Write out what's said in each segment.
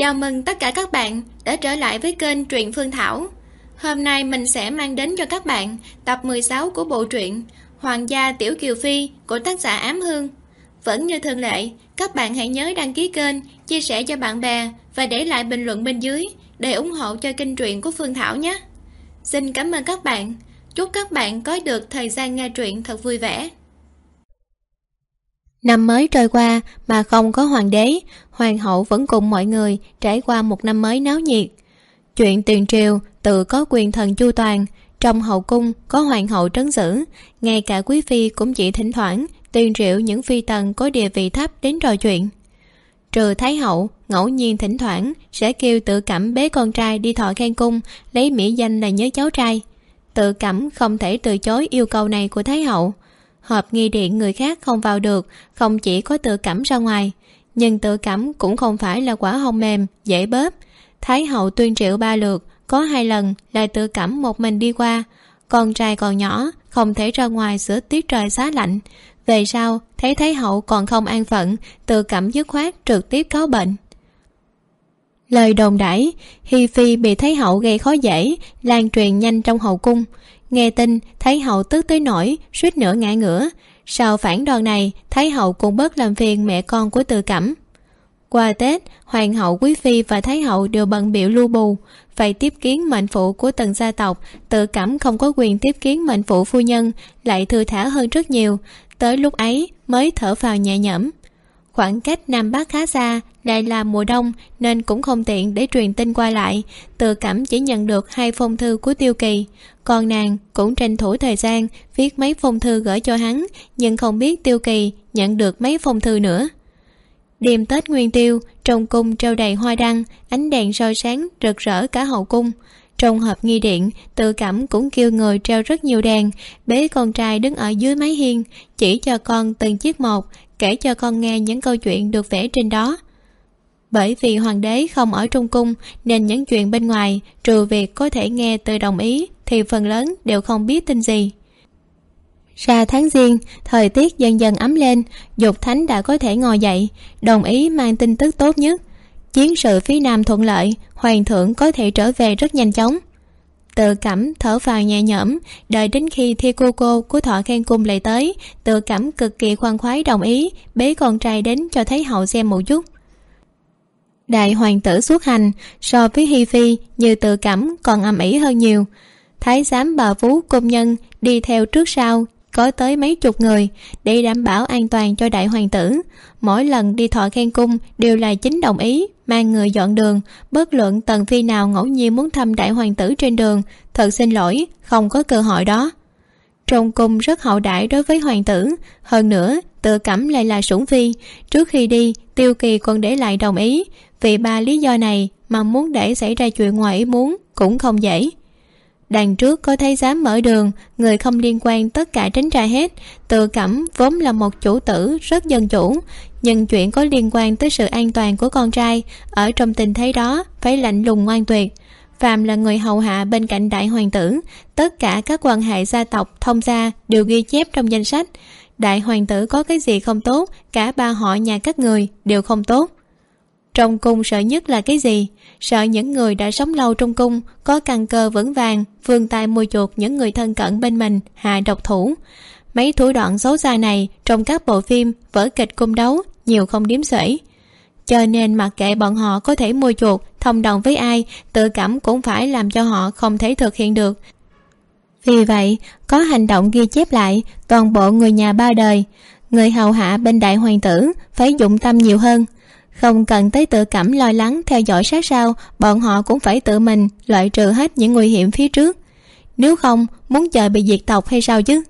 Chào mừng tất cả các bạn đã trở lại với kênh Truyện Phương Thảo. Hôm nay mình sẽ mang đến cho các bạn tập 16 của bộ truyện Hoàng gia Tiểu Kiều Phi của tác giả Ám Hương. Vẫn như thường lệ, các bạn hãy nhớ đăng ký kênh, chia sẻ cho bạn bè và để lại bình luận bên dưới để ủng hộ cho kênh truyện của Phương Thảo nhé. Xin cảm ơn các bạn. Chúc các bạn có được thời gian nghe truyện thật vui vẻ. Năm mới trôi qua mà không có hoàng đế, hoàng hậu vẫn cùng mọi người trải qua một năm mới náo nhiệt. Chuyện tiền triều tự có quyền thần chu toàn, trong hậu cung có hoàng hậu trấn giữ, ngay cả quý phi cũng chỉ thỉnh thoảng tiền triệu những phi tần có địa vị thấp đến trò chuyện. Trừ Thái hậu, ngẫu nhiên thỉnh thoảng sẽ kêu tự cảm bế con trai đi thọ khen cung, lấy mỹ danh là nhớ cháu trai. Tự cảm không thể từ chối yêu cầu này của Thái hậu, hộp nghi điện người khác không vào được, không chỉ có tự cảm ra ngoài. Nhưng tự cảm cũng không phải là quả hồng mềm, dễ bóp. Thái hậu tuyên triệu ba lượt, có hai lần là tự cảm một mình đi qua. Con trai còn nhỏ, không thể ra ngoài giữa tiết trời xá lạnh. Về sau, thấy thái hậu còn không an phận, tự cảm dứt khoát trực tiếp cáo bệnh. Lời đồn đãi, hi phi bị thái hậu gây khó dễ, lan truyền nhanh trong hậu cung nghe tin thấy hậu tức tới nổi, suýt nữa ngã ngửa. Sau phản đòn này, thái hậu cũng bớt làm phiền mẹ con của từ cẩm. Qua tết, hoàng hậu quý phi và thái hậu đều bận biểu lưu bù. Phải tiếp kiến mệnh phụ của từng gia tộc tự cảm không có quyền tiếp kiến mệnh phụ phu nhân, lại thừa thả hơn rất nhiều. Tới lúc ấy, mới thở vào nhẹ nhõm khoảng cách nam bắc khá xa, lại là mùa đông, nên cũng không tiện để truyền tin qua lại. Tự cảm chỉ nhận được hai phong thư của tiêu kỳ. Còn nàng cũng tranh thủ thời gian viết mấy phong thư gửi cho hắn, nhưng không biết tiêu kỳ nhận được mấy phong thư nữa. Đêm tết nguyên tiêu, trong cung treo đầy hoa đăng, ánh đèn soi sáng rực rỡ cả hậu cung. Trong hộp nghi điện, tự cảm cũng kêu người treo rất nhiều đèn. Bế con trai đứng ở dưới mái hiên, chỉ cho con từng chiếc một kể cho con nghe những câu chuyện được vẽ trên đó. Bởi vì hoàng đế không ở trong cung, nên những chuyện bên ngoài, trừ việc có thể nghe từ đồng ý, thì phần lớn đều không biết tin gì. Ra tháng giêng, thời tiết dần dần ấm lên, dục thánh đã có thể ngồi dậy, đồng ý mang tin tức tốt nhất. Chiến sự phía nam thuận lợi, hoàng thượng có thể trở về rất nhanh chóng tự cảm thở phào nhẹ nhõm, đợi đến khi thi cô cô của thọ khen cung lại tới, tự cảm cực kỳ khoan khoái đồng ý, bế con trai đến cho thấy hậu xem một chút. Đại hoàng tử xuất hành, so với hi phi, như tự cảm còn âm ỉ hơn nhiều. Thái giám bà vú công nhân đi theo trước sau có tới mấy chục người, để đảm bảo an toàn cho đại hoàng tử. Mỗi lần đi thọ khen cung đều là chính đồng ý, mang người dọn đường, bất luận tần phi nào ngẫu nhiên muốn thăm đại hoàng tử trên đường, thật xin lỗi, không có cơ hội đó. Trong cung rất hậu đãi đối với hoàng tử, hơn nữa, tự cẩm lại là sủng phi. Trước khi đi, tiêu kỳ còn để lại đồng ý. Vì ba lý do này mà muốn để xảy ra chuyện ngoài ý muốn cũng không dễ đằng trước có thấy dám mở đường, người không liên quan tất cả tránh ra hết. Tự cẩm vốn là một chủ tử, rất dân chủ. Nhưng chuyện có liên quan tới sự an toàn của con trai, ở trong tình thế đó, phải lạnh lùng ngoan tuyệt. Phàm là người hầu hạ bên cạnh đại hoàng tử, tất cả các quan hệ gia tộc, thông gia đều ghi chép trong danh sách. Đại hoàng tử có cái gì không tốt, cả ba họ nhà các người đều không tốt trong cung sợ nhất là cái gì? Sợ những người đã sống lâu trong cung, có căn cơ vững vàng, vươn tay mua chuột những người thân cận bên mình, hạ độc thủ. Mấy thủ đoạn xấu xa này trong các bộ phim, vở kịch cung đấu, nhiều không điếm xuể. Cho nên mặc kệ bọn họ có thể mua chuột thông đồng với ai, tự cảm cũng phải làm cho họ không thể thực hiện được. Vì vậy, có hành động ghi chép lại toàn bộ người nhà ba đời. Người hầu hạ bên đại hoàng tử phải dụng tâm nhiều hơn không cần tới tự cảm lo lắng, theo dõi sát sao, bọn họ cũng phải tự mình, loại trừ hết những nguy hiểm phía trước. Nếu không, muốn chờ bị diệt tộc hay sao chứ?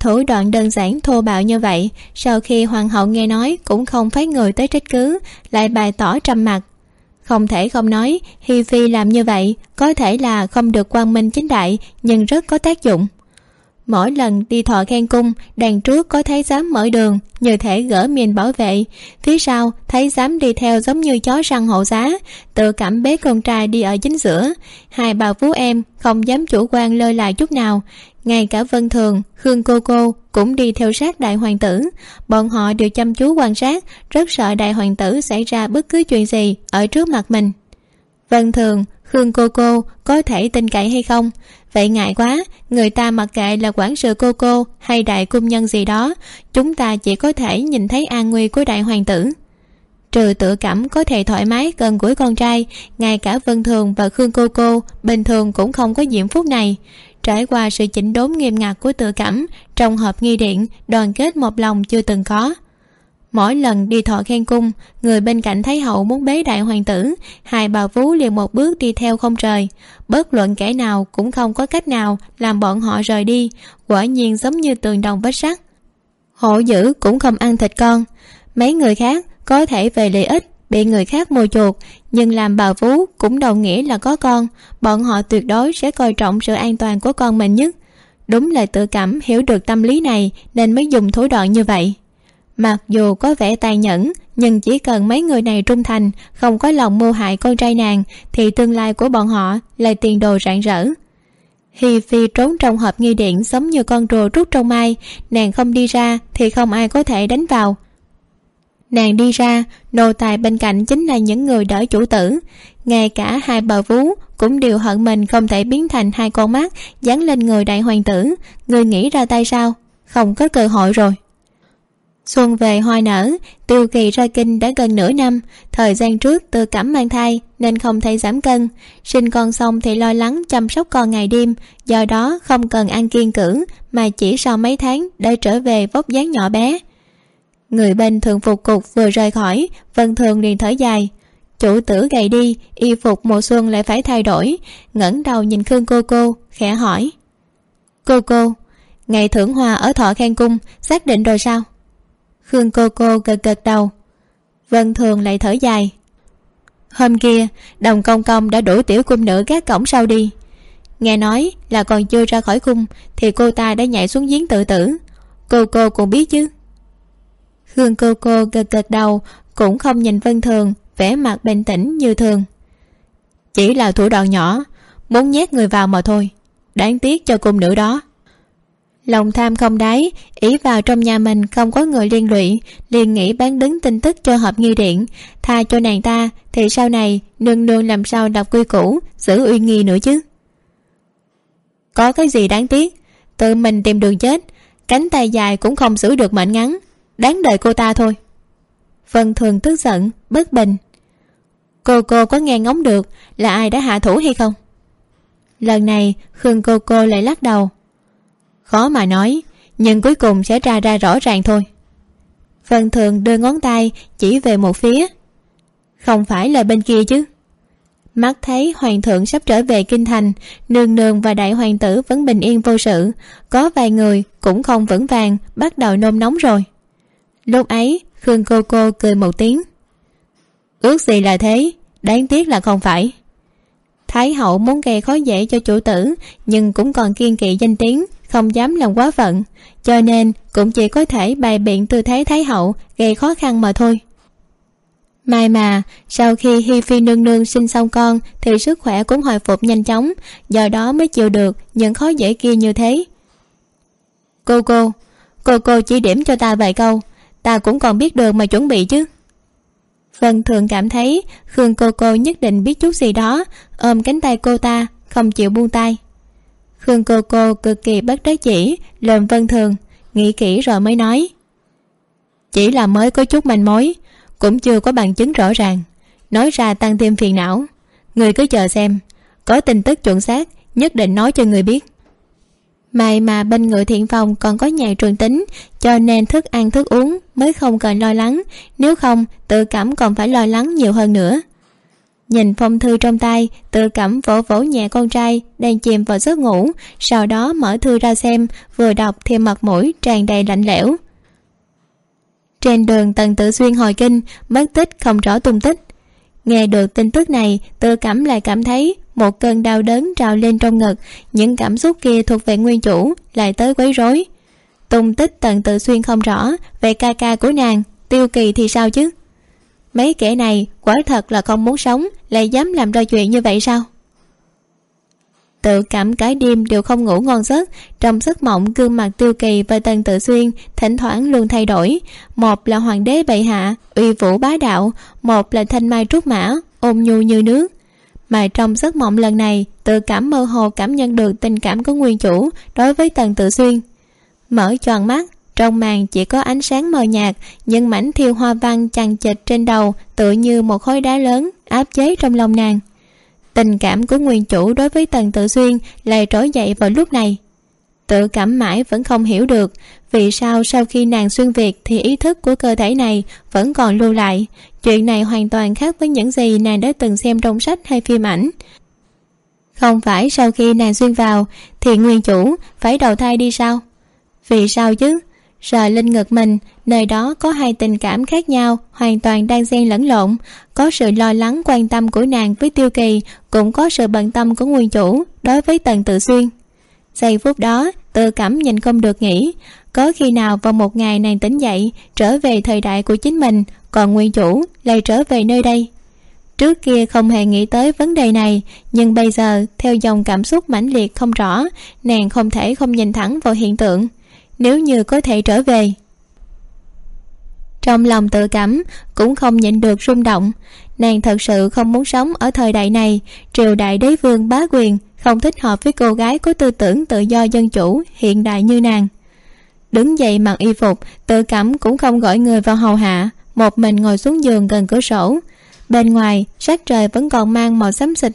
Thủ đoạn đơn giản, thô bạo như vậy, sau khi hoàng hậu nghe nói, cũng không phái người tới trách cứ, lại bày tỏ trầm mặc. Không thể không nói, hi phi làm như vậy, có thể là không được quang minh chính đại, nhưng rất có tác dụng mỗi lần đi thọ khen cung đằng trước có thấy dám mở đường như thể gỡ miền bảo vệ. Phía sau thấy dám đi theo giống như chó săn hộ giá, tự cảm bế con trai đi ở chính giữa. Hai bà vú em không dám chủ quan lơ là chút nào. Ngay cả vân thường, khương cô cô cũng đi theo sát đại hoàng tử. Bọn họ đều chăm chú quan sát, rất sợ đại hoàng tử xảy ra bất cứ chuyện gì ở trước mặt mình. Vân thường khương cô cô có thể tin cậy hay không? Vậy ngại quá, người ta mặc kệ là quản sự cô cô hay đại cung nhân gì đó, chúng ta chỉ có thể nhìn thấy an nguy của đại hoàng tử. Trừ tự cảm có thể thoải mái gần gũi con trai, ngay cả vân thường và khương cô cô bình thường cũng không có diễm phúc này. Trải qua sự chỉnh đốn nghiêm ngặt của tự cảm, trong hộp nghi điện đoàn kết một lòng chưa từng có mỗi lần đi thọ khen cung, người bên cạnh thấy hậu muốn bế đại hoàng tử, hai bà vú liền một bước đi theo không rời. Bất luận kẻ nào cũng không có cách nào làm bọn họ rời đi, quả nhiên giống như tường đồng vết sắt. Hổ dữ cũng không ăn thịt con. Mấy người khác có thể về lợi ích, bị người khác mua chuột, nhưng làm bà vú cũng đồng nghĩa là có con. Bọn họ tuyệt đối sẽ coi trọng sự an toàn của con mình nhất. Đúng là tự cảm hiểu được tâm lý này nên mới dùng thủ đoạn như vậy mặc dù có vẻ tàn nhẫn, nhưng chỉ cần mấy người này trung thành, không có lòng mưu hại con trai nàng, thì tương lai của bọn họ là tiền đồ rạng rỡ. Hi phi trốn trong hộp nghi điện giống như con rùa rút trong mai, nàng không đi ra thì không ai có thể đánh vào. Nàng đi ra, nô tài bên cạnh chính là những người đỡ chủ tử. Ngay cả hai bờ vú cũng đều hận mình không thể biến thành hai con mắt dán lên người đại hoàng tử. Người nghĩ ra tay sao? Không có cơ hội rồi xuân về hoa nở, tiêu kỳ ra kinh đã gần nửa năm, thời gian trước tự cảm mang thai nên không thể giảm cân. Sinh con xong thì lo lắng chăm sóc con ngày đêm, do đó không cần ăn kiên cử mà chỉ sau mấy tháng đã trở về vóc dáng nhỏ bé. Người bên thường phục cục vừa rời khỏi, vân thường liền thở dài. Chủ tử gầy đi, y phục mùa xuân lại phải thay đổi. Ngẩng đầu nhìn khương cô cô, khẽ hỏi. Cô cô, ngày thưởng hoa ở thọ khen cung, xác định rồi sao? Khương cô cô gật gật đầu. Vân thường lại thở dài. Hôm kia, đồng công công đã đuổi tiểu cung nữ gác cổng sau đi. Nghe nói là còn chưa ra khỏi cung, thì cô ta đã nhảy xuống giếng tự tử. Cô cô cũng biết chứ? Khương cô cô gật gật đầu, cũng không nhìn vân thường, vẻ mặt bình tĩnh như thường. Chỉ là thủ đoạn nhỏ, muốn nhét người vào mà thôi. Đáng tiếc cho cung nữ đó lòng tham không đáy, ý vào trong nhà mình không có người liên lụy, liền nghĩ bán đứng tin tức cho hợp nghi điện. Tha cho nàng ta, thì sau này nương nương làm sao đọc quy củ, giữ uy nghi nữa chứ? Có cái gì đáng tiếc? Tự mình tìm đường chết, cánh tay dài cũng không giữ được mệnh ngắn, đáng đợi cô ta thôi. Vân thường tức giận, bất bình. Cô cô có nghe ngóng được là ai đã hạ thủ hay không? Lần này, khương cô cô lại lắc đầu khó mà nói, nhưng cuối cùng sẽ ra ra rõ ràng thôi. Vân thường đưa ngón tay chỉ về một phía. Không phải là bên kia chứ? Mắt thấy hoàng thượng sắp trở về kinh thành, nương nương và đại hoàng tử vẫn bình yên vô sự. Có vài người cũng không vững vàng, bắt đầu nôn nóng rồi. Lúc ấy, khương cô cô cười một tiếng. Ước gì là thế, đáng tiếc là không phải. Thái hậu muốn gây khó dễ cho chủ tử, nhưng cũng còn kiên kỵ danh tiếng không dám làm quá phận, cho nên cũng chỉ có thể bày biện tư thế thái hậu, gây khó khăn mà thôi. May mà, sau khi hi phi nương nương sinh xong con, thì sức khỏe cũng hồi phục nhanh chóng, do đó mới chịu được những khó dễ kia như thế. Cô cô cô cô chỉ điểm cho ta vài câu, ta cũng còn biết đường mà chuẩn bị chứ. Vân thường cảm thấy khương cô cô nhất định biết chút gì đó, ôm cánh tay cô ta, không chịu buông tay khương cô cô cực kỳ bất đắc chỉ lườm vân thường nghĩ kỹ rồi mới nói. Chỉ là mới có chút manh mối, cũng chưa có bằng chứng rõ ràng. Nói ra tăng thêm phiền não. Người cứ chờ xem, có tin tức chuẩn xác, nhất định nói cho người biết. May mà bên người thiện phòng còn có nhà trường tính, cho nên thức ăn thức uống mới không cần lo lắng. Nếu không, tự cảm còn phải lo lắng nhiều hơn nữa nhìn phong thư trong tay, tự cảm vỗ vỗ nhẹ con trai, đang chìm vào giấc ngủ. Sau đó mở thư ra xem, vừa đọc thì mặt mũi tràn đầy lạnh lẽo. Trên đường tần tự xuyên hồi kinh, mất tích không rõ tung tích. Nghe được tin tức này, tự cảm lại cảm thấy một cơn đau đớn trào lên trong ngực. Những cảm xúc kia thuộc về nguyên chủ, lại tới quấy rối. Tung tích tần tự xuyên không rõ, về ca ca của nàng, tiêu kỳ thì sao chứ? Mấy kẻ này quả thật là không muốn sống, lại dám làm ra chuyện như vậy sao? Tự cảm cái đêm đều không ngủ ngon giấc, trong giấc mộng gương mặt tiêu kỳ và tần tự xuyên thỉnh thoảng luôn thay đổi. Một là hoàng đế bệ hạ, uy vũ bá đạo, một là thanh mai trúc mã ôm nhu như nước. Mà trong giấc mộng lần này, tự cảm mơ hồ cảm nhận được tình cảm của nguyên chủ đối với tần tự xuyên. Mở tròn mắt trong màn chỉ có ánh sáng mờ nhạt, nhưng mảnh thiêu hoa văn chằng chịt trên đầu tựa như một khối đá lớn áp chế trong lòng nàng. Tình cảm của nguyên chủ đối với tần tự xuyên lại trỗi dậy vào lúc này. Tự cảm mãi vẫn không hiểu được vì sao sau khi nàng xuyên việt thì ý thức của cơ thể này vẫn còn lưu lại. Chuyện này hoàn toàn khác với những gì nàng đã từng xem trong sách hay phim ảnh. Không phải sau khi nàng xuyên vào thì nguyên chủ phải đầu thai đi sao? Vì sao chứ? Sờ lên ngực mình, nơi đó có hai tình cảm khác nhau, hoàn toàn đang xen lẫn lộn. Có sự lo lắng, quan tâm của nàng với tiêu kỳ, cũng có sự bận tâm của nguyên chủ đối với tần tự xuyên. Giây phút đó tự cảm nhìn không được nghĩ có khi nào vào một ngày nàng tỉnh dậy, trở về thời đại của chính mình, còn nguyên chủ lại trở về nơi đây? Trước kia không hề nghĩ tới vấn đề này, nhưng bây giờ, theo dòng cảm xúc mãnh liệt không rõ, nàng không thể không nhìn thẳng vào hiện tượng nếu như có thể trở về. Trong lòng tự cảm, cũng không nhịn được rung động. Nàng thật sự không muốn sống ở thời đại này. Triều đại đế vương bá quyền, không thích hợp với cô gái có tư tưởng tự do dân chủ, hiện đại như nàng. Đứng dậy mặc y phục, tự cảm cũng không gọi người vào hầu hạ. Một mình ngồi xuống giường gần cửa sổ. Bên ngoài, sắc trời vẫn còn mang màu xám xịt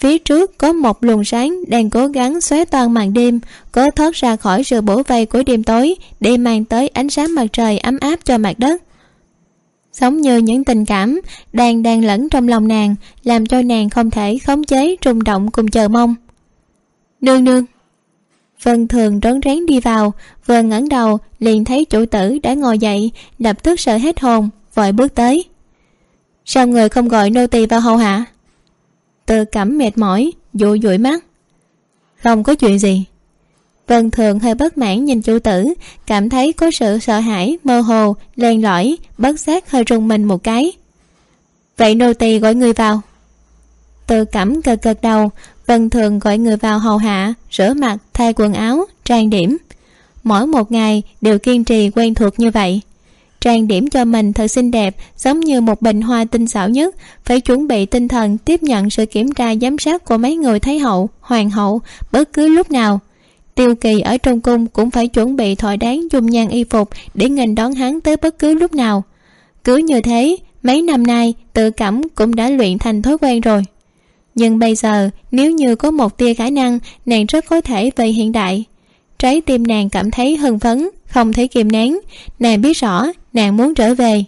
phía trước có một luồng sáng đang cố gắng xóa toàn màn đêm, cố thoát ra khỏi sự bổ vây của đêm tối để mang tới ánh sáng mặt trời ấm áp cho mặt đất. Giống như những tình cảm đang đang lẫn trong lòng nàng, làm cho nàng không thể khống chế rung động cùng chờ mong. Nương nương. Vân thường rón rén đi vào, vừa ngẩng đầu liền thấy chủ tử đã ngồi dậy, lập tức sợ hết hồn, vội bước tới. Sao người không gọi nô tỳ vào hầu hạ? Tự cảm mệt mỏi dụi dụi mắt. Không có chuyện gì. Vân thường hơi bất mãn nhìn chu tử, cảm thấy có sự sợ hãi, mơ hồ, len lỏi, bất giác hơi rung mình một cái. Vậy nô tỳ gọi người vào. Tự cảm cờ cợt đầu, vân thường gọi người vào hầu hạ, rửa mặt, thay quần áo, trang điểm. Mỗi một ngày đều kiên trì quen thuộc như vậy trang điểm cho mình thật xinh đẹp, giống như một bình hoa tinh xảo nhất. Phải chuẩn bị tinh thần, tiếp nhận sự kiểm tra giám sát của mấy người thái hậu, hoàng hậu, bất cứ lúc nào. Tiêu kỳ ở trong cung cũng phải chuẩn bị thỏa đáng dùng nhan y phục để nghênh đón hắn tới bất cứ lúc nào. Cứ như thế, mấy năm nay, tự cảm cũng đã luyện thành thói quen rồi. Nhưng bây giờ, nếu như có một tia khả năng, nàng rất có thể về hiện đại. Trái tim nàng cảm thấy hưng phấn không thể kìm nén. Nàng biết rõ, nàng muốn trở về.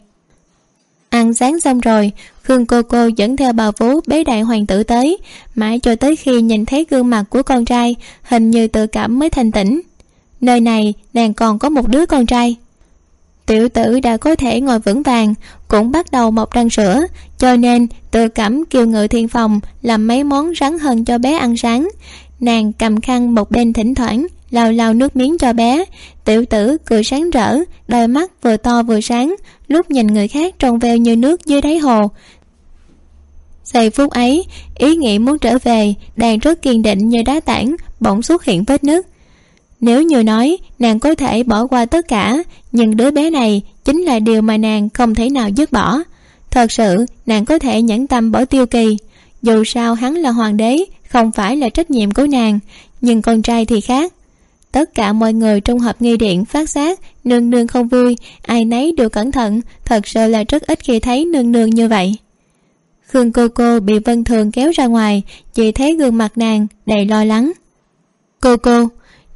Ăn sáng xong rồi, khương cô cô dẫn theo bà vú bế đại hoàng tử tới. Mãi cho tới khi nhìn thấy gương mặt của con trai, hình như tự cảm mới thành tỉnh nơi này, nàng còn có một đứa con trai. Tiểu tử đã có thể ngồi vững vàng, cũng bắt đầu mọc răng sữa cho nên tự cảm kiều ngự thiên phòng, làm mấy món rắn hơn cho bé ăn sáng. Nàng cầm khăn một bên thỉnh thoảng lau lau nước miếng cho bé. Tiểu tử cười sáng rỡ, đôi mắt vừa to vừa sáng, lúc nhìn người khác trông veo như nước dưới đáy hồ. Giây phút ấy, ý nghĩ muốn trở về đang rất kiên định như đá tảng bỗng xuất hiện vết nứt nếu như nói nàng có thể bỏ qua tất cả, nhưng đứa bé này chính là điều mà nàng không thể nào dứt bỏ. Thật sự, nàng có thể nhẫn tâm bỏ tiêu kỳ. Dù sao hắn là hoàng đế, không phải là trách nhiệm của nàng, nhưng con trai thì khác tất cả mọi người trong hộp nghi điện phát giác, nương nương không vui. Ai nấy đều cẩn thận. Thật sự là rất ít khi thấy nương nương như vậy. Khương cô cô bị vân thường kéo ra ngoài. Chỉ thấy gương mặt nàng đầy lo lắng. Cô cô,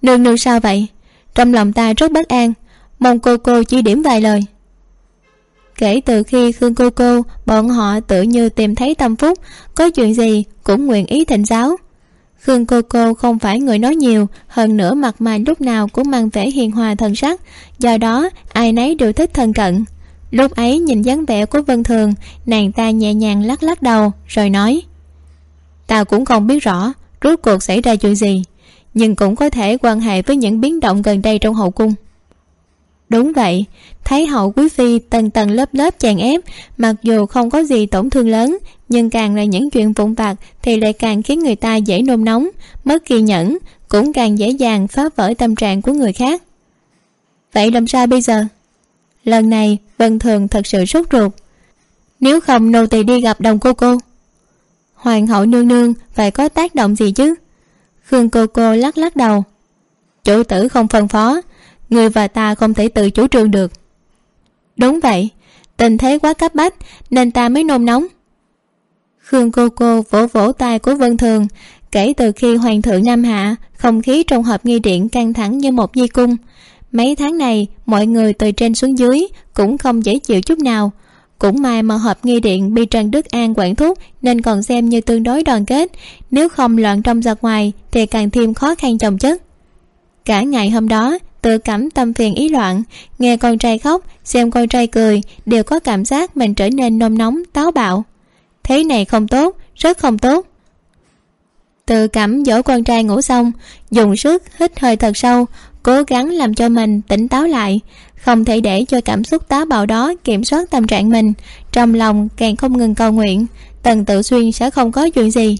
nương nương sao vậy? Trong lòng ta rất bất an. Mong cô cô chỉ điểm vài lời. Kể từ khi khương cô cô, bọn họ tự như tìm thấy tâm phúc, có chuyện gì cũng nguyện ý thịnh giáo khương cô cô không phải người nói nhiều, hơn nữa mặt mày lúc nào cũng mang vẻ hiền hòa thần sắc. Do đó, ai nấy đều thích thân cận. Lúc ấy nhìn dáng vẻ của vân thường, nàng ta nhẹ nhàng lắc lắc đầu, rồi nói, ta cũng không biết rõ rốt cuộc xảy ra chuyện gì, nhưng cũng có thể quan hệ với những biến động gần đây trong hậu cung. Đúng vậy, thái hậu quý phi tầng tầng lớp lớp chèn ép, mặc dù không có gì tổn thương lớn nhưng càng là những chuyện vụn vặt thì lại càng khiến người ta dễ nôn nóng, mất kiên nhẫn, cũng càng dễ dàng phá vỡ tâm trạng của người khác. Vậy làm sao bây giờ? Lần này, vân thường thật sự sốt ruột. Nếu không nô tỳ đi gặp đồng cô cô, hoàng hậu nương nương phải có tác động gì chứ? Khương cô cô lắc lắc đầu. Chủ tử không phân phó, người và ta không thể tự chủ trương được. Đúng vậy, tình thế quá cấp bách nên ta mới nôn nóng khương cô cô vỗ vỗ tay của vân thường. Kể từ khi hoàng thượng nam hạ, không khí trong hộp nghi điện căng thẳng như một di cung. Mấy tháng này, mọi người từ trên xuống dưới cũng không dễ chịu chút nào. Cũng may mà hộp nghi điện bị trần đức an quản thúc nên còn xem như tương đối đoàn kết. Nếu không loạn trong giặc ngoài thì càng thêm khó khăn chồng chất. Cả ngày hôm đó, tự cảm tâm phiền ý loạn, nghe con trai khóc, xem con trai cười, đều có cảm giác mình trở nên nôn nóng, táo bạo thế này không tốt, rất không tốt. Tự cảm dỗ con trai ngủ xong, dùng sức hít hơi thật sâu, cố gắng làm cho mình tỉnh táo lại, không thể để cho cảm xúc táo bạo đó kiểm soát tâm trạng mình. Trong lòng càng không ngừng cầu nguyện, tần tự xuyên sẽ không có chuyện gì.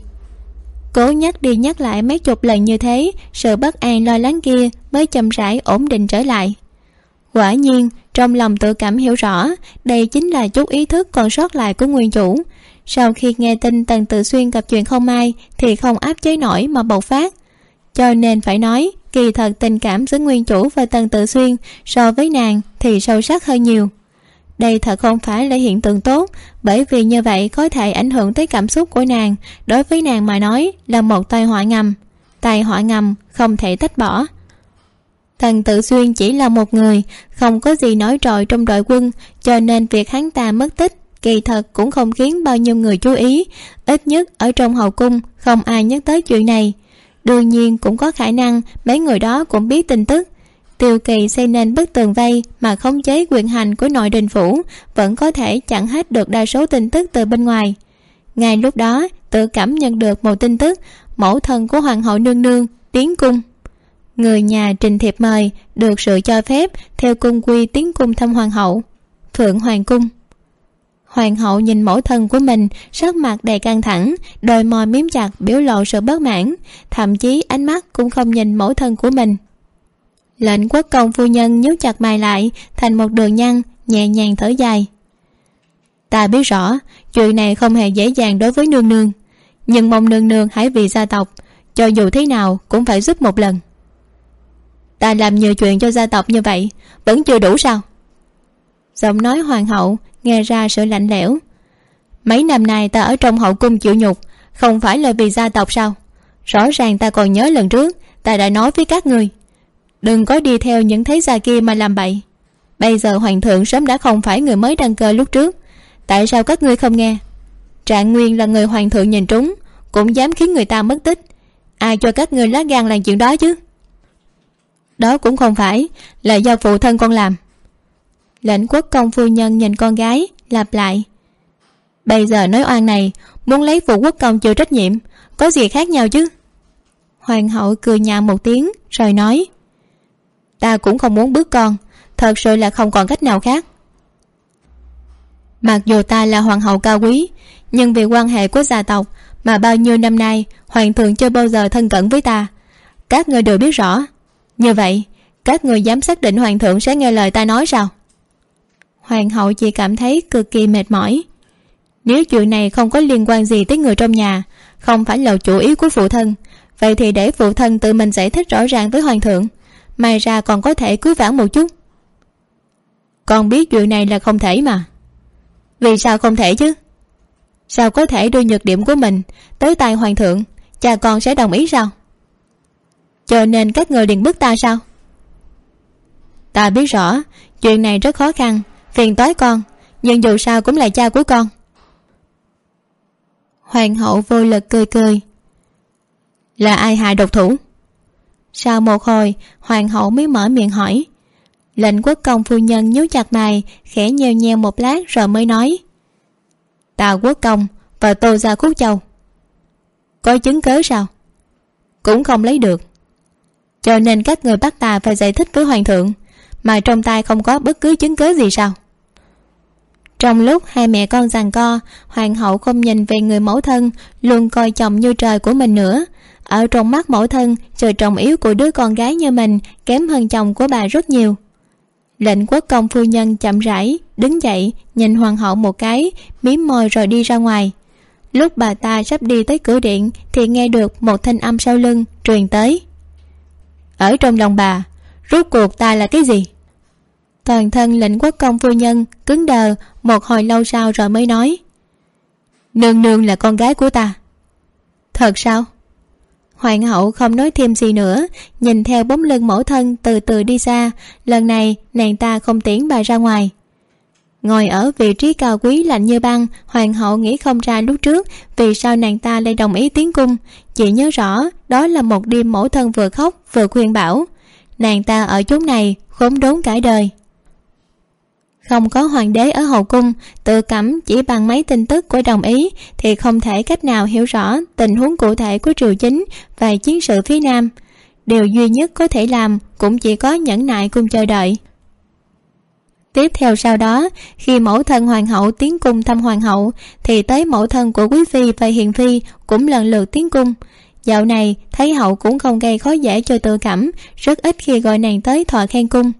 Cố nhắc đi nhắc lại mấy chục lần như thế, sự bất an lo lắng kia mới chậm rãi ổn định trở lại. Quả nhiên, trong lòng tự cảm hiểu rõ, đây chính là chút ý thức còn sót lại của nguyên chủ sau khi nghe tin tần tự xuyên gặp chuyện không may, thì không áp chế nổi mà bộc phát. Cho nên phải nói, kỳ thật tình cảm giữa nguyên chủ và tần tự xuyên so với nàng thì sâu sắc hơn nhiều. Đây thật không phải là hiện tượng tốt, bởi vì như vậy có thể ảnh hưởng tới cảm xúc của nàng, đối với nàng mà nói là một tai họa ngầm. Tai họa ngầm không thể tách bỏ. Tần tự xuyên chỉ là một người, không có gì nói trội trong đội quân, cho nên việc hắn ta mất tích kỳ thật cũng không khiến bao nhiêu người chú ý, ít nhất ở trong hậu cung không ai nhắc tới chuyện này. Đương nhiên cũng có khả năng mấy người đó cũng biết tin tức. Tiêu kỳ xây nên bức tường vây mà khống chế quyền hành của nội đình phủ vẫn có thể chặn hết được đa số tin tức từ bên ngoài. Ngay lúc đó, tự cảm nhận được một tin tức, mẫu thân của hoàng hậu nương nương tiến cung. Người nhà trình thiệp mời được sự cho phép theo cung quy tiến cung thăm hoàng hậu phượng hoàng cung hoàng hậu nhìn mẫu thân của mình, sắc mặt đầy căng thẳng, đôi môi miếm chặt biểu lộ sự bất mãn. Thậm chí ánh mắt cũng không nhìn mẫu thân của mình. Lệnh quốc công phu nhân nhíu chặt mày lại, thành một đường nhăn, nhẹ nhàng thở dài. Ta biết rõ, chuyện này không hề dễ dàng đối với nương nương. Nhưng mong nương nương hãy vì gia tộc, cho dù thế nào cũng phải giúp một lần. Ta làm nhiều chuyện cho gia tộc như vậy, vẫn chưa đủ sao? Giọng nói hoàng hậu, nghe ra sự lạnh lẽo. Mấy năm nay ta ở trong hậu cung chịu nhục, không phải là vì gia tộc sao? Rõ ràng ta còn nhớ lần trước, ta đã nói với các người đừng có đi theo những thế gia kia mà làm bậy. Bây giờ hoàng thượng sớm đã không phải người mới đăng cơ lúc trước, tại sao các ngươi không nghe? Trạng nguyên là người hoàng thượng nhìn trúng, cũng dám khiến người ta mất tích. Ai cho các ngươi lá gan làm chuyện đó chứ? Đó cũng không phải là do phụ thân con làm lệnh quốc công phu nhân nhìn con gái, lặp lại. Bây giờ nói oan này, muốn lấy phụ quốc công chịu trách nhiệm, có gì khác nhau chứ? Hoàng hậu cười nhạo một tiếng, rồi nói. Ta cũng không muốn bước con, thật sự là không còn cách nào khác. Mặc dù ta là hoàng hậu cao quý, nhưng vì quan hệ của gia tộc mà bao nhiêu năm nay hoàng thượng chưa bao giờ thân cận với ta. Các người đều biết rõ. Như vậy, các người dám xác định hoàng thượng sẽ nghe lời ta nói sao? Hoàng hậu chỉ cảm thấy cực kỳ mệt mỏi. Nếu chuyện này không có liên quan gì tới người trong nhà, không phải là chủ ý của phụ thân, vậy thì để phụ thân tự mình giải thích rõ ràng với hoàng thượng may ra còn có thể cứu vãn một chút. Con biết chuyện này là không thể mà. Vì sao không thể chứ? Sao có thể đưa nhược điểm của mình tới tay hoàng thượng, cha con sẽ đồng ý sao? Cho nên các người liền bức ta sao? Ta biết rõ, chuyện này rất khó khăn phiền toái con, nhưng dù sao cũng là cha của con. Hoàng hậu vô lực cười cười. Là ai hại độc thủ? Sau một hồi, hoàng hậu mới mở miệng hỏi. Lệnh quốc công phu nhân nhíu chặt mày, khẽ nheo nheo một lát rồi mới nói. Tào quốc công và tô gia khúc châu. Có chứng cớ sao? Cũng không lấy được. Cho nên các người bắt ta phải giải thích với hoàng thượng, mà trong tay không có bất cứ chứng cớ gì sao? Trong lúc hai mẹ con giằng co, hoàng hậu không nhìn về người mẫu thân, luôn coi chồng như trời của mình nữa. Ở trong mắt mẫu thân trời trọng yếu của đứa con gái như mình kém hơn chồng của bà rất nhiều. Lệnh quốc công phu nhân chậm rãi, đứng dậy, nhìn hoàng hậu một cái, mím môi rồi đi ra ngoài. Lúc bà ta sắp đi tới cửa điện, thì nghe được một thanh âm sau lưng truyền tới. Ở trong lòng bà, rốt cuộc ta là cái gì? Toàn thân lệnh quốc công phu nhân cứng đờ, một hồi lâu sau rồi mới nói, nương nương là con gái của ta. Thật sao? Hoàng hậu không nói thêm gì nữa, nhìn theo bóng lưng mẫu thân từ từ đi xa lần này nàng ta không tiễn bà ra ngoài. Ngồi ở vị trí cao quý lạnh như băng, hoàng hậu nghĩ không ra lúc trước vì sao nàng ta lại đồng ý tiến cung chị nhớ rõ đó là một đêm mẫu thân vừa khóc vừa khuyên bảo, nàng ta ở chốn này khốn đốn cả đời không có hoàng đế ở hậu cung, tự cẩm chỉ bằng mấy tin tức của đồng ý, thì không thể cách nào hiểu rõ tình huống cụ thể của triều chính và chiến sự phía nam. Điều duy nhất có thể làm cũng chỉ có nhẫn nại cùng chờ đợi. Tiếp theo sau đó, khi mẫu thân hoàng hậu tiến cung thăm hoàng hậu, thì tới mẫu thân của quý phi và hiền phi cũng lần lượt tiến cung. Dạo này, thấy hậu cũng không gây khó dễ cho tự cảm rất ít khi gọi nàng tới thọ khen cung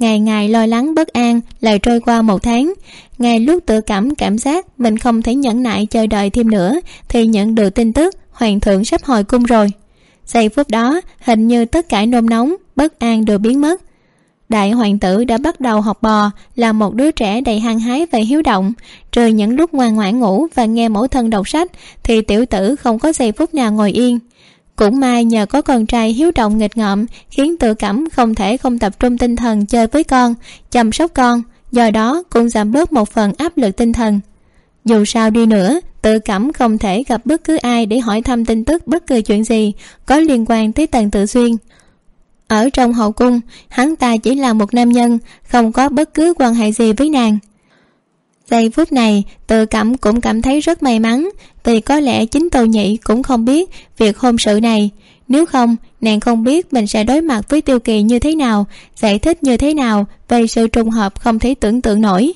ngày ngày lo lắng bất an, lại trôi qua một tháng. Ngay lúc tự cảm cảm giác mình không thể nhẫn nại chờ đợi thêm nữa, thì nhận được tin tức hoàng thượng sắp hồi cung rồi. Giây phút đó, hình như tất cả nôn nóng, bất an đều biến mất. Đại hoàng tử đã bắt đầu học bò, là một đứa trẻ đầy hăng hái và hiếu động. Trừ những lúc ngoan ngoãn ngủ và nghe mẫu thân đọc sách, thì tiểu tử không có giây phút nào ngồi yên cũng may nhờ có con trai hiếu động nghịch ngợm, khiến tự cảm không thể không tập trung tinh thần chơi với con, chăm sóc con, do đó cũng giảm bớt một phần áp lực tinh thần. Dù sao đi nữa, tự cảm không thể gặp bất cứ ai để hỏi thăm tin tức bất cứ chuyện gì có liên quan tới tần tự xuyên. Ở trong hậu cung, hắn ta chỉ là một nam nhân, không có bất cứ quan hệ gì với nàng giây phút này tự cảm cũng cảm thấy rất may mắn, vì có lẽ chính tô nhị cũng không biết việc hôn sự này. Nếu không, nàng không biết mình sẽ đối mặt với tiêu kỳ như thế nào, giải thích như thế nào về sự trùng hợp không thể tưởng tượng nổi.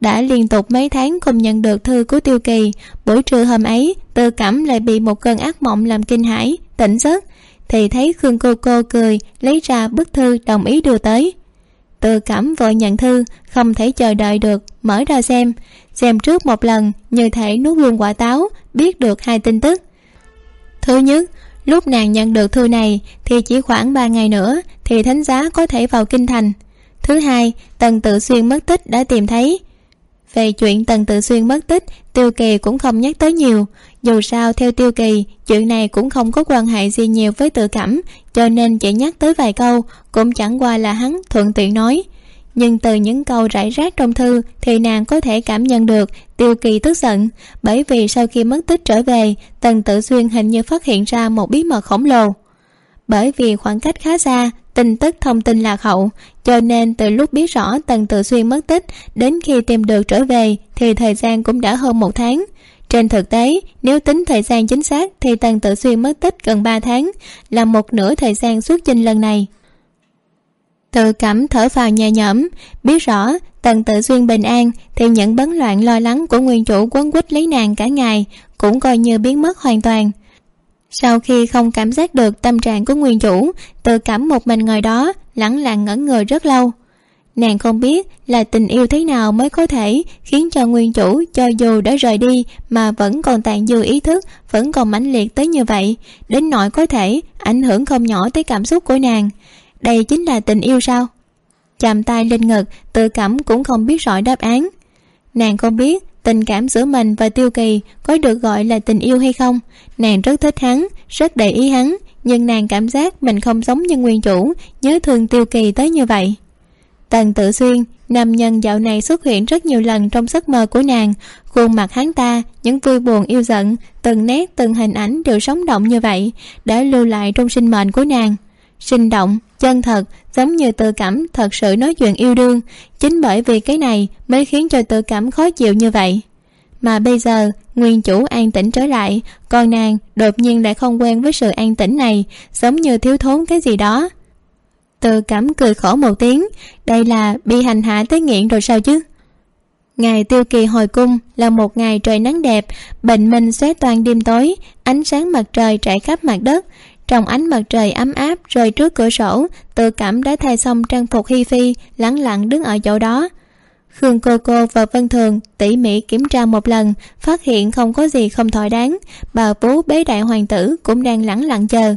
Đã liên tục mấy tháng không nhận được thư của tiêu kỳ, buổi trưa hôm ấy tự cảm lại bị một cơn ác mộng làm kinh hãi, tỉnh giấc, thì thấy khương cô cô cười, lấy ra bức thư đồng ý đưa tới tự cảm vội nhận thư, không thể chờ đợi được, mở ra xem. Xem trước một lần, như thể nuốt luôn quả táo, biết được hai tin tức. Thứ nhất, lúc nàng nhận được thư này, thì chỉ khoảng ba ngày nữa, thì thánh giá có thể vào kinh thành. Thứ hai, tần tự xuyên mất tích đã tìm thấy. Về chuyện tần tự xuyên mất tích, tiêu kỳ cũng không nhắc tới nhiều dù sao, theo tiêu kỳ, chuyện này cũng không có quan hệ gì nhiều với tự cảm, cho nên chỉ nhắc tới vài câu, cũng chẳng qua là hắn thuận tiện nói. Nhưng từ những câu rải rác trong thư thì nàng có thể cảm nhận được tiêu kỳ tức giận, bởi vì sau khi mất tích trở về, tần tự xuyên hình như phát hiện ra một bí mật khổng lồ. Bởi vì khoảng cách khá xa, tin tức thông tin lạc hậu, cho nên từ lúc biết rõ tần tự xuyên mất tích, đến khi tìm được trở về thì thời gian cũng đã hơn một tháng trên thực tế, nếu tính thời gian chính xác thì tần tự xuyên mất tích gần ba tháng, là một nửa thời gian xuất chinh lần này. Tự cảm thở vào nhẹ nhõm, biết rõ tần tự xuyên bình an thì những bấn loạn lo lắng của nguyên chủ quấn quýt lấy nàng cả ngày cũng coi như biến mất hoàn toàn. Sau khi không cảm giác được tâm trạng của nguyên chủ, tự cảm một mình ngồi đó, lẳng lặng ngẩn người rất lâu nàng không biết là tình yêu thế nào mới có thể khiến cho nguyên chủ cho dù đã rời đi mà vẫn còn tàn dư ý thức, vẫn còn mãnh liệt tới như vậy. Đến nỗi có thể ảnh hưởng không nhỏ tới cảm xúc của nàng. Đây chính là tình yêu sao? Chạm tay lên ngực, tự cảm cũng không biết rõ đáp án. Nàng không biết tình cảm giữa mình và tiêu kỳ có được gọi là tình yêu hay không. Nàng rất thích hắn, rất để ý hắn, nhưng nàng cảm giác mình không giống như nguyên chủ, nhớ thương tiêu kỳ tới như vậy tần tự xuyên, nam nhân dạo này xuất hiện rất nhiều lần trong giấc mơ của nàng. Khuôn mặt hắn ta, những vui buồn, yêu giận, từng nét, từng hình ảnh đều sống động như vậy, đã lưu lại trong sinh mệnh của nàng. Sinh động, chân thật, giống như tự cảm thật sự nói chuyện yêu đương. Chính bởi vì cái này mới khiến cho tự cảm khó chịu như vậy. Mà bây giờ, nguyên chủ an tĩnh trở lại, còn nàng đột nhiên lại không quen với sự an tĩnh này, giống như thiếu thốn cái gì đó tự cảm cười khổ một tiếng, đây là bị hành hạ tới nghiện rồi sao chứ? Ngày tiêu kỳ hồi cung là một ngày trời nắng đẹp, bình minh xóe toàn đêm tối, ánh sáng mặt trời trải khắp mặt đất. Trong ánh mặt trời ấm áp rơi trước cửa sổ tự cảm đã thay xong trang phục hi phi, lẳng lặng đứng ở chỗ đó. Khương cô cô và vân thường tỉ mỉ kiểm tra một lần, phát hiện không có gì không thỏa đáng. Bà vú bế đại hoàng tử cũng đang lẳng lặng chờ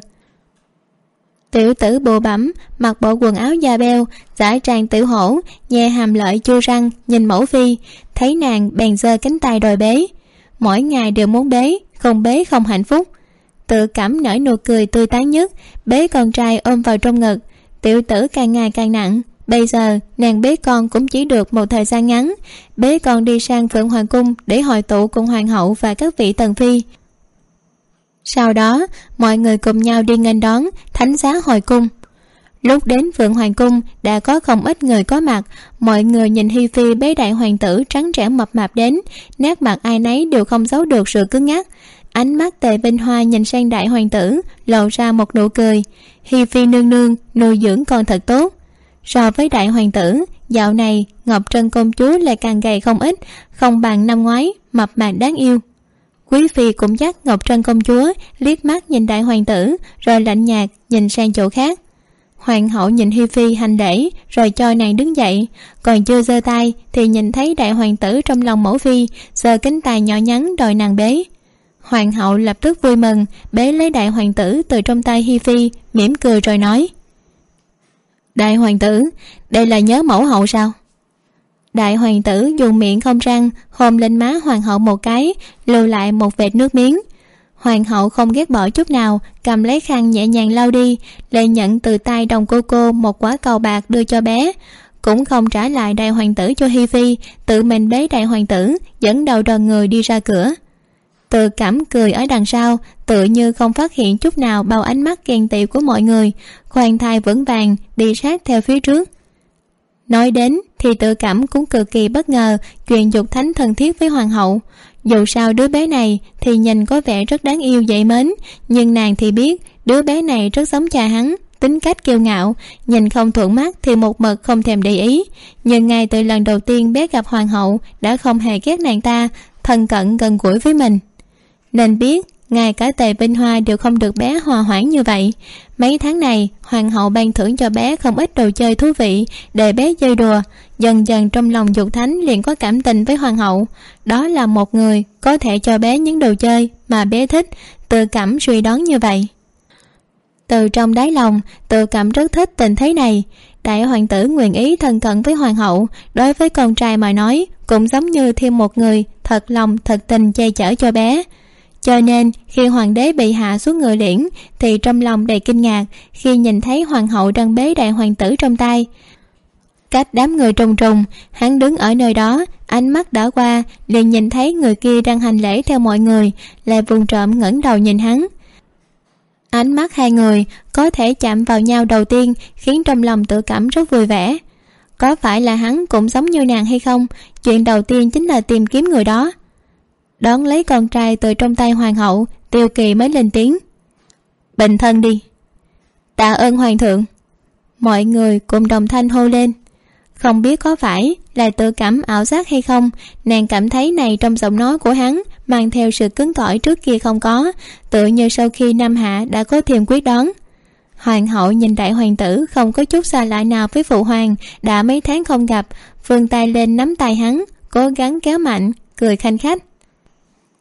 tiểu tử bồ bẩm, mặc bộ quần áo da beo giải tràng tiểu hổ, nhè hàm lợi chua răng, nhìn mẫu phi. Thấy nàng bèn giơ cánh tay đòi bế. Mỗi ngày đều muốn bế, không bế không hạnh phúc. Tự cảm nở nụ cười tươi tắn nhất, bế con trai ôm vào trong ngực. Tiểu tử càng ngày càng nặng, bây giờ nàng bế con cũng chỉ được một thời gian ngắn. Bế con đi sang phượng hoàng cung để hội tụ cùng hoàng hậu và các vị tần phi sau đó, mọi người cùng nhau đi nghênh đón thánh giá hồi cung. Lúc đến phượng hoàng cung, đã có không ít người có mặt. Mọi người nhìn hi phi bế đại hoàng tử trắng trẻo mập mạp đến, nét mặt ai nấy đều không giấu được sự cứng ngắc. Ánh mắt tề vinh hoa nhìn sang đại hoàng tử, lộ ra một nụ cười. Hi phi nương nương, nuôi dưỡng con thật tốt. So với đại hoàng tử, dạo này ngọc trân công chúa lại càng gầy không ít, không bằng năm ngoái, mập mạp đáng yêu quý phi cũng dắt ngọc trân công chúa, liếc mắt nhìn đại hoàng tử, rồi lạnh nhạt nhìn sang chỗ khác. Hoàng hậu nhìn hi phi hành lễ, rồi cho nàng đứng dậy. Còn chưa giơ tay thì nhìn thấy đại hoàng tử trong lòng mẫu phi, giơ cánh tay nhỏ nhắn đòi nàng bế. Hoàng hậu lập tức vui mừng, bế lấy đại hoàng tử từ trong tay hi phi, mỉm cười rồi nói, đại hoàng tử, đây là nhớ mẫu hậu sao? Đại hoàng tử dùng miệng không răng hôn lên má hoàng hậu một cái, lưu lại một vệt nước miếng. Hoàng hậu không ghét bỏ chút nào, cầm lấy khăn nhẹ nhàng lau đi, lại nhận từ tay đồng cô cô một quả cầu bạc đưa cho bé. Cũng không trả lại đại hoàng tử cho hi phi, tự mình bế đại hoàng tử, dẫn đầu đoàn người đi ra cửa. Tự cảm cười ở đằng sau, tự như không phát hiện chút nào bao ánh mắt ghen tị của mọi người, khoan thai vững vàng, đi sát theo phía trước. Nói đến thì tự cảm cũng cực kỳ bất ngờ chuyện dục thánh thân thiết với hoàng hậu. Dù sao đứa bé này thì nhìn có vẻ rất đáng yêu dễ mến, nhưng nàng thì biết đứa bé này rất giống cha hắn, tính cách kiêu ngạo, nhìn không thuận mắt thì một mực không thèm để ý. Nhưng ngay từ lần đầu tiên bé gặp hoàng hậu đã không hề ghét nàng ta, thân cận gần gũi với mình. Nên biết, ngay cả tề binh hoa đều không được bé hòa hoãn như vậy. Mấy tháng này, hoàng hậu ban thưởng cho bé không ít đồ chơi thú vị để bé chơi đùa dần dần trong lòng dục thánh liền có cảm tình với hoàng hậu. Đó là một người có thể cho bé những đồ chơi mà bé thích, tự cảm suy đoán như vậy. Từ trong đáy lòng, tự cảm rất thích tình thế này. Đại hoàng tử nguyện ý thân cận với hoàng hậu, đối với con trai mà nói cũng giống như thêm một người thật lòng, thật tình che chở cho bé. Cho nên, khi hoàng đế bị hạ xuống ngựa liễn, thì trong lòng đầy kinh ngạc khi nhìn thấy hoàng hậu đang bế đại hoàng tử trong tay cách đám người trùng trùng, hắn đứng ở nơi đó, ánh mắt đã qua, liền nhìn thấy người kia đang hành lễ theo mọi người, lại vùng trộm ngẩng đầu nhìn hắn. Ánh mắt hai người có thể chạm vào nhau đầu tiên khiến trong lòng tự cảm rất vui vẻ. Có phải là hắn cũng giống như nàng hay không? Chuyện đầu tiên chính là tìm kiếm người đó. Đón lấy con trai từ trong tay hoàng hậu, tiêu kỳ mới lên tiếng. Bình thân đi. Tạ ơn hoàng thượng. Mọi người cùng đồng thanh hô lên không biết có phải là tự cảm ảo giác hay không, nàng cảm thấy này trong giọng nói của hắn mang theo sự cứng cỏi trước kia không có, tự như sau khi nam hạ đã có thiềm quyết đón hoàng hậu nhìn đại hoàng tử không có chút xa lạ nào với phụ hoàng, đã mấy tháng không gặp, vươn tay lên nắm tay hắn, cố gắng kéo mạnh, cười khanh khách.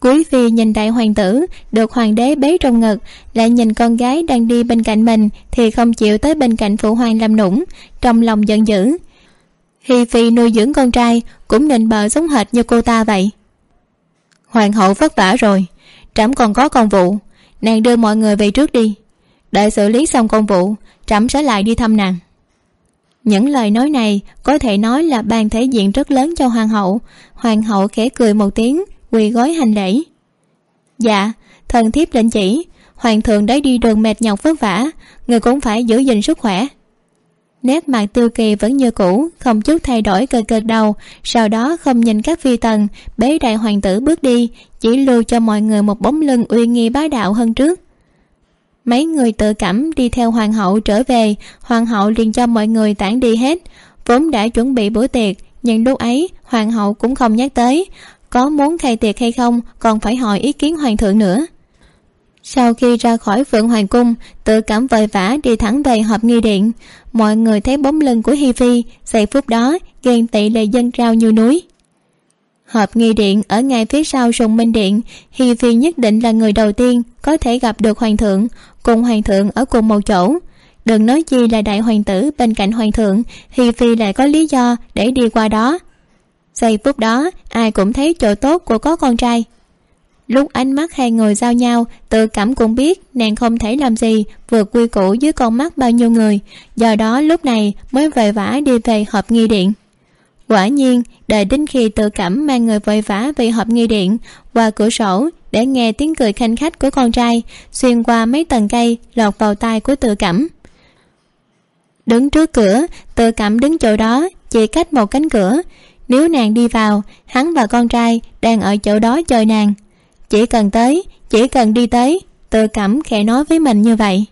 Quý phi nhìn đại hoàng tử, được hoàng đế bế trong ngực, lại nhìn con gái đang đi bên cạnh mình thì không chịu tới bên cạnh phụ hoàng làm nũng, trong lòng giận dữ hi phi nuôi dưỡng con trai cũng nịnh bợ giống hệt như cô ta vậy. Hoàng hậu vất vả rồi, trẫm còn có công vụ, nàng đưa mọi người về trước đi. Đợi xử lý xong công vụ, trẫm sẽ lại đi thăm nàng. Những lời nói này có thể nói là ban thể diện rất lớn cho hoàng hậu. Hoàng hậu khẽ cười một tiếng, quỳ gối hành lễ. Dạ thần thiếp lệnh chỉ, hoàng thượng đã đi đường mệt nhọc vất vả, người cũng phải giữ gìn sức khỏe nét mặt tiêu kỳ vẫn như cũ, không chút thay đổi cờ cờ đầu sau đó không nhìn các phi tần, bế đại hoàng tử bước đi, chỉ lưu cho mọi người một bóng lưng uy nghi bá đạo hơn trước. Mấy người tự cảm đi theo hoàng hậu trở về, hoàng hậu liền cho mọi người tản đi hết. Vốn đã chuẩn bị bữa tiệc, nhưng lúc ấy, hoàng hậu cũng không nhắc tới. Có muốn khai tiệc hay không, còn phải hỏi ý kiến hoàng thượng nữa sau khi ra khỏi phượng hoàng cung tự cảm vội vã đi thẳng về họp nghi điện. Mọi người thấy bóng lưng của hi phi, giây phút đó ghen tị lệ dân trao như núi. Họp nghi điện ở ngay phía sau sùng minh điện, hi phi nhất định là người đầu tiên có thể gặp được hoàng thượng, cùng hoàng thượng ở cùng một chỗ. Đừng nói chi là đại hoàng tử bên cạnh hoàng thượng, hi phi lại có lý do để đi qua đó. Giây phút đó, ai cũng thấy chỗ tốt của có con trai lúc ánh mắt hai người giao nhau, tự cảm cũng biết nàng không thể làm gì, vượt quy củ dưới con mắt bao nhiêu người. Do đó lúc này mới vội vã đi về hộp nghi điện. Quả nhiên, đợi đến khi tự cảm mang người vội vã về hộp nghi điện, qua cửa sổ để nghe tiếng cười khanh khách của con trai, xuyên qua mấy tầng cây lọt vào tai của tự cảm. Đứng trước cửa, tự cảm đứng chỗ đó, chỉ cách một cánh cửa. Nếu nàng đi vào, hắn và con trai đang ở chỗ đó chờ nàng chỉ cần tới, chỉ cần đi tới, tự cảm khẽ nói với mình như vậy.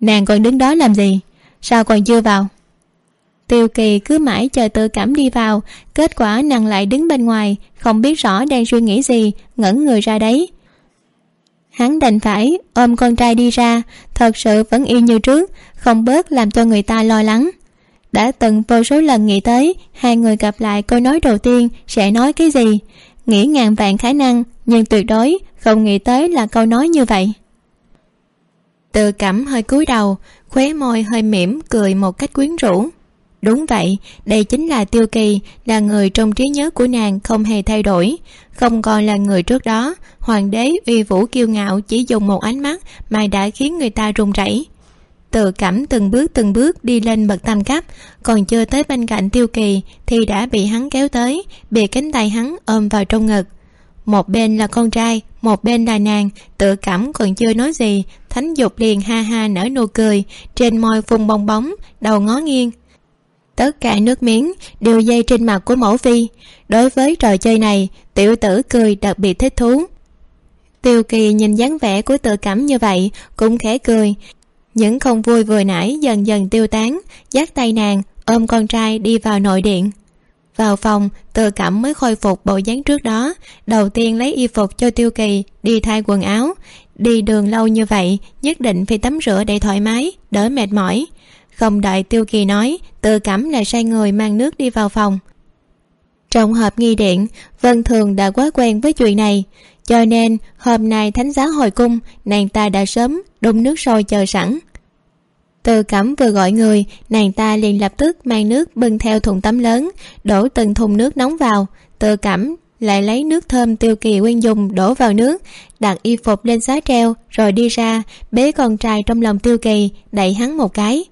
Nàng còn đứng đó làm gì? Sao còn chưa vào? Tiêu kỳ cứ mãi chờ tự cảm đi vào, kết quả nàng lại đứng bên ngoài, không biết rõ đang suy nghĩ gì, ngẩn người ra đấy. Hắn đành phải ôm con trai đi ra, thật sự vẫn y như trước, không bớt làm cho người ta lo lắng. Đã từng vô số lần nghĩ tới, hai người gặp lại câu nói đầu tiên sẽ nói cái gì? Nghĩ ngàn vạn khả năng, nhưng tuyệt đối không nghĩ tới là câu nói như vậy. Tự cảm hơi cúi đầu, khóe môi hơi mỉm cười một cách quyến rũ. Đúng vậy, đây chính là tiêu kỳ, là người trong trí nhớ của nàng không hề thay đổi. Không còn là người trước đó, hoàng đế uy vũ kiêu ngạo chỉ dùng một ánh mắt mà đã khiến người ta run rẩy tự cảm từng bước từng bước đi lên bậc tam cấp. Còn chưa tới bên cạnh tiêu kỳ thì đã bị hắn kéo tới, bị cánh tay hắn ôm vào trong ngực. Một bên là con trai, một bên là nàng, tự cảm còn chưa nói gì. Thánh dục liền ha ha nở nụ cười, trên môi phun bong bóng, đầu ngó nghiêng. Tất cả nước miếng đều dây trên mặt của mẫu phi. Đối với trò chơi này, tiểu tử cười đặc biệt thích thú. Tiêu kỳ nhìn dáng vẻ của tự cảm như vậy, cũng khẽ cười những không vui vừa nãy dần dần tiêu tán, dắt tay nàng, ôm con trai đi vào nội điện. Vào phòng tự cảm mới khôi phục bộ dáng trước đó, đầu tiên lấy y phục cho tiêu kỳ, đi thay quần áo. Đi đường lâu như vậy, nhất định phải tắm rửa để thoải mái, đỡ mệt mỏi. Không đợi tiêu kỳ nói tự cảm là sai người mang nước đi vào phòng trong hộp nghi điện, vân thường đã quá quen với chuyện này. Cho nên, hôm nay thánh giá hồi cung, nàng ta đã sớm đun nước sôi chờ sẵn. Từ cẩm vừa gọi người, nàng ta liền lập tức mang nước bưng theo thùng tắm lớn, đổ từng thùng nước nóng vào. Từ cẩm lại lấy nước thơm tiêu kỳ quen dùng đổ vào nước, đặt y phục lên xá treo, rồi đi ra, bế con trai trong lòng tiêu kỳ, đẩy hắn một cái.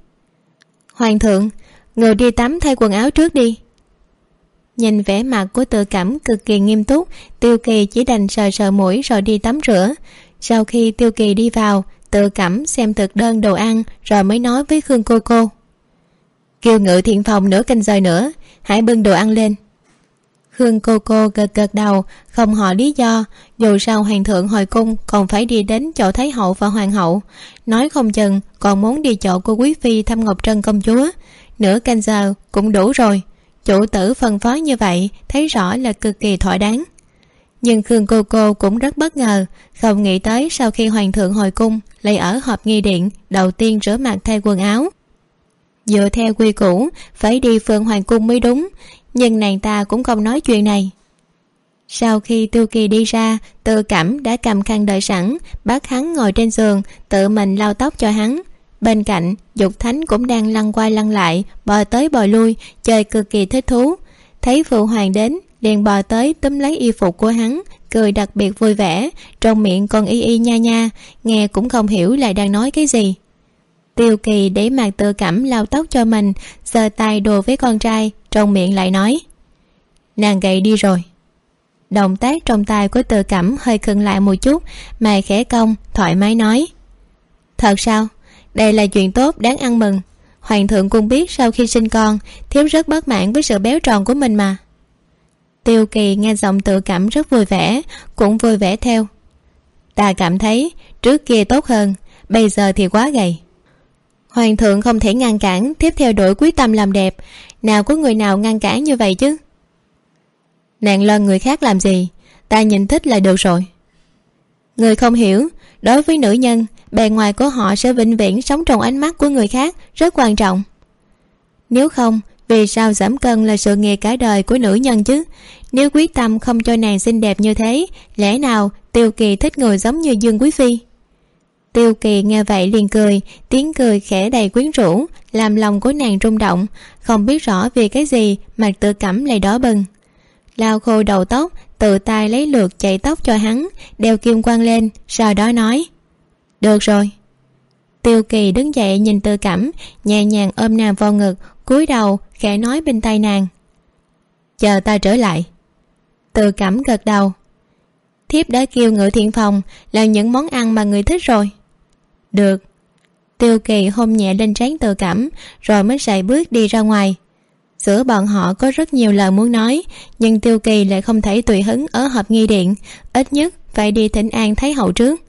Hoàng thượng, người đi tắm thay quần áo trước đi nhìn vẻ mặt của tự cảm cực kỳ nghiêm túc, tiêu kỳ chỉ đành sờ sờ mũi rồi đi tắm rửa. Sau khi tiêu kỳ đi vào, tự cảm xem thực đơn đồ ăn rồi mới nói với khương cô cô. Kêu ngự thiện phòng nửa canh giờ nữa, hãy bưng đồ ăn lên. Khương cô cô gật gật đầu, không hỏi lý do, dù sao hoàng thượng hồi cung còn phải đi đến chỗ thái hậu và hoàng hậu. Nói không chừng còn muốn đi chỗ của quý phi thăm ngọc trân công chúa. Nửa canh giờ cũng đủ rồi chủ tử phân phó như vậy, thấy rõ là cực kỳ thỏa đáng. Nhưng khương cô cô cũng rất bất ngờ, không nghĩ tới sau khi hoàng thượng hồi cung, lại ở họp nghi điện, đầu tiên rửa mặt thay quần áo. Dựa theo quy củ, phải đi phượng hoàng cung mới đúng, nhưng nàng ta cũng không nói chuyện này. Sau khi tiêu kỳ đi ra tự cảm đã cầm khăn đợi sẵn, bắt hắn ngồi trên giường, tự mình lau tóc cho hắn bên cạnh, dục thánh cũng đang lăn qua lăn lại, bò tới bò lui, chơi cực kỳ thích thú. Thấy phụ hoàng đến, liền bò tới túm lấy y phục của hắn, cười đặc biệt vui vẻ, trong miệng còn y y nha nha, nghe cũng không hiểu lại đang nói cái gì. Tiêu kỳ để mạc tự cảm lau tóc cho mình, giơ tay đồ với con trai, trong miệng lại nói, nàng gầy đi rồi. Động tác trong tay của tự cảm hơi khựng lại một chút, mày khẽ cong, thoải mái nói, thật sao? Đây là chuyện tốt, đáng ăn mừng. Hoàng thượng cũng biết sau khi sinh con thiếu rất bất mãn với sự béo tròn của mình mà. Tiêu kỳ nghe giọng tự cảm rất vui vẻ, cũng vui vẻ theo. Ta cảm thấy, trước kia tốt hơn, bây giờ thì quá gầy. Hoàng thượng không thể ngăn cản tiếp theo đổi quyết tâm làm đẹp. Nào có người nào ngăn cản như vậy chứ? Nàng lo người khác làm gì? Ta nhìn thích là được rồi. Người không hiểu, đối với nữ nhân bề ngoài của họ sẽ vĩnh viễn sống trong ánh mắt của người khác, rất quan trọng. Nếu không, vì sao giảm cân là sự nghiệp cả đời của nữ nhân chứ? Nếu quyết tâm không cho nàng xinh đẹp như thế, lẽ nào tiêu kỳ thích người giống như dương quý phi? Tiêu kỳ nghe vậy liền cười, tiếng cười khẽ đầy quyến rũ, làm lòng của nàng rung động, không biết rõ vì cái gì mà tự cảm lại đỏ bừng. Lau khô đầu tóc, tự tay lấy lượt chạy tóc cho hắn, đeo kim quang lên, sau đó nói được rồi. Tiêu kỳ đứng dậy nhìn Tư cảm nhẹ nhàng ôm nàng vào ngực, cúi đầu, khẽ nói bên tay nàng. Chờ ta trở lại. Tư cảm gật đầu. Thiếp đã kêu ngự thiện phòng là những món ăn mà người thích rồi. Được. Tiêu kỳ hôn nhẹ lên trán tự cảm rồi mới sải bước đi ra ngoài. Giữa bọn họ có rất nhiều lời muốn nói, nhưng tiêu kỳ lại không thể tùy hứng ở hợp nghi điện, ít nhất phải đi thỉnh an thấy hậu trước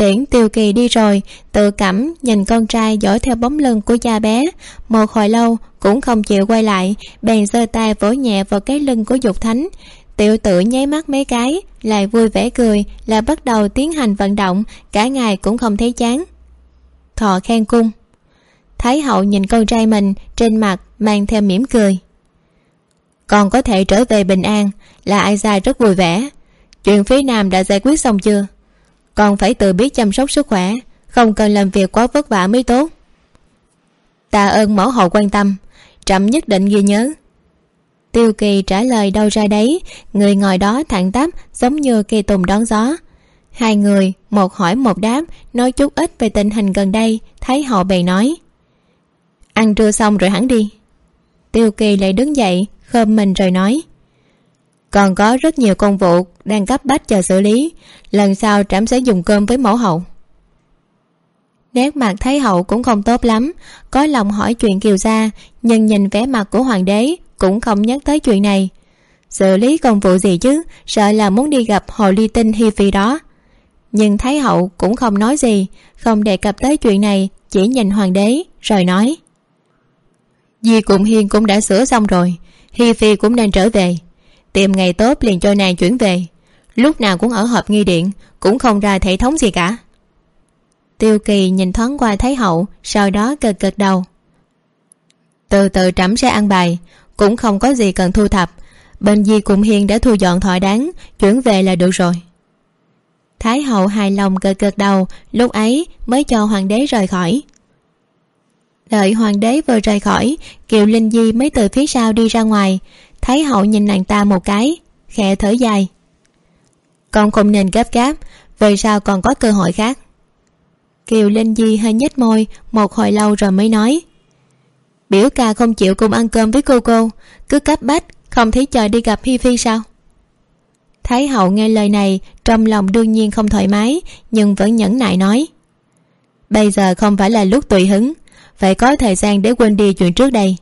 tiễn tiêu kỳ đi rồi, tự cảm nhìn con trai dõi theo bóng lưng của cha bé. Một hồi lâu, cũng không chịu quay lại, bèn giơ tay vỗ nhẹ vào cái lưng của dục thánh. Tiểu tử nháy mắt mấy cái, lại vui vẻ cười là bắt đầu tiến hành vận động, cả ngày cũng không thấy chán. Thọ khen cung. Thái hậu nhìn con trai mình trên mặt mang theo mỉm cười. Còn có thể trở về bình an, là ai ra rất vui vẻ. Chuyện phía nam đã giải quyết xong chưa? Còn phải tự biết chăm sóc sức khỏe, không cần làm việc quá vất vả mới tốt. Tạ ơn mẫu hậu quan tâm trẫm nhất định ghi nhớ. Tiêu kỳ trả lời đâu ra đấy, người ngồi đó thẳng tắp, giống như cây tùng đón gió. Hai người, một hỏi một đáp, nói chút ít về tình hình gần đây, thấy họ bèn nói. Ăn trưa xong rồi hẳn đi. Tiêu kỳ lại đứng dậy, khom mình rồi nói còn có rất nhiều công vụ đang cấp bách chờ xử lý. Lần sau trẫm sẽ dùng cơm với mẫu hậu. Nét mặt thấy hậu cũng không tốt lắm. Có lòng hỏi chuyện kiều gia, nhưng nhìn vẻ mặt của hoàng đế cũng không nhắc tới chuyện này. Xử lý công vụ gì chứ? Sợ là muốn đi gặp hồ ly tinh hi phi đó. Nhưng thái hậu cũng không nói gì. Không đề cập tới chuyện này, chỉ nhìn hoàng đế, rồi nói. Di cùng hiên cũng đã sửa xong rồi. Hi phi cũng nên trở về tìm ngày tốt liền cho nàng chuyển về. Lúc nào cũng ở hộp nghi điện, cũng không ra thể thống gì cả. Tiêu kỳ nhìn thoáng qua thái hậu, sau đó cực cực đầu. Từ từ trẫm sẽ ăn bài, cũng không có gì cần thu thập. Bên di cùng hiên đã thu dọn thỏa đáng, chuyển về là được rồi. Thái hậu hài lòng cực cực đầu, lúc ấy mới cho hoàng đế rời khỏi. Đợi hoàng đế vừa rời khỏi, kiều linh di mới từ phía sau đi ra ngoài thái hậu nhìn nàng ta một cái, khẽ thở dài. Con không nên gấp gáp về sau còn có cơ hội khác? Kiều linh di hơi nhếch môi, một hồi lâu rồi mới nói. Biểu ca không chịu cùng ăn cơm với cô cô, cứ cấp bách, không thấy chờ đi gặp hi phi sao? Thái hậu nghe lời này, trong lòng đương nhiên không thoải mái, nhưng vẫn nhẫn nại nói. Bây giờ không phải là lúc tùy hứng, phải có thời gian để quên đi chuyện trước đây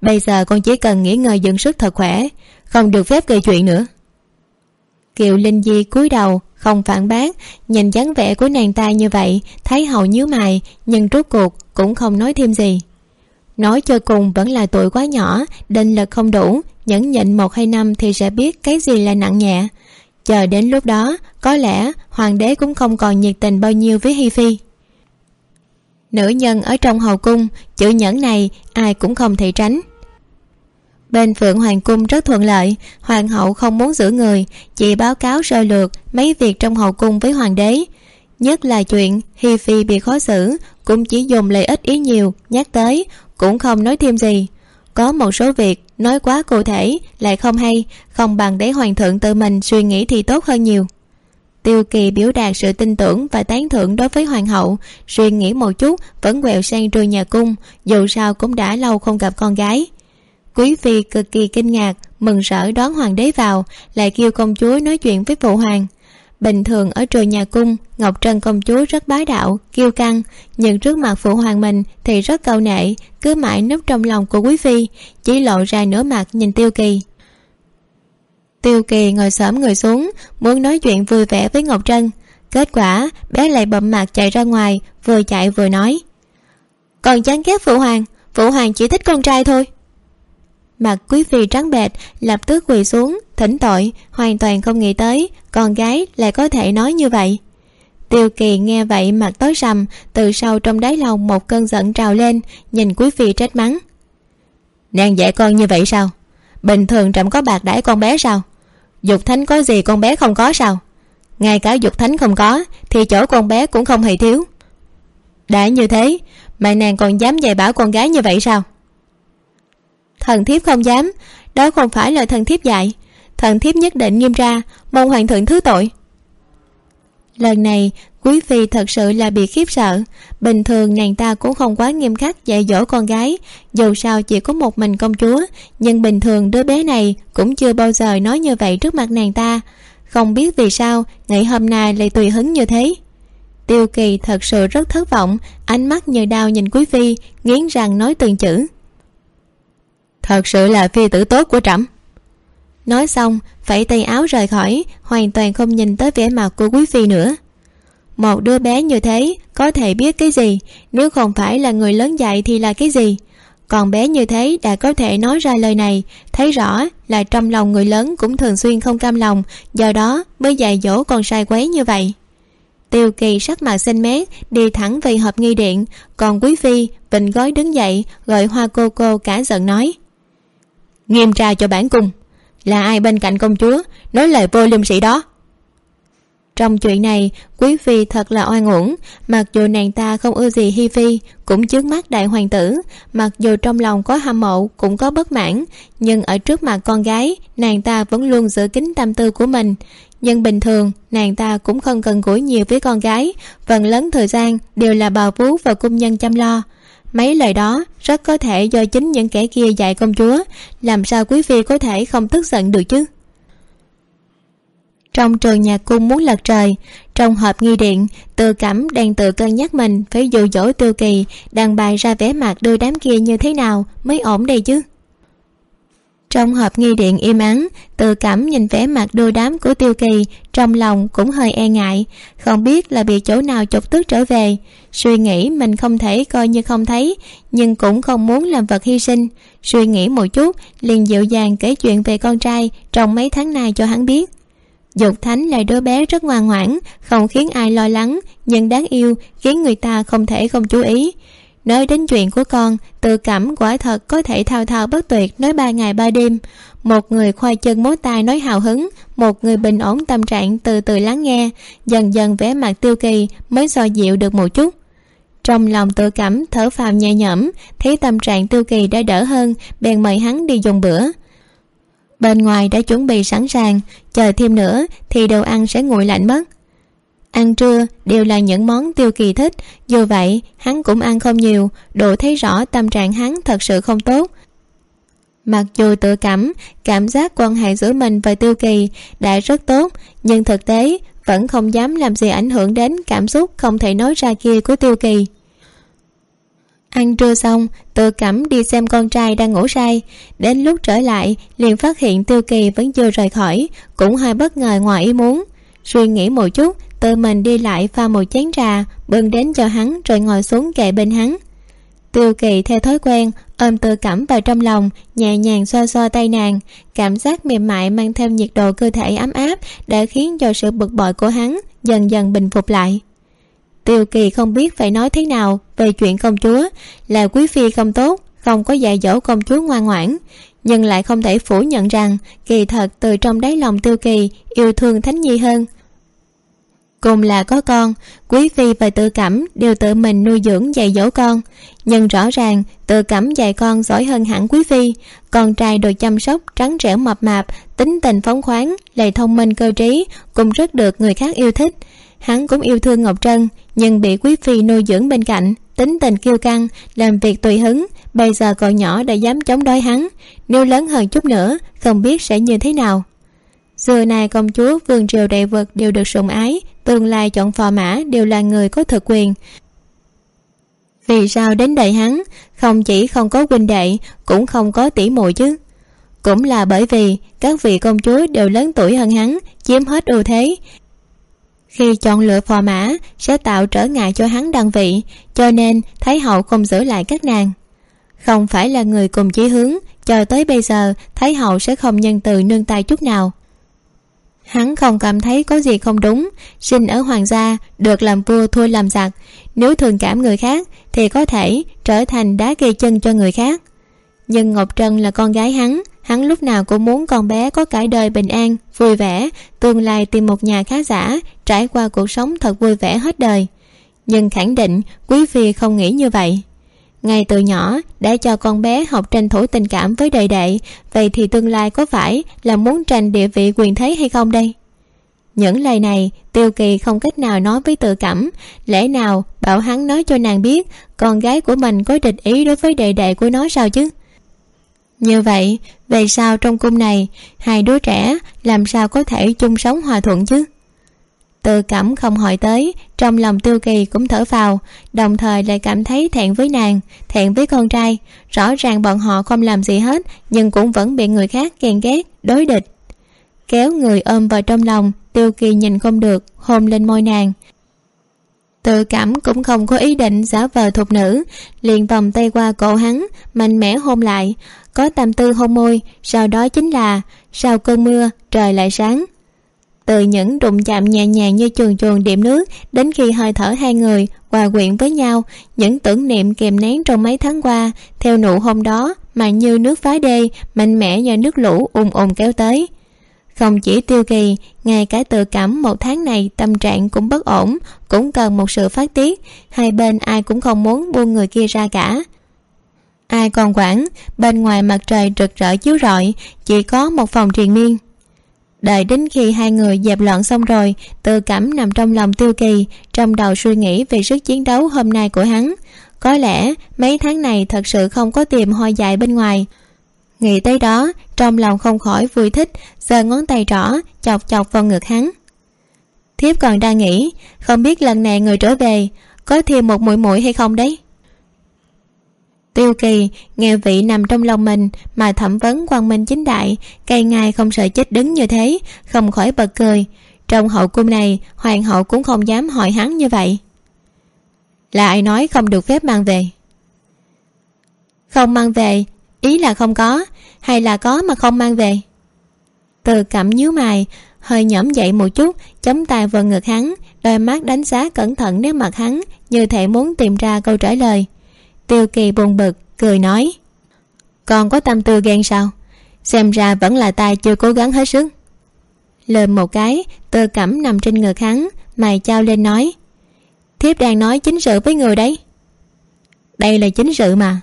bây giờ con chỉ cần nghỉ ngơi dưỡng sức thật khỏe, không được phép gây chuyện nữa. Kiều linh di cúi đầu, không phản bác, nhìn dáng vẻ của nàng ta như vậy, thấy hầu nhíu mày, nhưng rốt cuộc cũng không nói thêm gì. Nói cho cùng vẫn là tuổi quá nhỏ định lực không đủ, nhẫn nhịn một hai năm thì sẽ biết cái gì là nặng nhẹ. Chờ đến lúc đó, có lẽ hoàng đế cũng không còn nhiệt tình bao nhiêu với hi phi. Nữ nhân ở trong hầu cung, chữ nhẫn này ai cũng không thể tránh bên phượng hoàng cung rất thuận lợi. Hoàng hậu không muốn giữ người, chỉ báo cáo sơ lược mấy việc trong hậu cung với hoàng đế. Nhất là chuyện hi phi bị khó xử, cũng chỉ dùng lời ít ý nhiều, nhắc tới, cũng không nói thêm gì. Có một số việc nói quá cụ thể, lại không hay, không bằng để hoàng thượng tự mình suy nghĩ thì tốt hơn nhiều. Tiêu kỳ biểu đạt sự tin tưởng và tán thưởng đối với hoàng hậu, suy nghĩ một chút, vẫn quẹo sang trôi nhà cung, dù sao cũng đã lâu không gặp con gái quý phi cực kỳ kinh ngạc, mừng rỡ đón hoàng đế vào, lại kêu công chúa nói chuyện với phụ hoàng. Bình thường ở trường nhà cung, ngọc trân công chúa rất bái đạo, kiêu căng, nhưng trước mặt phụ hoàng mình thì rất cầu nệ, cứ mãi núp trong lòng của quý phi, chỉ lộ ra nửa mặt nhìn tiêu kỳ. Tiêu kỳ ngồi xổm người xuống, muốn nói chuyện vui vẻ với ngọc trân. Kết quả, bé lại bậm mặt chạy ra ngoài, vừa chạy vừa nói. Còn chán ghét phụ hoàng phụ hoàng chỉ thích con trai thôi mặt quý phi trắng bệch, lập tức quỳ xuống, thỉnh tội, hoàn toàn không nghĩ tới, con gái lại có thể nói như vậy. Tiêu kỳ nghe vậy mặt tối sầm, từ sau trong đáy lòng một cơn giận trào lên, nhìn quý phi trách mắng. Nàng dạy con như vậy sao? Bình thường trẫm có bạc đãi con bé sao? Dục thánh có gì con bé không có sao? Ngay cả dục thánh không có, thì chỗ con bé cũng không hề thiếu. Đã như thế, mà nàng còn dám dạy bảo con gái như vậy sao? Thần thiếp không dám. Đó không phải là thần thiếp dạy. Thần thiếp nhất định nghiêm ra mong hoàng thượng thứ tội. Lần này, quý phi thật sự là bị khiếp sợ. Bình thường nàng ta cũng không quá nghiêm khắc dạy dỗ con gái. Dù sao chỉ có một mình công chúa, nhưng bình thường đứa bé này cũng chưa bao giờ nói như vậy trước mặt nàng ta. Không biết vì sao, ngày hôm nay lại tùy hứng như thế. Tiêu kỳ thật sự rất thất vọng, ánh mắt như đau nhìn quý phi, nghiến răng nói từng chữ thật sự là phi tử tốt của trẫm. Nói xong phải tay áo rời khỏi, hoàn toàn không nhìn tới vẻ mặt của quý phi nữa. Một đứa bé như thế, có thể biết cái gì? Nếu không phải là người lớn dạy thì là cái gì? Còn bé như thế đã có thể nói ra lời này, thấy rõ là trong lòng người lớn cũng thường xuyên không cam lòng, do đó mới dạy dỗ con sai quấy như vậy. Tiêu kỳ sắc mặt xanh mét, đi thẳng về hộp nghi điện, còn quý phi vịnh gói đứng dậy, gọi hoa cô cô cả giận nói nghiêm tra cho bản cung. Là ai bên cạnh công chúa, nói lời vô liêm sĩ đó. Trong chuyện này, quý phi thật là oan uổng. Mặc dù nàng ta không ưa gì hi phi, cũng trước mắt đại hoàng tử. Mặc dù trong lòng có hâm mộ, cũng có bất mãn, nhưng ở trước mặt con gái, nàng ta vẫn luôn giữ kín tâm tư của mình. Nhưng bình thường, nàng ta cũng không cần gũi nhiều với con gái. Phần lớn thời gian đều là bào vú và cung nhân chăm lo mấy lời đó rất có thể do chính những kẻ kia dạy công chúa, làm sao quý phi có thể không tức giận được chứ? Trong trường nhà cung muốn lật trời, trong hộp nghi điện tự cảm đang tự cân nhắc mình phải dụ dỗ tiêu kỳ, đàn bài ra vẻ mặt đưa đám kia như thế nào mới ổn đây chứ? Trong hộp nghi điện im ắng tự cảm nhìn vẻ mặt đôi đám của tiêu kỳ, trong lòng cũng hơi e ngại. Không biết là bị chỗ nào chột tức trở về. Suy nghĩ mình không thể coi như không thấy, nhưng cũng không muốn làm vật hy sinh. Suy nghĩ một chút, liền dịu dàng kể chuyện về con trai trong mấy tháng này cho hắn biết. Dục thánh là đứa bé rất ngoan ngoãn, không khiến ai lo lắng, nhưng đáng yêu, khiến người ta không thể không chú ý nói đến chuyện của con, tự cảm quả thật có thể thao thao bất tuyệt nói ba ngày ba đêm. Một người khoai chân mối tai nói hào hứng, một người bình ổn tâm trạng từ từ lắng nghe, dần dần vẻ mặt tiêu kỳ mới dò dịu được một chút. Trong lòng tự cảm thở phào nhẹ nhõm, thấy tâm trạng tiêu kỳ đã đỡ hơn, bèn mời hắn đi dùng bữa. Bên ngoài đã chuẩn bị sẵn sàng, chờ thêm nữa thì đồ ăn sẽ nguội lạnh mất ăn trưa đều là những món tiêu kỳ thích, dù vậy, hắn cũng ăn không nhiều độ thấy rõ tâm trạng hắn thật sự không tốt. Mặc dù tự cảm cảm giác quan hệ giữa mình và tiêu kỳ đã rất tốt, nhưng thực tế vẫn không dám làm gì ảnh hưởng đến cảm xúc không thể nói ra kia của tiêu kỳ. Ăn trưa xong, tự cảm đi xem con trai đang ngủ say. Đến lúc trở lại, liền phát hiện tiêu kỳ vẫn chưa rời khỏi, cũng hơi bất ngờ ngoài ý muốn. Suy nghĩ một chút tự mình đi lại pha một chén trà, bưng đến cho hắn rồi ngồi xuống kệ bên hắn. Tiêu kỳ theo thói quen, ôm tự cảm vào trong lòng, nhẹ nhàng xoa xoa tay nàng. Cảm giác mềm mại mang theo nhiệt độ cơ thể ấm áp đã khiến cho sự bực bội của hắn dần dần bình phục lại. Tiêu kỳ không biết phải nói thế nào về chuyện công chúa. Là quý phi không tốt, không có dạy dỗ công chúa ngoan ngoãn. Nhưng lại không thể phủ nhận rằng kỳ thật từ trong đáy lòng tiêu kỳ, yêu thương thánh nhi hơn cùng là có con, quý phi và tự cảm đều tự mình nuôi dưỡng dạy dỗ con. Nhưng rõ ràng, tự cảm dạy con giỏi hơn hẳn quý phi. Con trai được chăm sóc, trắng trẻo mập mạp, tính tình phóng khoáng lại thông minh cơ trí cũng rất được người khác yêu thích. Hắn cũng yêu thương ngọc trân, nhưng bị quý phi nuôi dưỡng bên cạnh, tính tình kiêu căng, làm việc tùy hứng, bây giờ còn nhỏ đã dám chống đối hắn. Nếu lớn hơn chút nữa, không biết sẽ như thế nào xưa nay công chúa, vương triều đại vật đều được sủng ái, tương lai chọn phò mã đều là người có thực quyền. Vì sao đến đời hắn, không chỉ không có huynh đệ, cũng không có tỷ muội chứ? Cũng là bởi vì các vị công chúa đều lớn tuổi hơn hắn, chiếm hết ưu thế. Khi chọn lựa phò mã, sẽ tạo trở ngại cho hắn đăng vị, cho nên thái hậu không giữ lại các nàng. Không phải là người cùng chí hướng, cho tới bây giờ, thái hậu sẽ không nhân từ nương tay chút nào hắn không cảm thấy có gì không đúng. Sinh ở hoàng gia, được làm vua thôi làm giặc. Nếu thường cảm người khác, thì có thể trở thành đá gây chân cho người khác. Nhưng ngọc trân là con gái hắn. Hắn lúc nào cũng muốn con bé có cả đời bình an, vui vẻ. Tương lai tìm một nhà khá giả, trải qua cuộc sống thật vui vẻ hết đời. Nhưng khẳng định, quý phi không nghĩ như vậy ngay từ nhỏ, đã cho con bé học tranh thủ tình cảm với đệ đệ. Vậy thì tương lai có phải là muốn tranh địa vị quyền thế hay không đây? Những lời này, tiêu kỳ không cách nào nói với tự cảm. Lẽ nào bảo hắn nói cho nàng biết con gái của mình có địch ý đối với đệ đệ của nó sao chứ? Như vậy, về sau trong cung này, hai đứa trẻ làm sao có thể chung sống hòa thuận chứ? Tự cảm không hỏi tới, trong lòng tiêu kỳ cũng thở phào, đồng thời lại cảm thấy thẹn với nàng, thẹn với con trai. Rõ ràng bọn họ không làm gì hết, nhưng cũng vẫn bị người khác ghen ghét, đối địch. Kéo người ôm vào trong lòng, tiêu kỳ nhìn không được, hôn lên môi nàng. Tự cảm cũng không có ý định giả vờ thục nữ, liền vòng tay qua cổ hắn, mạnh mẽ hôn lại. Có tâm tư hôn môi, sau đó chính là, sau cơn mưa, trời lại sáng từ những đụng chạm nhẹ nhàng như chuồn chuồn điểm nước, đến khi hơi thở hai người hòa quyện với nhau, những tưởng niệm kèm nén trong mấy tháng qua, theo nụ hôn đó mà như nước phá đê, mạnh mẽ như nước lũ ùn ùn kéo tới. Không chỉ tiêu kỳ, ngay cả tự cảm một tháng này tâm trạng cũng bất ổn, cũng cần một sự phát tiết, hai bên ai cũng không muốn buông người kia ra cả. Ai còn quản, bên ngoài mặt trời rực rỡ chiếu rọi, chỉ có một phòng triền miên đợi đến khi hai người dẹp loạn xong rồi tự cảm nằm trong lòng tiêu kỳ, trong đầu suy nghĩ về sức chiến đấu hôm nay của hắn. Có lẽ mấy tháng này thật sự không có tìm hoa dài bên ngoài. Nghĩ tới đó, trong lòng không khỏi vui thích, giơ ngón tay trỏ, chọc chọc vào ngực hắn. Thiếp còn đang nghĩ, không biết lần này người trở về, có thêm một mũi mũi hay không đấy? Tiêu kỳ nghe vị nằm trong lòng mình mà thẩm vấn quan minh chính đại, cây ngài không sợ chết đứng như thế, không khỏi bật cười. Trong hậu cung này, hoàng hậu cũng không dám hỏi hắn như vậy. Là ai nói không được phép mang về? Không mang về, ý là không có, hay là có mà không mang về? Từ cảm nhíu mày, hơi nhõm dậy một chút, chống tay vào ngực hắn, đôi mắt đánh giá cẩn thận nét mặt hắn, như thể muốn tìm ra câu trả lời tiêu kỳ buồn bực, cười nói. Còn có tâm tư ghen sao? Xem ra vẫn là ta chưa cố gắng hết sức. Lên một cái, tơ cẩm nằm trên ngực hắn, mày trao lên nói. Thiếp đang nói chính sự với người đấy. Đây là chính sự mà.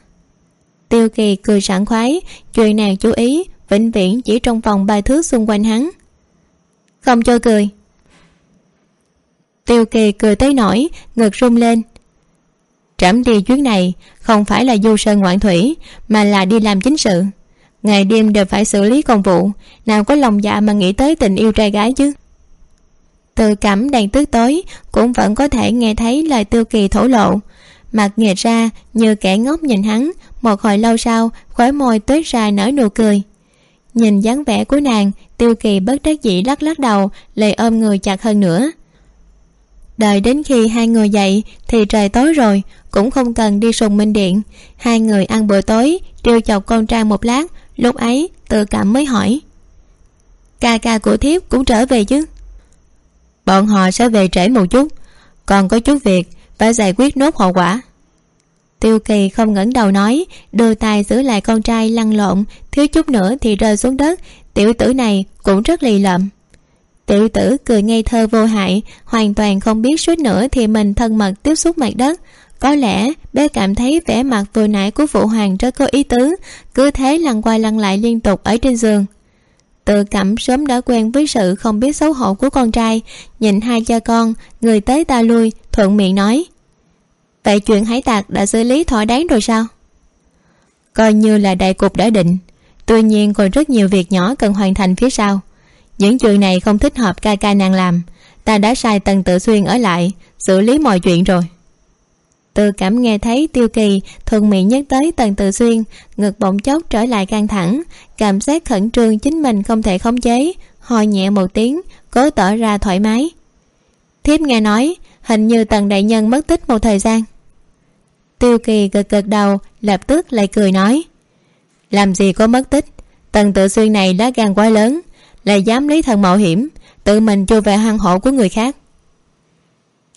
Tiêu kỳ cười sảng khoái, chuyện nàng chú ý, vĩnh viễn chỉ trong vòng ba thước xung quanh hắn. Không cho cười. Tiêu kỳ cười tới nổi ngực rung lên trẫm đi chuyến này không phải là du sơn ngoạn thủy, mà là đi làm chính sự. Ngày đêm đều phải xử lý công vụ, nào có lòng dạ mà nghĩ tới tình yêu trai gái chứ. Từ cẩm đang tức tối cũng vẫn có thể nghe thấy lời tiêu kỳ thổ lộ. Mặt nghệt ra như kẻ ngốc nhìn hắn, một hồi lâu sau khóe môi tuyết ra nở nụ cười. Nhìn dáng vẻ của nàng, tiêu kỳ bất đắc dĩ lắc lắc đầu lầy ôm người chặt hơn nữa đợi đến khi hai người dậy thì trời tối rồi, cũng không cần đi sùng minh điện. Hai người ăn bữa tối trêu chọc con trang một lát, lúc ấy tự cảm mới hỏi. Ca ca của thiếp cũng trở về chứ? Bọn họ sẽ về trễ một chút, còn có chút việc phải giải quyết nốt hậu quả. Tiêu kỳ không ngẩng đầu nói, đưa tay giữ lại con trai lăn lộn, thiếu chút nữa thì rơi xuống đất. Tiểu tử này cũng rất lì lợm tiểu tử cười ngây thơ vô hại, hoàn toàn không biết suýt nữa thì mình thân mật tiếp xúc mặt đất. Có lẽ bé cảm thấy vẻ mặt vừa nãy của phụ hoàng rất có ý tứ, cứ thế lăn qua lăn lại liên tục ở trên giường. Tự cảm sớm đã quen với sự không biết xấu hổ của con trai, nhìn hai cha con, người tới ta lui, thuận miệng nói. Vậy chuyện hải tạc đã xử lý thỏa đáng rồi sao? Coi như là đại cục đã định, tuy nhiên còn rất nhiều việc nhỏ cần hoàn thành phía sau những chuyện này không thích hợp ca ca nàng làm. Ta đã sai tần tự xuyên ở lại, xử lý mọi chuyện rồi. Từ cảm nghe thấy tiêu kỳ thuận miệng nhắc tới tần tự xuyên, ngực bỗng chốc trở lại căng thẳng, cảm giác khẩn trương chính mình không thể khống chế, ho nhẹ một tiếng, cố tỏ ra thoải mái. Thiếp nghe nói, hình như tần đại nhân mất tích một thời gian. Tiêu kỳ gật gật đầu, lập tức lại cười nói, làm gì có mất tích? Tần tự xuyên này đã gan quá lớn lại dám lấy thần mạo hiểm, tự mình chui về hang hộ của người khác.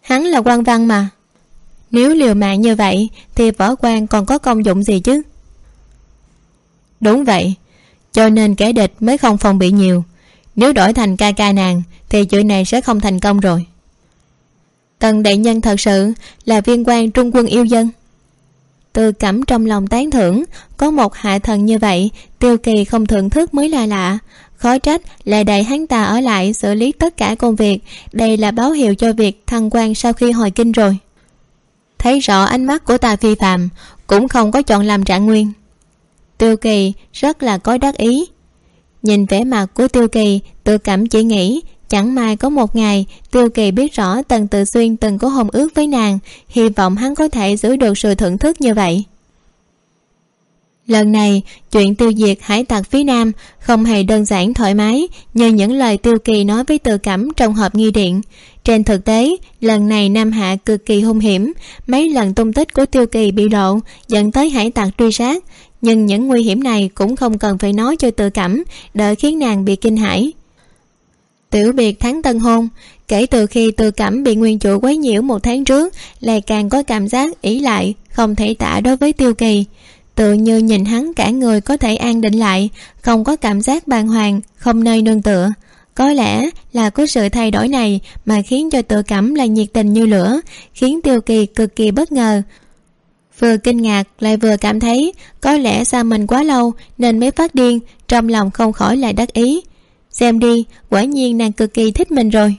Hắn là quan văn mà. Nếu liều mạng như vậy, thì võ quan còn có công dụng gì chứ? Đúng vậy, cho nên kẻ địch mới không phòng bị nhiều. Nếu đổi thành ca ca nàng, thì chuyện này sẽ không thành công rồi. Tần đại nhân thật sự là viên quan trung quân yêu dân. Từ cẩm trong lòng tán thưởng, có một hạ thần như vậy, tiêu kỳ không thưởng thức mới là lạ khó trách là đầy hắn ta ở lại xử lý tất cả công việc. Đây là báo hiệu cho việc thăng quan sau khi hồi kinh rồi. Thấy rõ ánh mắt của ta phi phạm, cũng không có chọn làm trạng nguyên. Tiêu kỳ rất là có đắc ý. Nhìn vẻ mặt của tiêu kỳ, tự cảm chỉ nghĩ, chẳng may có một ngày, tiêu kỳ biết rõ tần tự xuyên từng có hôn ước với nàng, hy vọng hắn có thể giữ được sự thưởng thức như vậy lần này, chuyện tiêu diệt hải tặc phía nam không hề đơn giản thoải mái như những lời tiêu kỳ nói với tự cẩm trong hộp nghi điện. Trên thực tế, lần này nam hạ cực kỳ hung hiểm. Mấy lần tung tích của tiêu kỳ bị lộ, dẫn tới hải tặc truy sát. Nhưng những nguy hiểm này cũng không cần phải nói cho tự cảm đợi khiến nàng bị kinh hãi. Tiểu biệt tháng tân hôn, kể từ khi tự cảm bị nguyên chủ quấy nhiễu một tháng trước, lại càng có cảm giác ỷ lại, không thể tả đối với tiêu kỳ tự như nhìn hắn cả người có thể an định lại, không có cảm giác bàng hoàng, không nơi nương tựa. Có lẽ là có sự thay đổi này mà khiến cho tự cảm là nhiệt tình như lửa, khiến tiêu kỳ cực kỳ bất ngờ. Vừa kinh ngạc lại vừa cảm thấy có lẽ xa mình quá lâu nên mới phát điên, trong lòng không khỏi lại đắc ý. Xem đi, quả nhiên nàng cực kỳ thích mình rồi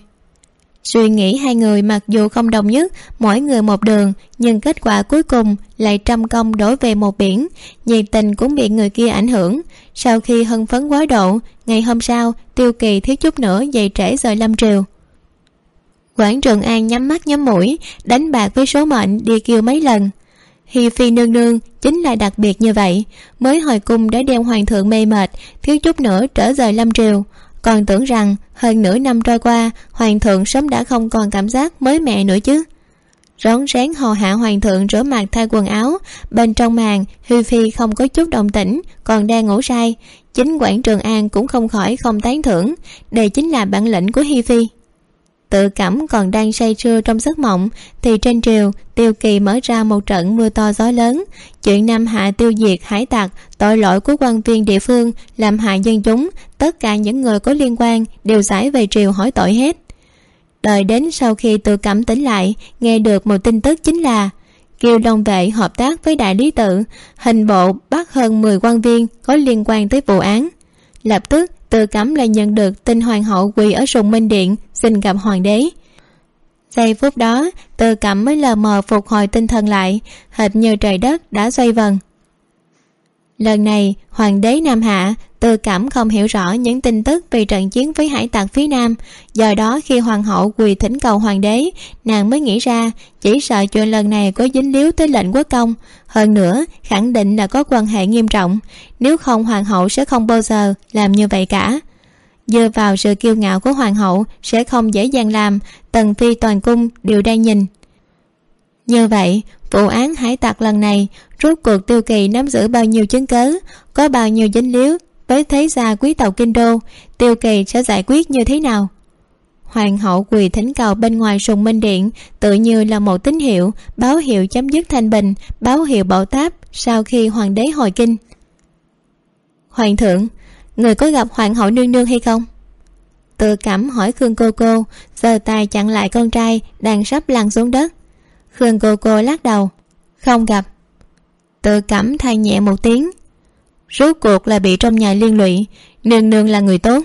suy nghĩ hai người mặc dù không đồng nhất, mỗi người một đường, nhưng kết quả cuối cùng lại trăm công đổi về một biển. Nhiệt tình cũng bị người kia ảnh hưởng. Sau khi hân phấn quá độ, ngày hôm sau, tiêu kỳ thiếu chút nữa dậy trễ rời lâm triều. Quảng trường an nhắm mắt nhắm mũi, đánh bạc với số mệnh đi kêu mấy lần. Hi phi nương nương chính là đặc biệt như vậy. Mới hồi cung đã đem hoàng thượng mê mệt, thiếu chút nữa trở rời lâm triều còn tưởng rằng hơn nửa năm trôi qua, hoàng thượng sớm đã không còn cảm giác mới mẹ nữa chứ. Rón rén hầu hạ hoàng thượng rửa mặt thay quần áo, bên trong màn huy phi không có chút động tĩnh, còn đang ngủ say. Chính quản trường an cũng không khỏi không tán thưởng, đây chính là bản lĩnh của hi phi tự cảm còn đang say sưa trong giấc mộng, thì trên triều, tiêu kỳ mở ra một trận mưa to gió lớn. Chuyện nam hạ tiêu diệt hải tặc tội lỗi của quan viên địa phương, làm hại dân chúng, tất cả những người có liên quan đều giải về triều hỏi tội hết. Đợi đến sau khi tự cảm tỉnh lại, nghe được một tin tức chính là kiều long vệ hợp tác với đại lý tự, hình bộ bắt hơn mười quan viên có liên quan tới vụ án. Lập tức, tự cẩm lại nhận được tin hoàng hậu quỳ ở sùng minh điện xin gặp hoàng đế. Giây phút đó tự cẩm mới lờ mờ phục hồi tinh thần lại, hệt như trời đất đã xoay vần. Lần này, hoàng đế nam hạ tự cảm không hiểu rõ những tin tức về trận chiến với hải tặc phía nam. Do đó khi hoàng hậu quỳ thỉnh cầu hoàng đế, nàng mới nghĩ ra, chỉ sợ chuyện lần này có dính líu tới lệnh quốc công. Hơn nữa, khẳng định là có quan hệ nghiêm trọng. Nếu không, hoàng hậu sẽ không bao giờ làm như vậy cả dơ vào sự kiêu ngạo của hoàng hậu sẽ không dễ dàng làm, tần phi toàn cung đều đang nhìn. Như vậy, vụ án hải tặc lần này rốt cuộc tiêu kỳ nắm giữ bao nhiêu chứng cớ có bao nhiêu dính líu với thế gia quý tàu kinh đô, tiêu kỳ sẽ giải quyết như thế nào? Hoàng hậu quỳ thỉnh cầu bên ngoài sùng minh điện, tự như là một tín hiệu, báo hiệu chấm dứt thanh bình, báo hiệu bảo táp sau khi hoàng đế hồi kinh. Hoàng thượng người có gặp hoàng hậu nương nương hay không? Tự cảm hỏi khương cô cô, giơ tay chặn lại con trai đang sắp lăn xuống đất. Khương cô cô lắc đầu, không gặp. Tự cảm thay nhẹ một tiếng, rốt cuộc là bị trong nhà liên lụy, nương nương là người tốt.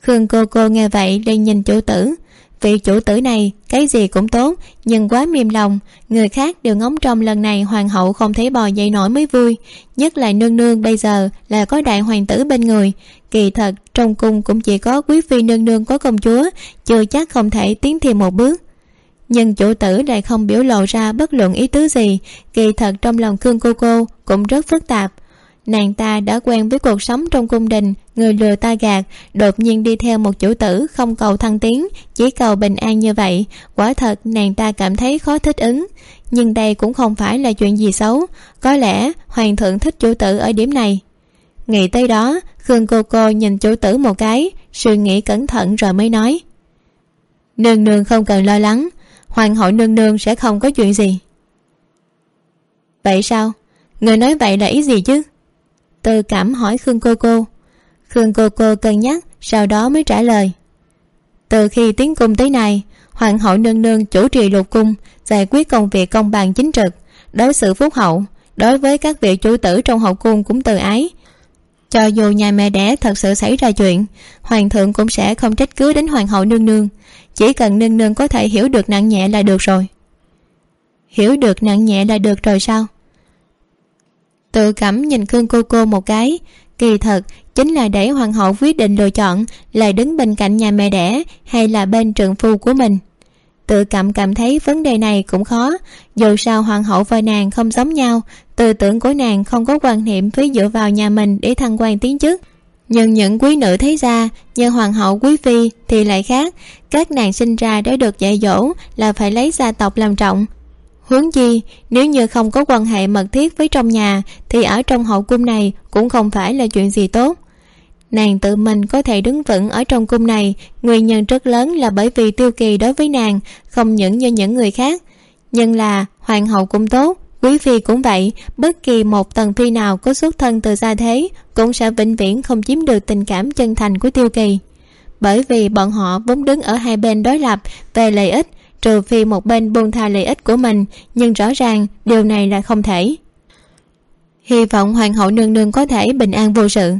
Khương cô cô nghe vậy liền nhìn chủ tử vị chủ tử này, cái gì cũng tốt, nhưng quá mềm lòng, người khác đều ngóng trong lần này hoàng hậu không thấy bò dậy nổi mới vui. Nhất là nương nương bây giờ là có đại hoàng tử bên người. Kỳ thật, trong cung cũng chỉ có quý phi nương nương có công chúa, chưa chắc không thể tiến thêm một bước. Nhưng chủ tử lại không biểu lộ ra bất luận ý tứ gì. Kỳ thật, trong lòng khương cô cô cũng rất phức tạp nàng ta đã quen với cuộc sống trong cung đình, người lừa ta gạt, đột nhiên đi theo một chủ tử, không cầu thăng tiến, chỉ cầu bình an như vậy. Quả thật, nàng ta cảm thấy khó thích ứng. Nhưng đây cũng không phải là chuyện gì xấu. Có lẽ, hoàng thượng thích chủ tử ở điểm này. Nghĩ tới đó, khương cô cô nhìn chủ tử một cái, suy nghĩ cẩn thận rồi mới nói. Nương nương không cần lo lắng, hoàng hậu nương nương sẽ không có chuyện gì. Vậy sao? Người nói vậy là ý gì chứ? Từ cảm hỏi khương cô cô. Khương cô cô cân nhắc, sau đó mới trả lời. Từ khi tiến cung tới nay, hoàng hậu nương nương chủ trì lục cung, giải quyết công việc công bằng chính trực, đối xử phúc hậu, đối với các vị chủ tử trong hậu cung cũng từ ái. Cho dù nhà mẹ đẻ thật sự xảy ra chuyện, hoàng thượng cũng sẽ không trách cứ đến hoàng hậu nương nương. Chỉ cần nương nương có thể hiểu được nặng nhẹ là được rồi. Hiểu được nặng nhẹ là được rồi sao? Tự cảm nhìn khương cô cô một cái. Kỳ thật, chính là để hoàng hậu quyết định lựa chọn là đứng bên cạnh nhà mẹ đẻ hay là bên trượng phu của mình. Tự cảm cảm thấy vấn đề này cũng khó. Dù sao hoàng hậu và nàng không giống nhau, tư tưởng của nàng không có quan niệm phải dựa vào nhà mình để thăng quan tiến chức. Nhưng những quý nữ thấy ra như hoàng hậu quý phi thì lại khác. Các nàng sinh ra để được dạy dỗ là phải lấy gia tộc làm trọng huống chi, nếu như không có quan hệ mật thiết với trong nhà, thì ở trong hậu cung này cũng không phải là chuyện gì tốt. Nàng tự mình có thể đứng vững ở trong cung này, nguyên nhân rất lớn là bởi vì tiêu kỳ đối với nàng, không những như những người khác. Nhưng là, hoàng hậu cũng tốt, quý phi cũng vậy, bất kỳ một tần phi nào có xuất thân từ gia thế cũng sẽ vĩnh viễn không chiếm được tình cảm chân thành của tiêu kỳ. Bởi vì bọn họ vốn đứng ở hai bên đối lập về lợi ích trừ phi một bên buông tha lợi ích của mình, nhưng rõ ràng điều này là không thể. Hy vọng hoàng hậu nương nương có thể bình an vô sự.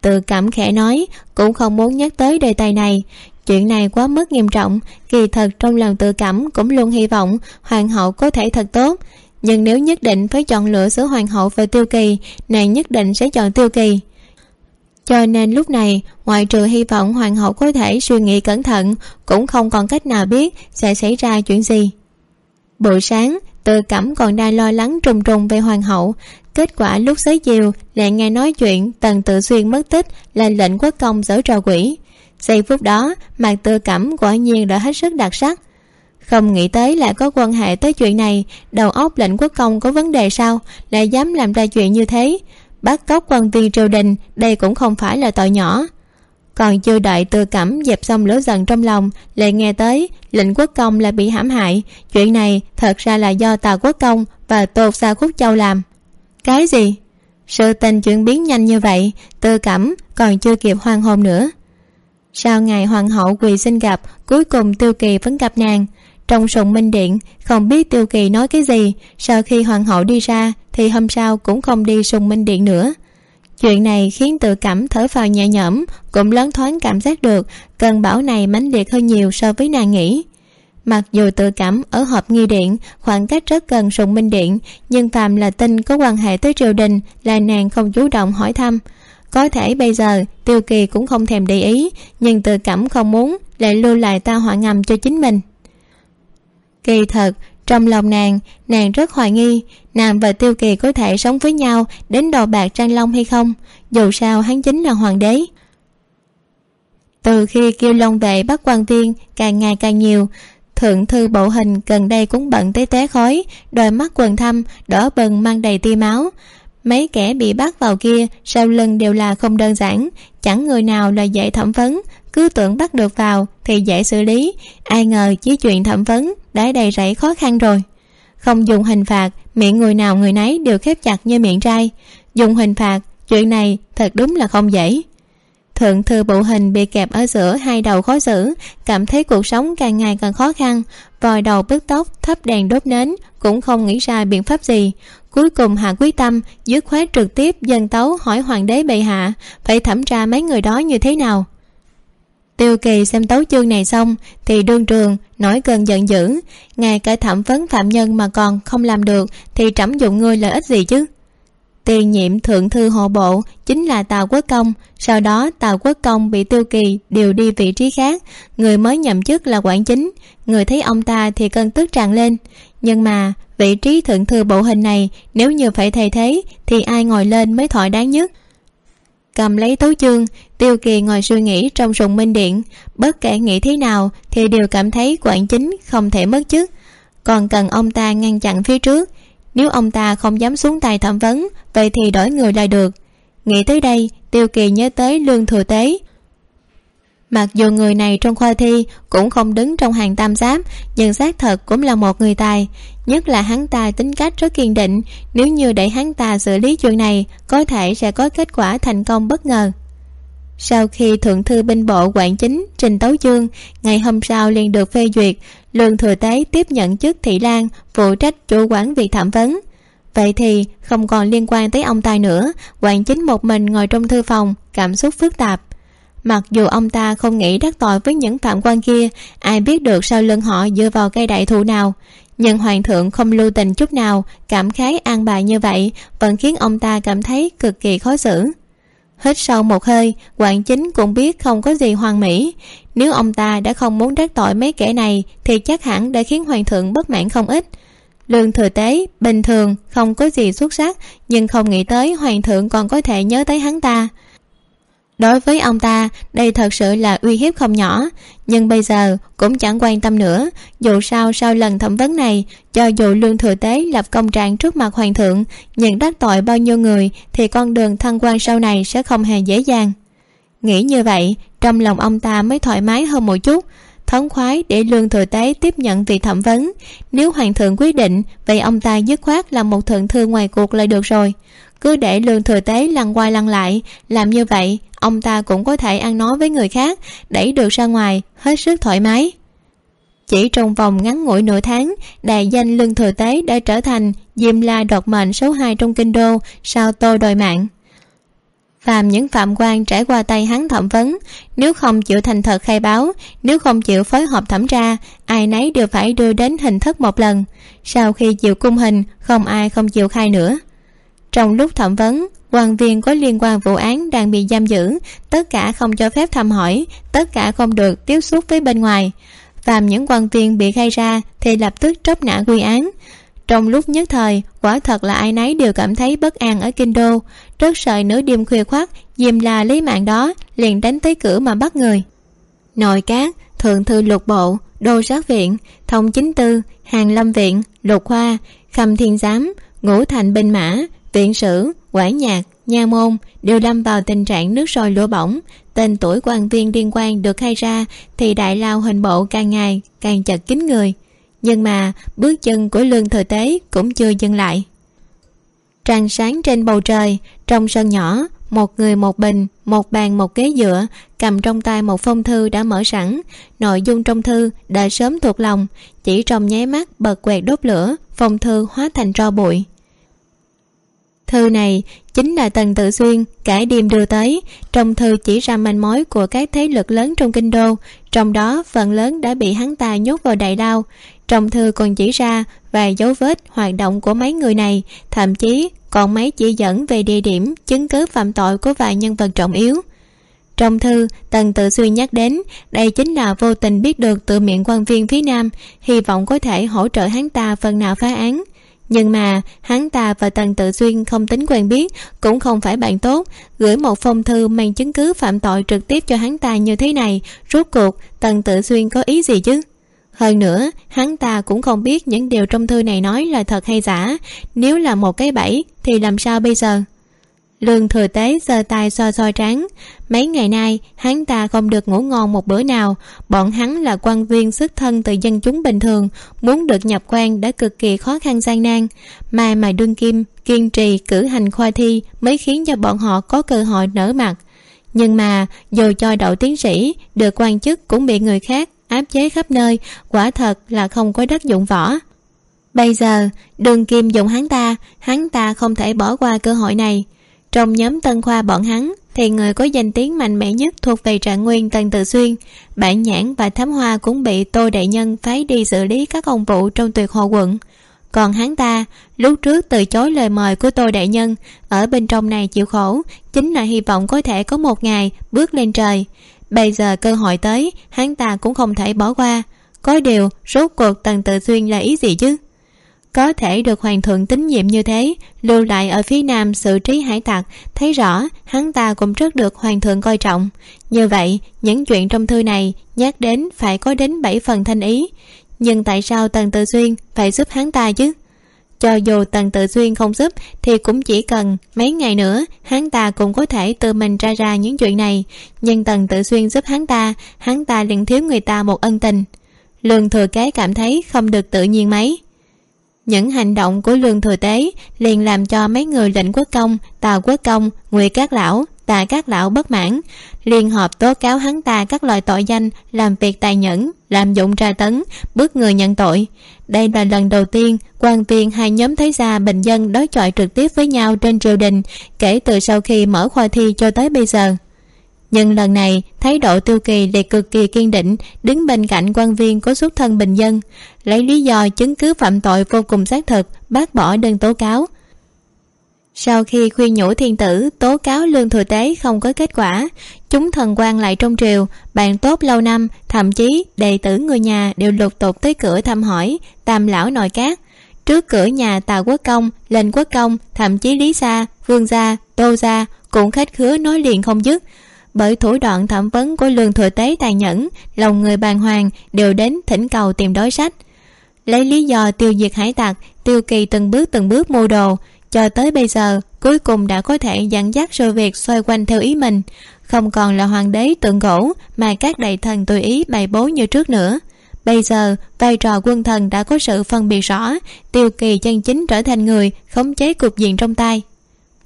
Tự cảm khẽ nói, cũng không muốn nhắc tới đề tài này. Chuyện này quá mức nghiêm trọng, kỳ thật trong lòng tự cảm cũng luôn hy vọng hoàng hậu có thể thật tốt. Nhưng nếu nhất định phải chọn lựa giữa hoàng hậu và tiêu kỳ, nàng nhất định sẽ chọn tiêu kỳ cho nên lúc này ngoại trừ hy vọng hoàng hậu có thể suy nghĩ cẩn thận, cũng không còn cách nào biết sẽ xảy ra chuyện gì. Buổi sáng tự cẩm còn đang lo lắng trùng trùng về hoàng hậu. Kết quả lúc xế chiều, lại nghe nói chuyện tần tự xuyên mất tích là lệnh quốc công giở trò quỷ. Giây phút đó, mặt tự cẩm quả nhiên đã hết sức đặc sắc. Không nghĩ tới lại có quan hệ tới chuyện này, đầu óc lệnh quốc công có vấn đề sao, lại dám làm ra chuyện như thế bắt cóc quan viên triều đình, đây cũng không phải là tội nhỏ. Còn chưa đợi tư cẩm dẹp xong lửa giận trong lòng, lại nghe tới, lệnh quốc công là bị hãm hại. Chuyện này thật ra là do tào quốc công và tột xa khúc châu làm. Cái gì? Sự tình chuyển biến nhanh như vậy, tư cẩm còn chưa kịp hoan hồn nữa. Sau ngày hoàng hậu quỳ xin gặp, cuối cùng tiêu kỳ vẫn gặp nàng. Trong sùng minh điện, không biết tiêu kỳ nói cái gì. Sau khi hoàng hậu đi ra thì hôm sau cũng không đi sùng minh điện nữa. Chuyện này khiến tự cảm thở vào nhẹ nhõm, cũng lớn thoáng cảm giác được cơn bão này mãnh liệt hơn nhiều so với nàng nghĩ. Mặc dù tự cảm ở họp nghi điện, khoảng cách rất gần sùng minh điện, nhưng phàm là tin có quan hệ tới triều đình là nàng không chủ động hỏi thăm. Có thể bây giờ, tiêu kỳ cũng không thèm để ý, nhưng tự cảm không muốn lại lưu lại ta họa ngầm cho chính mình. Kỳ thật trong lòng nàng nàng rất hoài nghi nàng và tiêu kỳ có thể sống với nhau đến đồ bạc trang long hay không, dù sao hắn chính là hoàng đế. Từ khi kêu long vệ bắt quan viên càng ngày càng nhiều, thượng thư bộ hình gần đây cũng bận tới té khói, đôi mắt quần thâm, đỏ bừng mang đầy tia máu. Mấy kẻ bị bắt vào kia sau lưng đều là không đơn giản, chẳng người nào là dễ thẩm vấn cứ tưởng bắt được vào thì dễ xử lý. Ai ngờ chỉ chuyện thẩm vấn đã đầy rẫy khó khăn rồi. Không dùng hình phạt, miệng người nào người nấy đều khép chặt như miệng trai. Dùng hình phạt, chuyện này thật đúng là không dễ. Thượng thư bộ hình bị kẹp ở giữa hai đầu khó xử, cảm thấy cuộc sống càng ngày càng khó khăn. Vòi đầu bứt tóc, thắp đèn đốt nến, cũng không nghĩ ra biện pháp gì. Cuối cùng hạ quý tâm dứt khoát trực tiếp dân tấu hỏi hoàng đế bệ hạ, phải thẩm tra mấy người đó như thế nào tiêu kỳ xem tấu chương này xong, thì đương trường, nổi cơn giận dữ. Ngay cả thẩm vấn phạm nhân mà còn không làm được, thì trẫm dụng ngươi lợi ích gì chứ? Tiền nhiệm thượng thư hộ bộ chính là tào quốc công, sau đó tào quốc công bị tiêu kỳ điều đi vị trí khác. Người mới nhậm chức là quản chính, người thấy ông ta thì cơn tức tràn lên. Nhưng mà, vị trí thượng thư bộ hình này, nếu như phải thay thế, thì ai ngồi lên mới thỏa đáng nhất? Cầm lấy tấu chương, tiêu kỳ ngồi suy nghĩ trong sùng minh điện. Bất kể nghĩ thế nào thì đều cảm thấy quản chính không thể mất chức. Còn cần ông ta ngăn chặn phía trước. Nếu ông ta không dám xuống tay thẩm vấn, vậy thì đổi người là được. Nghĩ tới đây, tiêu kỳ nhớ tới lương thừa tế mặc dù người này trong khoa thi cũng không đứng trong hàng tam giám nhưng xác thật cũng là một người tài. Nhất là hắn ta tính cách rất kiên định, nếu như để hắn ta xử lý chuyện này, có thể sẽ có kết quả thành công bất ngờ. Sau khi thượng thư binh bộ quản chính trình tấu chương ngày hôm sau liền được phê duyệt, lương thừa tế tiếp nhận chức thị lan, phụ trách chủ quản việc thẩm vấn. Vậy thì không còn liên quan tới ông tài nữa, quản chính một mình ngồi trong thư phòng, cảm xúc phức tạp mặc dù ông ta không nghĩ đắc tội với những phạm quan kia, ai biết được sau lưng họ dựa vào cây đại thụ nào. Nhưng hoàng thượng không lưu tình chút nào, cảm khái an bài như vậy, vẫn khiến ông ta cảm thấy cực kỳ khó xử. Hít sâu một hơi quản chính cũng biết không có gì hoàn mỹ. Nếu ông ta đã không muốn đắc tội mấy kẻ này, thì chắc hẳn đã khiến hoàng thượng bất mãn không ít. Lương thừa tế, bình thường, không có gì xuất sắc, nhưng không nghĩ tới hoàng thượng còn có thể nhớ tới hắn ta đối với ông ta, đây thật sự là uy hiếp không nhỏ. Nhưng bây giờ cũng chẳng quan tâm nữa. Dù sao, sau lần thẩm vấn này, cho dù lương thừa tế lập công trạng trước mặt hoàng thượng nhận đắc tội bao nhiêu người thì con đường thăng quan sau này sẽ không hề dễ dàng. Nghĩ như vậy, trong lòng ông ta mới thoải mái hơn một chút. Thống khoái để lương thừa tế tiếp nhận việc thẩm vấn. Nếu hoàng thượng quyết định, vậy ông ta dứt khoát làm một thượng thư ngoài cuộc là được rồi cứ để lương thừa tế lăn qua lăn lại, làm như vậy, ông ta cũng có thể ăn nói với người khác, đẩy được ra ngoài, hết sức thoải mái. Chỉ trong vòng ngắn ngủi nửa tháng, đại danh lương thừa tế đã trở thành diêm la đoạt mệnh số hai trong kinh đô sau tô đòi mạng. Phàm những phạm quan trải qua tay hắn thẩm vấn, nếu không chịu thành thật khai báo, nếu không chịu phối hợp thẩm tra, ai nấy đều phải đưa đến hình thức một lần. Sau khi chịu cung hình, không ai không chịu khai nữa trong lúc thẩm vấn, quan viên có liên quan vụ án đang bị giam giữ, tất cả không cho phép thăm hỏi, tất cả không được tiếp xúc với bên ngoài. Phàm những quan viên bị khai ra thì lập tức tróc nã quy án. Trong lúc nhất thời, quả thật là ai nấy đều cảm thấy bất an ở kinh đô. Rất sợ nửa đêm khuya khoắt dìm là lấy mạng đó, liền đánh tới cửa mà bắt người. Nội các, thượng thư lục bộ, đô sát viện, thông chính tư, hàng lâm viện, lục khoa khâm thiên giám, ngũ thành binh mã viện sử quản nhạc, nha môn đều lâm vào tình trạng nước sôi lửa bỏng. Tên tuổi quan viên liên quan được khai ra thì đại lao hình bộ càng ngày càng chật kín người. Nhưng mà bước chân của lương thừa tế cũng chưa dừng lại. Trăng sáng trên bầu trời, trong sân nhỏ, một người một bình, một bàn một ghế dựa, cầm trong tay một phong thư đã mở sẵn. Nội dung trong thư đã sớm thuộc lòng, chỉ trong nháy mắt bật quẹt đốt lửa, phong thư hóa thành tro bụi thư này chính là tần tự xuyên cải điềm đưa tới. Trong thư chỉ ra manh mối của các thế lực lớn trong kinh đô, trong đó phần lớn đã bị hắn ta nhốt vào đại lao trong thư còn chỉ ra vài dấu vết hoạt động của mấy người này, thậm chí còn mấy chỉ dẫn về địa điểm chứng cứ phạm tội của vài nhân vật trọng yếu. Trong thư, tần tự xuyên nhắc đến, đây chính là vô tình biết được từ miệng quan viên phía nam, hy vọng có thể hỗ trợ hắn ta phần nào phá án nhưng mà, hắn ta và tần tự xuyên không tính quen biết, cũng không phải bạn tốt. Gửi một phong thư mang chứng cứ phạm tội trực tiếp cho hắn ta như thế này, rốt cuộc, tần tự xuyên có ý gì chứ? Hơn nữa, hắn ta cũng không biết những điều trong thư này nói là thật hay giả. Nếu là một cái bẫy, thì làm sao bây giờ? Lương thừa tế giơ tay soi soi trán. Mấy ngày nay, hắn ta không được ngủ ngon một bữa nào. Bọn hắn là quan viên xuất thân từ dân chúng bình thường, muốn được nhập quan đã cực kỳ khó khăn gian nan. Mà mà đương kim, kiên trì cử hành khoa thi mới khiến cho bọn họ có cơ hội nở mặt. Nhưng mà, dù cho đậu tiến sĩ, được quan chức cũng bị người khác áp chế khắp nơi, quả thật là không có đất dụng võ. Bây giờ, đường kim dùng hắn ta hắn ta không thể bỏ qua cơ hội này trong nhóm tân khoa bọn hắn, thì người có danh tiếng mạnh mẽ nhất thuộc về trạng nguyên tần tự xuyên. Bản nhãn và thám hoa cũng bị tô đại nhân phái đi xử lý các công vụ trong tuyệt hồ quận. Còn hắn ta, lúc trước từ chối lời mời của tô đại nhân, ở bên trong này chịu khổ, chính là hy vọng có thể có một ngày bước lên trời. Bây giờ cơ hội tới, hắn ta cũng không thể bỏ qua. Có điều, rốt cuộc tần tự xuyên là ý gì chứ? Có thể được hoàng thượng tín nhiệm như thế, lưu lại ở phía nam xử trí hải tặc, thấy rõ, hắn ta cũng rất được hoàng thượng coi trọng. Như vậy, những chuyện trong thư này nhắc đến phải có đến bảy phần thanh ý. Nhưng tại sao tần tự xuyên phải giúp hắn ta chứ? Cho dù tần tự xuyên không giúp, thì cũng chỉ cần mấy ngày nữa, hắn ta cũng có thể tự mình ra ra những chuyện này. Nhưng tần tự xuyên giúp hắn ta hắn ta liền thiếu người ta một ân tình. Lương thừa kế cảm thấy không được tự nhiên mấy những hành động của lương thừa tế liền làm cho mấy người lệnh quốc công, tào quốc công ngụy các lão tạ các lão bất mãn. Liên hợp tố cáo hắn ta các loại tội danh, làm việc tài nhẫn làm dụng tra tấn, bước người nhận tội. Đây là lần đầu tiên quan viên hai nhóm thấy gia bình dân đối chọi trực tiếp với nhau trên triều đình, kể từ sau khi mở khoa thi cho tới bây giờ nhưng lần này, thái độ tiêu kỳ lại cực kỳ kiên định, đứng bên cạnh quan viên có xuất thân bình dân. Lấy lý do chứng cứ phạm tội vô cùng xác thực, bác bỏ đơn tố cáo. Sau khi khuyên nhủ thiên tử, tố cáo lương thừa tế không có kết quả. Chúng thần quan lại trong triều bạn tốt lâu năm, thậm chí đệ tử người nhà đều lục tục tới cửa thăm hỏi, tam lão nội cát trước cửa nhà tào quốc công lên quốc công, thậm chí lý gia vương gia, tô gia cũng khách khứa nói liền không dứt bởi thủ đoạn thẩm vấn của lương thừa tế tàn nhẫn, lòng người bàng hoàng đều đến thỉnh cầu tìm đối sách. Lấy lý do tiêu diệt hải tặc, tiêu kỳ từng bước từng bước mua đồ, cho tới bây giờ cuối cùng đã có thể dẫn dắt sự việc xoay quanh theo ý mình. Không còn là hoàng đế tượng gỗ mà các đại thần tùy ý bày bố như trước nữa. Bây giờ, vai trò quân thần đã có sự phân biệt rõ, tiêu kỳ chân chính trở thành người khống chế cục diện trong tay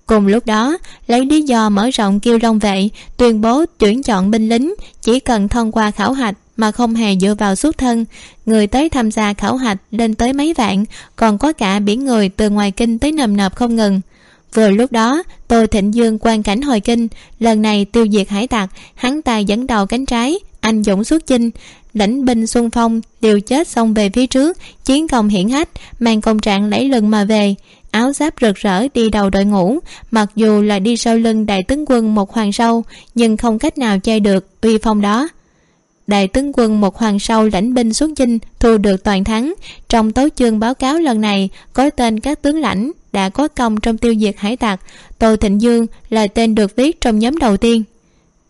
cùng lúc đó, lấy lý do mở rộng kêu long vệ, tuyên bố tuyển chọn binh lính, chỉ cần thông qua khảo hạch mà không hề dựa vào xuất thân. Người tới tham gia khảo hạch lên tới mấy vạn, còn có cả biển người từ ngoài kinh tới nầm nập không ngừng. Vừa lúc đó tôi thịnh dương quan cảnh hồi kinh, lần này tiêu diệt hải tặc hắn tài dẫn đầu cánh trái, anh dũng xuất chinh. Lãnh binh xuân phong, liều chết xông về phía trước, chiến công hiển hách, mang công trạng lấy lừng mà về áo giáp rực rỡ đi đầu đội ngũ, mặc dù là đi sau lưng đại tướng quân một hoàng sâu, nhưng không cách nào che được uy phong đó. Đại tướng quân một hoàng sâu lãnh binh xuất chinh, thu được toàn thắng. Trong tấu chương báo cáo lần này, có tên các tướng lãnh đã có công trong tiêu diệt hải tặc. Tô thịnh dương là tên được viết trong nhóm đầu tiên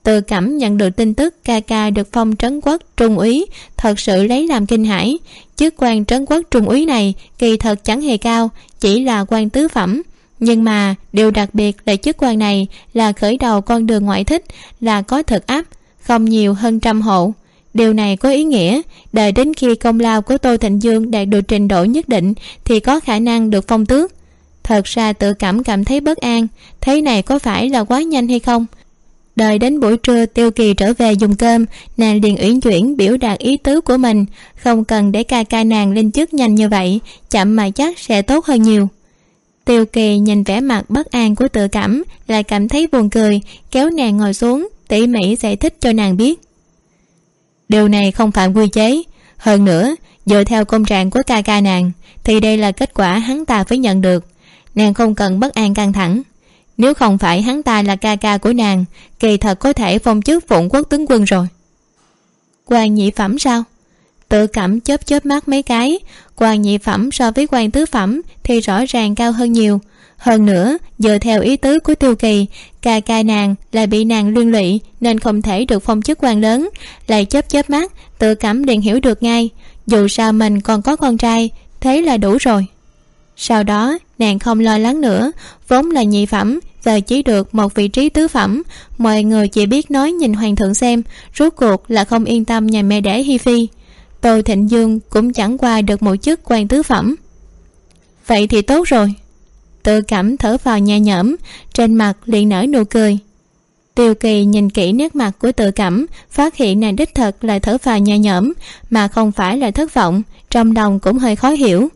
từ cẩm nhận được tin tức, ca ca được phong trấn quốc trung úy, thật sự lấy làm kinh hãi. Chức quan trấn quốc trung úy này kỳ thật chẳng hề cao, chỉ là quan tứ phẩm. Nhưng mà, điều đặc biệt là chức quan này là khởi đầu con đường ngoại thích, là có thực áp, không nhiều hơn trăm hộ. Điều này có ý nghĩa, đợi đến khi công lao của tô thịnh dương đạt được trình độ nhất định thì có khả năng được phong tước. Thật ra tự cảm cảm thấy bất an, thế này có phải là quá nhanh hay không? Đợi đến buổi trưa tiêu kỳ trở về dùng cơm, nàng liền uyển chuyển biểu đạt ý tứ của mình. Không cần để ca ca nàng lên chức nhanh như vậy, chậm mà chắc sẽ tốt hơn nhiều. Tiêu kỳ nhìn vẻ mặt bất an của tự cảm, lại cảm thấy buồn cười, kéo nàng ngồi xuống, tỉ mỉ giải thích cho nàng biết. Điều này không phạm quy chế. Hơn nữa, dựa theo công trạng của ca ca nàng, thì đây là kết quả hắn ta phải nhận được. Nàng không cần bất an căng thẳng nếu không phải hắn ta là ca ca của nàng, kỳ thật có thể phong chức phụng quốc tướng quân rồi. Quan nhị phẩm sao? Tự cảm chớp chớp mắt mấy cái. Quan nhị phẩm so với quan tứ phẩm thì rõ ràng cao hơn nhiều. Hơn nữa, dựa theo ý tứ của tiêu kỳ, ca ca nàng là bị nàng liên lụy nên không thể được phong chức quan lớn. Lại chớp chớp mắt, tự cảm liền hiểu được ngay. Dù sao mình còn có con trai, thế là đủ rồi. Sau đó, nàng không lo lắng nữa, vốn là nhị phẩm và chỉ được một vị trí tứ phẩm. Mọi người chỉ biết nói nhìn hoàng thượng xem. Rốt cuộc là không yên tâm nhà mẹ đẻ hi phi. Tô thịnh dương cũng chẳng qua được một chức quan tứ phẩm. Vậy thì tốt rồi. Tự cảm thở vào nhẹ nhõm, trên mặt liền nở nụ cười. Tiêu kỳ nhìn kỹ nét mặt của tự cảm, phát hiện nàng đích thật là thở vào nhẹ nhõm, mà không phải là thất vọng, trong lòng cũng hơi khó hiểu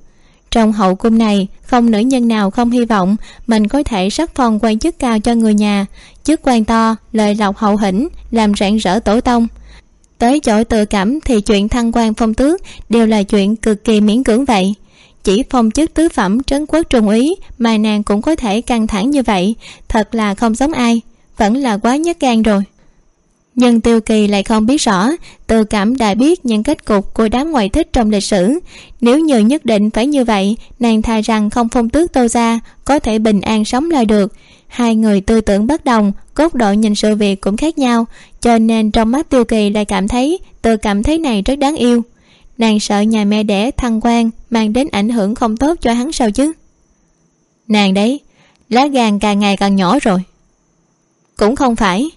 trong hậu cung này, không nữ nhân nào không hy vọng mình có thể sắc phong quan chức cao cho người nhà. Chức quan to, lời lộc hậu hĩnh, làm rạng rỡ tổ tông. Tới chỗ tự cảm thì chuyện thăng quan phong tước đều là chuyện cực kỳ miễn cưỡng vậy. Chỉ phong chức tứ phẩm trấn quốc trung úy mà nàng cũng có thể căng thẳng như vậy, thật là không giống ai, vẫn là quá nhát gan rồi nhưng tiêu kỳ lại không biết rõ, tự cảm đã biết những kết cục của đám ngoại thích trong lịch sử. Nếu như nhất định phải như vậy, nàng thà rằng không phong tước tô ra có thể bình an sống lại được. Hai người tư tưởng bất đồng, cốt độ nhìn sự việc cũng khác nhau, cho nên trong mắt tiêu kỳ lại cảm thấy, tự cảm thấy này rất đáng yêu. Nàng sợ nhà mẹ đẻ thăng quan, mang đến ảnh hưởng không tốt cho hắn sao chứ? Nàng đấy, lá gan càng ngày càng nhỏ rồi. Cũng không phải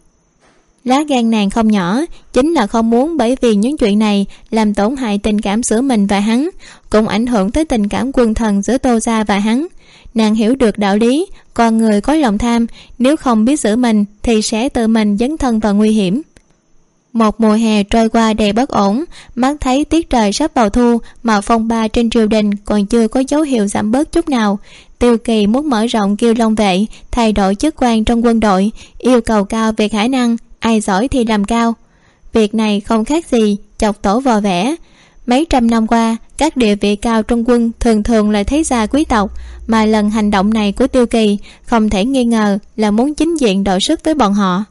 lá gan nàng không nhỏ, chính là không muốn bởi vì những chuyện này làm tổn hại tình cảm giữa mình và hắn, cũng ảnh hưởng tới tình cảm quân thần giữa tô gia và hắn. Nàng hiểu được đạo lý, con người có lòng tham, nếu không biết giữ mình thì sẽ tự mình dấn thân vào nguy hiểm. Một mùa hè trôi qua đầy bất ổn, mắt thấy tiết trời sắp vào thu mà phong ba trên triều đình còn chưa có dấu hiệu giảm bớt chút nào, tiêu kỳ muốn mở rộng kiêu long vệ, thay đổi chức quan trong quân đội, yêu cầu cao về khả năng ai giỏi thì làm cao. Việc này không khác gì chọc tổ vò vẽ. Mấy trăm năm qua, các địa vị cao trong quân thường thường là thế gia quý tộc, mà lần hành động này của tiêu kỳ không thể nghi ngờ là muốn chính diện đội sức với bọn họ.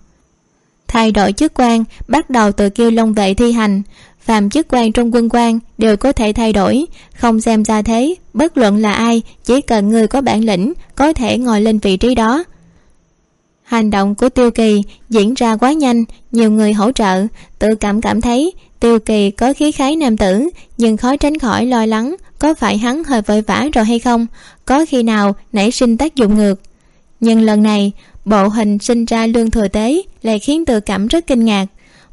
Thay đổi chức quan, bắt đầu từ kiêu long vệ thi hành. Phàm chức quan trong quân quan đều có thể thay đổi, không xem ra thế. Bất luận là ai, chỉ cần người có bản lĩnh, có thể ngồi lên vị trí đó hành động của tiêu kỳ diễn ra quá nhanh, nhiều người hỗ trợ. Tự cảm cảm thấy, tiêu kỳ có khí khái nam tử, nhưng khó tránh khỏi lo lắng có phải hắn hơi vội vã rồi hay không. Có khi nào nảy sinh tác dụng ngược. Nhưng lần này, bộ hình sinh ra lương thừa tế lại khiến tự cảm rất kinh ngạc.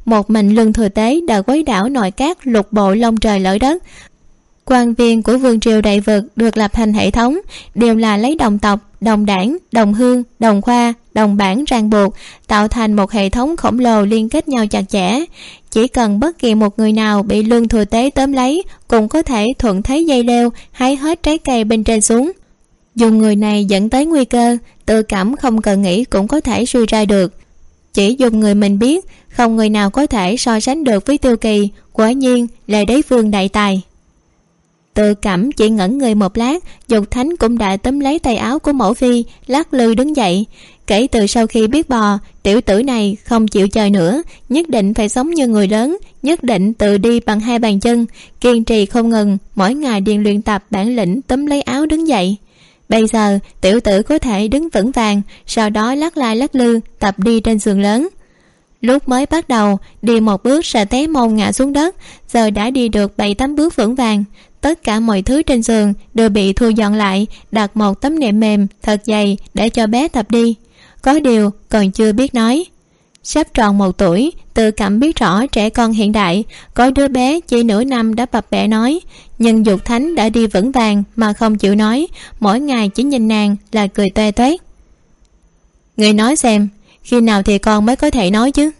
Một mình lương thừa tế đã quấy đảo nội các lục bộ lông trời lỡ đất quan viên của vương triều đại vực được lập thành hệ thống, đều là lấy đồng tộc, đồng đảng, đồng hương, đồng khoa, đồng bản ràng buộc, tạo thành một hệ thống khổng lồ liên kết nhau chặt chẽ. Chỉ cần bất kỳ một người nào bị lương thừa tế tóm lấy cũng có thể thuận thế dây leo, hái hết trái cây bên trên xuống. Dùng người này dẫn tới nguy cơ, tự cảm không cần nghĩ cũng có thể suy ra được. Chỉ dùng người mình biết, không người nào có thể so sánh được với tiêu kỳ, quả nhiên là đế vương đại tài tự cảm chỉ ngẩn người một lát, dục thánh cũng đã tóm lấy tay áo của mẫu phi, lắc lư đứng dậy. Kể từ sau khi biết bò, tiểu tử này không chịu chơi nữa, nhất định phải sống như người lớn, nhất định tự đi bằng hai bàn chân. Kiên trì không ngừng, mỗi ngày điền luyện tập bản lĩnh tóm lấy áo đứng dậy. Bây giờ, tiểu tử có thể đứng vững vàng, sau đó lắc lai lắc lư, tập đi trên giường lớn. Lúc mới bắt đầu, đi một bước sẽ té mông ngã xuống đất, giờ đã đi được bảy tám bước vững vàng tất cả mọi thứ trên giường đều bị thu dọn lại, đặt một tấm nệm mềm thật dày để cho bé tập đi. Có điều còn chưa biết nói. Sắp tròn một tuổi, tự cảm biết rõ trẻ con hiện đại, có đứa bé chỉ nửa năm đã bập bẹ nói. Nhưng dục thánh đã đi vững vàng mà không chịu nói, mỗi ngày chỉ nhìn nàng là cười toe toét. Người nói xem, khi nào thì con mới có thể nói chứ?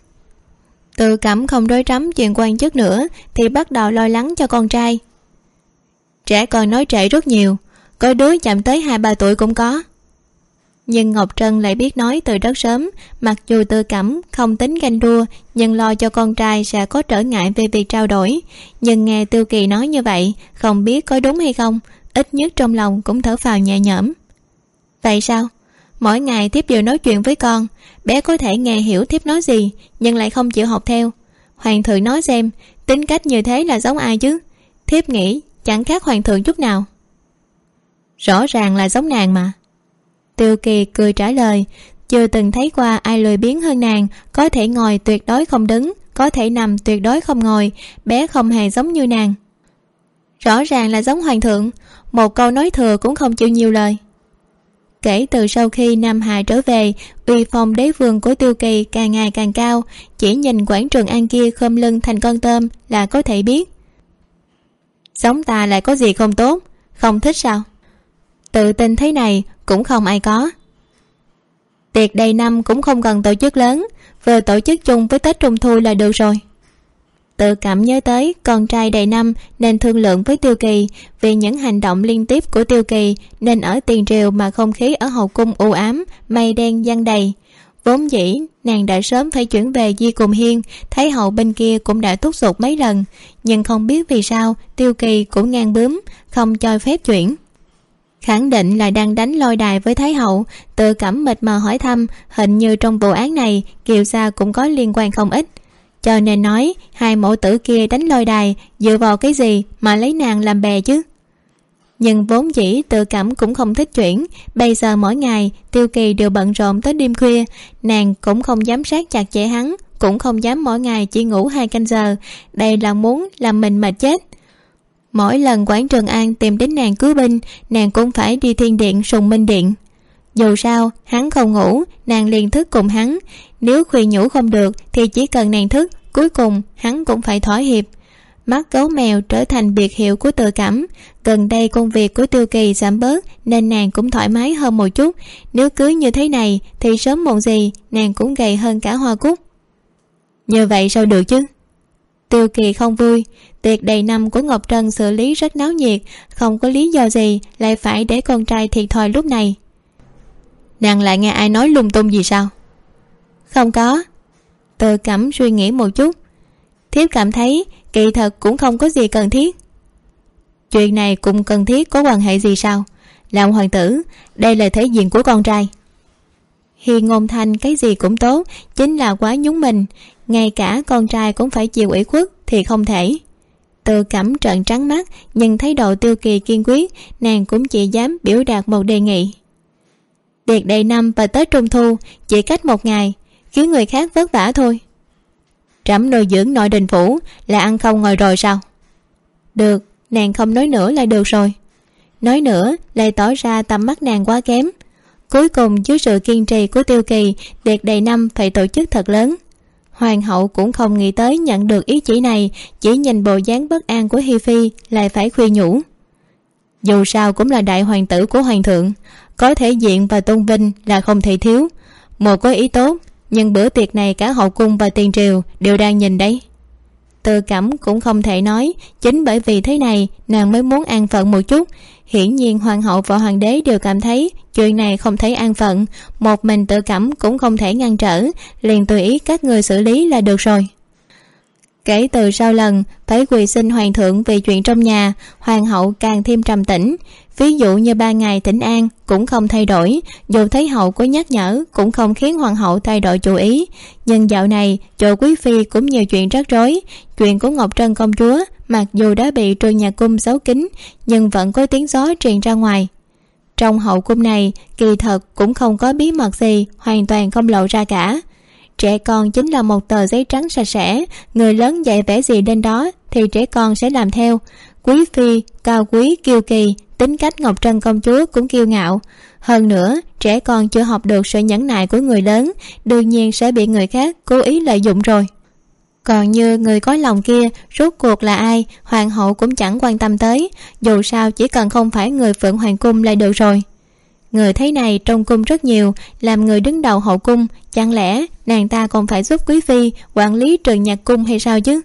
Tự cảm không rối rắm chuyện quan chức nữa thì bắt đầu lo lắng cho con trai trẻ còn nói trễ rất nhiều. Có đứa chậm tới hai ba tuổi cũng có. Nhưng ngọc trân lại biết nói từ rất sớm, mặc dù tự cảm không tính ganh đua, nhưng lo cho con trai sẽ có trở ngại về việc trao đổi. Nhưng nghe tiêu kỳ nói như vậy, không biết có đúng hay không, ít nhất trong lòng cũng thở phào nhẹ nhõm. Vậy sao? Mỗi ngày thiếp đều nói chuyện với con, bé có thể nghe hiểu thiếp nói gì, nhưng lại không chịu học theo. Hoàng thượng nói xem, tính cách như thế là giống ai chứ? Thiếp nghĩ chẳng khác hoàng thượng chút nào. Rõ ràng là giống nàng mà. Tiêu kỳ cười trả lời, chưa từng thấy qua ai lười biếng hơn nàng, có thể ngồi tuyệt đối không đứng, có thể nằm tuyệt đối không ngồi, bé không hề giống như nàng. Rõ ràng là giống hoàng thượng, một câu nói thừa cũng không chịu nhiều lời. Kể từ sau khi nam hà trở về, uy phong đế vương của tiêu kỳ càng ngày càng cao, chỉ nhìn quảng trường an kia khom lưng thành con tôm là có thể biết sống ta lại có gì không tốt? Không thích sao? Tự tin thế này cũng không ai có. Tiệc đầy năm cũng không cần tổ chức lớn, vừa tổ chức chung với tết trung thu là được rồi. Tự cảm nhớ tới con trai đầy năm nên thương lượng với tiêu kỳ vì những hành động liên tiếp của tiêu kỳ nên ở tiền triều mà không khí ở hậu cung u ám, mây đen giăng đầy vốn dĩ, nàng đã sớm phải chuyển về di cùng hiên, thấy hậu bên kia cũng đã thúc giục mấy lần, nhưng không biết vì sao, tiêu kỳ cũng ngang bướm, không cho phép chuyển. Khẳng định là đang đánh lôi đài với thái hậu, tự cảm mịt mờ hỏi thăm, hình như trong vụ án này, kiều sa cũng có liên quan không ít. Cho nên nói, hai mẫu tử kia đánh lôi đài, dựa vào cái gì mà lấy nàng làm bè chứ? Nhưng vốn dĩ tự cảm cũng không thích chuyển. Bây giờ mỗi ngày, tiêu kỳ đều bận rộn tới đêm khuya. Nàng cũng không dám sát chặt chẽ hắn, cũng không dám mỗi ngày chỉ ngủ hai canh giờ. Đây là muốn làm mình mệt chết. Mỗi lần quán trường an tìm đến nàng cứu binh, nàng cũng phải đi thiên điện sùng minh điện. Dù sao, hắn không ngủ, nàng liền thức cùng hắn. Nếu khuyên nhủ không được, thì chỉ cần nàng thức, cuối cùng hắn cũng phải thỏa hiệp mắt gấu mèo trở thành biệt hiệu của tự cảm. Gần đây công việc của tiêu kỳ giảm bớt, nên nàng cũng thoải mái hơn một chút. Nếu cứ như thế này, thì sớm muộn gì, nàng cũng gầy hơn cả hoa cúc. Như vậy sao được chứ? Tiêu kỳ không vui. Tiệc đầy năm của ngọc trân xử lý rất náo nhiệt. Không có lý do gì lại phải để con trai thiệt thòi lúc này. Nàng lại nghe ai nói lung tung gì sao? Không có. Tự cẩm suy nghĩ một chút. Thiếp cảm thấy kỳ thật cũng không có gì cần thiết. Chuyện này cũng cần thiết có quan hệ gì sao? Làm hoàng tử, đây là thể diện của con trai. Hi ngôn thanh cái gì cũng tốt, chính là quá nhúng mình. Ngay cả con trai cũng phải chịu ủy khuất thì không thể. Tự cẩm trợn trắng mắt nhưng thấy độ tiêu kỳ kiên quyết, nàng cũng chỉ dám biểu đạt một đề nghị. Tiệc đầy năm và tết trung thu chỉ cách một ngày, khiến người khác vất vả thôi trẫm nuôi dưỡng nội đình phủ, là ăn không ngồi rồi sao? Được, nàng không nói nữa là được rồi. Nói nữa, lại tỏ ra tầm mắt nàng quá kém. Cuối cùng, dưới sự kiên trì của tiêu kỳ tiệc đầy năm phải tổ chức thật lớn. Hoàng hậu cũng không nghĩ tới nhận được ý chỉ này, chỉ nhìn bộ dáng bất an của hi phi, lại phải khuyên nhủ. Dù sao cũng là đại hoàng tử của hoàng thượng, có thể diện và tôn vinh là không thể thiếu. Một có ý tốt nhưng bữa tiệc này cả hậu cung và tiền triều đều đang nhìn đấy. Tự cẩm cũng không thể nói, chính bởi vì thế này, nàng mới muốn an phận một chút. Hiển nhiên hoàng hậu và hoàng đế đều cảm thấy chuyện này không thấy an phận, một mình tự cẩm cũng không thể ngăn trở, liền tùy ý các người xử lý là được rồi kể từ sau lần thấy quỳ xin hoàng thượng vì chuyện trong nhà, hoàng hậu càng thêm trầm tĩnh. Ví dụ như ba ngày tỉnh an cũng không thay đổi, dù thấy hậu có nhắc nhở cũng không khiến hoàng hậu thay đổi chủ ý. Nhưng dạo này, chỗ quý phi cũng nhiều chuyện rắc rối. Chuyện của ngọc trân công chúa, mặc dù đã bị trường nhà cung giấu kín, nhưng vẫn có tiếng gió truyền ra ngoài. Trong hậu cung này, kỳ thật cũng không có bí mật gì, hoàn toàn không lộ ra cả trẻ con chính là một tờ giấy trắng sạch sẽ. Người lớn dạy vẽ gì lên đó, thì trẻ con sẽ làm theo. Quý phi, cao quý, kiêu kỳ, tính cách ngọc trân công chúa cũng kiêu ngạo. Hơn nữa, trẻ con chưa học được sự nhẫn nại của người lớn, đương nhiên sẽ bị người khác cố ý lợi dụng rồi. Còn như người có lòng kia, rốt cuộc là ai, hoàng hậu cũng chẳng quan tâm tới. Dù sao, chỉ cần không phải người phượng hoàng cung là được rồi người thấy này trong cung rất nhiều, làm người đứng đầu hậu cung, chẳng lẽ nàng ta còn phải giúp quý phi quản lý trường nhạc cung hay sao chứ?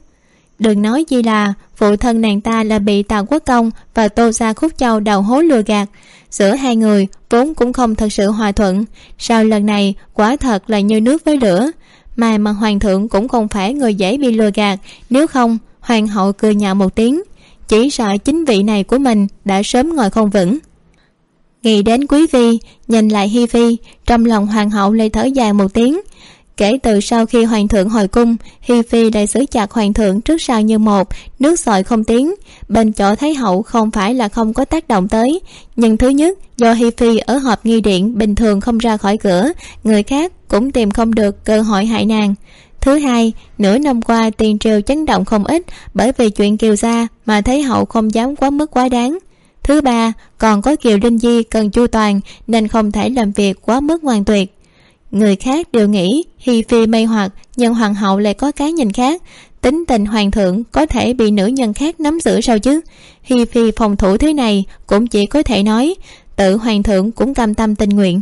Đừng nói gì là phụ thân nàng ta là bị tào quốc công và tô xa khúc châu đầu hố lừa gạt. Giữa hai người vốn cũng không thật sự hòa thuận, sau lần này quả thật là như nước với lửa. Mà mà hoàng thượng cũng không phải người dễ bị lừa gạt, nếu không, hoàng hậu cười nhạo một tiếng. Chỉ sợ chính vị này của mình đã sớm ngồi không vững nghĩ đến quý phi nhìn lại hi phi trong lòng hoàng hậu lại thở dài một tiếng. Kể từ sau khi hoàng thượng hồi cung, hi phi đã xử chặt hoàng thượng trước sau như một, nước sỏi không tiếng. Bên chỗ thái hậu không phải là không có tác động tới, nhưng thứ nhất, do hi phi ở họp nghi điện bình thường không ra khỏi cửa, người khác cũng tìm không được cơ hội hại nàng. Thứ hai, nửa năm qua tiền triều chấn động không ít, bởi vì chuyện kiều gia mà thái hậu không dám quá mức quá đáng thứ ba, còn có kiều linh di, cần chu toàn nên không thể làm việc quá mức hoàn tuyệt. Người khác đều nghĩ hi phi mê hoặc, nhưng hoàng hậu lại có cái nhìn khác. Tính tình hoàng thượng có thể bị nữ nhân khác nắm giữ sao chứ? Hi phi phòng thủ thế này cũng chỉ có thể nói, tự hoàng thượng cũng cam tâm tình nguyện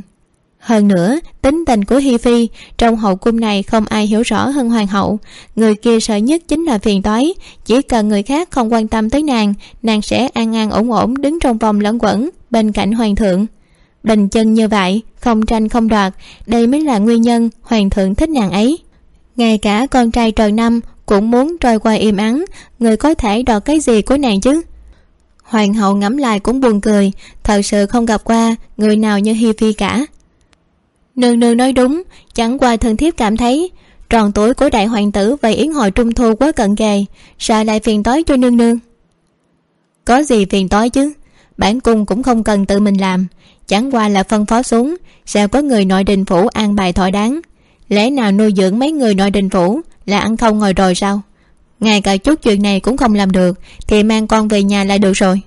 hơn nữa, tính tình của hi phi, trong hậu cung này không ai hiểu rõ hơn hoàng hậu. Người kia sợ nhất chính là phiền toái. Chỉ cần người khác không quan tâm tới nàng nàng sẽ an an ổn ổn đứng trong vòng lẫn quẩn bên cạnh hoàng thượng. Bình chân như vậy, không tranh không đoạt, đây mới là nguyên nhân hoàng thượng thích nàng ấy. Ngay cả con trai trời năm cũng muốn trôi qua im ắng, người có thể đoạt cái gì của nàng chứ? Hoàng hậu ngẫm lại cũng buồn cười, thật sự không gặp qua người nào như hi phi cả nương nương nói đúng, chẳng qua thần thiếp cảm thấy, tròn tuổi của đại hoàng tử và yến hội trung thu quá cận kề sợ lại phiền tối cho nương nương? Có gì phiền tối chứ? Bản cung cũng không cần tự mình làm, chẳng qua là phân phó xuống sẽ có người nội đình phủ an bài thỏa đáng? Lẽ nào nuôi dưỡng mấy người nội đình phủ là ăn không ngồi rồi sao? Ngay cả chút chuyện này cũng không làm được, thì mang con về nhà là được rồi.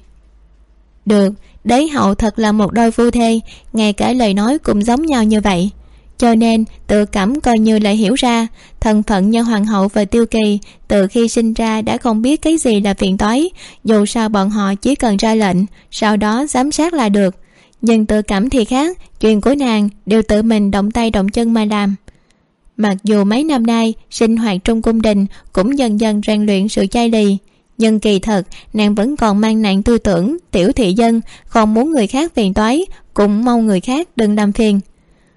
Được đế hậu thật là một đôi phu thê, ngay cả lời nói cũng giống nhau như vậy. Cho nên, tự cảm coi như lại hiểu ra, thân phận nhân hoàng hậu và tiêu kỳ từ khi sinh ra đã không biết cái gì là phiền toái, dù sao bọn họ chỉ cần ra lệnh, sau đó giám sát là được. Nhưng tự cảm thì khác, chuyện của nàng đều tự mình động tay động chân mà làm. Mặc dù mấy năm nay, sinh hoạt trong cung đình cũng dần dần rèn luyện sự chai lì nhưng kỳ thật, nàng vẫn còn mang nạn tư tưởng, tiểu thị dân còn muốn người khác phiền toái, cũng mong người khác đừng làm phiền.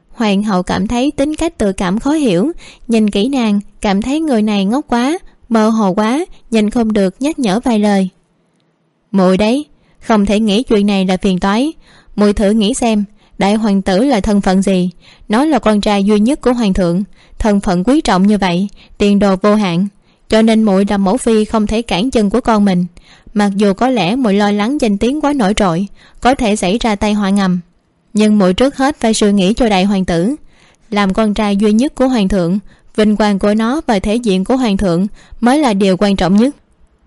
Hoàng hậu cảm thấy tính cách tự cảm khó hiểu, nhìn kỹ nàng, cảm thấy người này ngốc quá, mơ hồ quá, nhìn không được nhắc nhở vài lời. Muội đấy, không thể nghĩ chuyện này là phiền toái. Muội thử nghĩ xem, đại hoàng tử là thân phận gì? Nó là con trai duy nhất của hoàng thượng, thân phận quý trọng như vậy, tiền đồ vô hạn cho nên muội làm mẫu phi không thể cản chân của con mình. Mặc dù có lẽ muội lo lắng danh tiếng quá nổi trội, có thể xảy ra tai họa ngầm. Nhưng muội trước hết phải suy nghĩ cho đại hoàng tử. Làm con trai duy nhất của hoàng thượng, vinh quang của nó và thể diện của hoàng thượng mới là điều quan trọng nhất.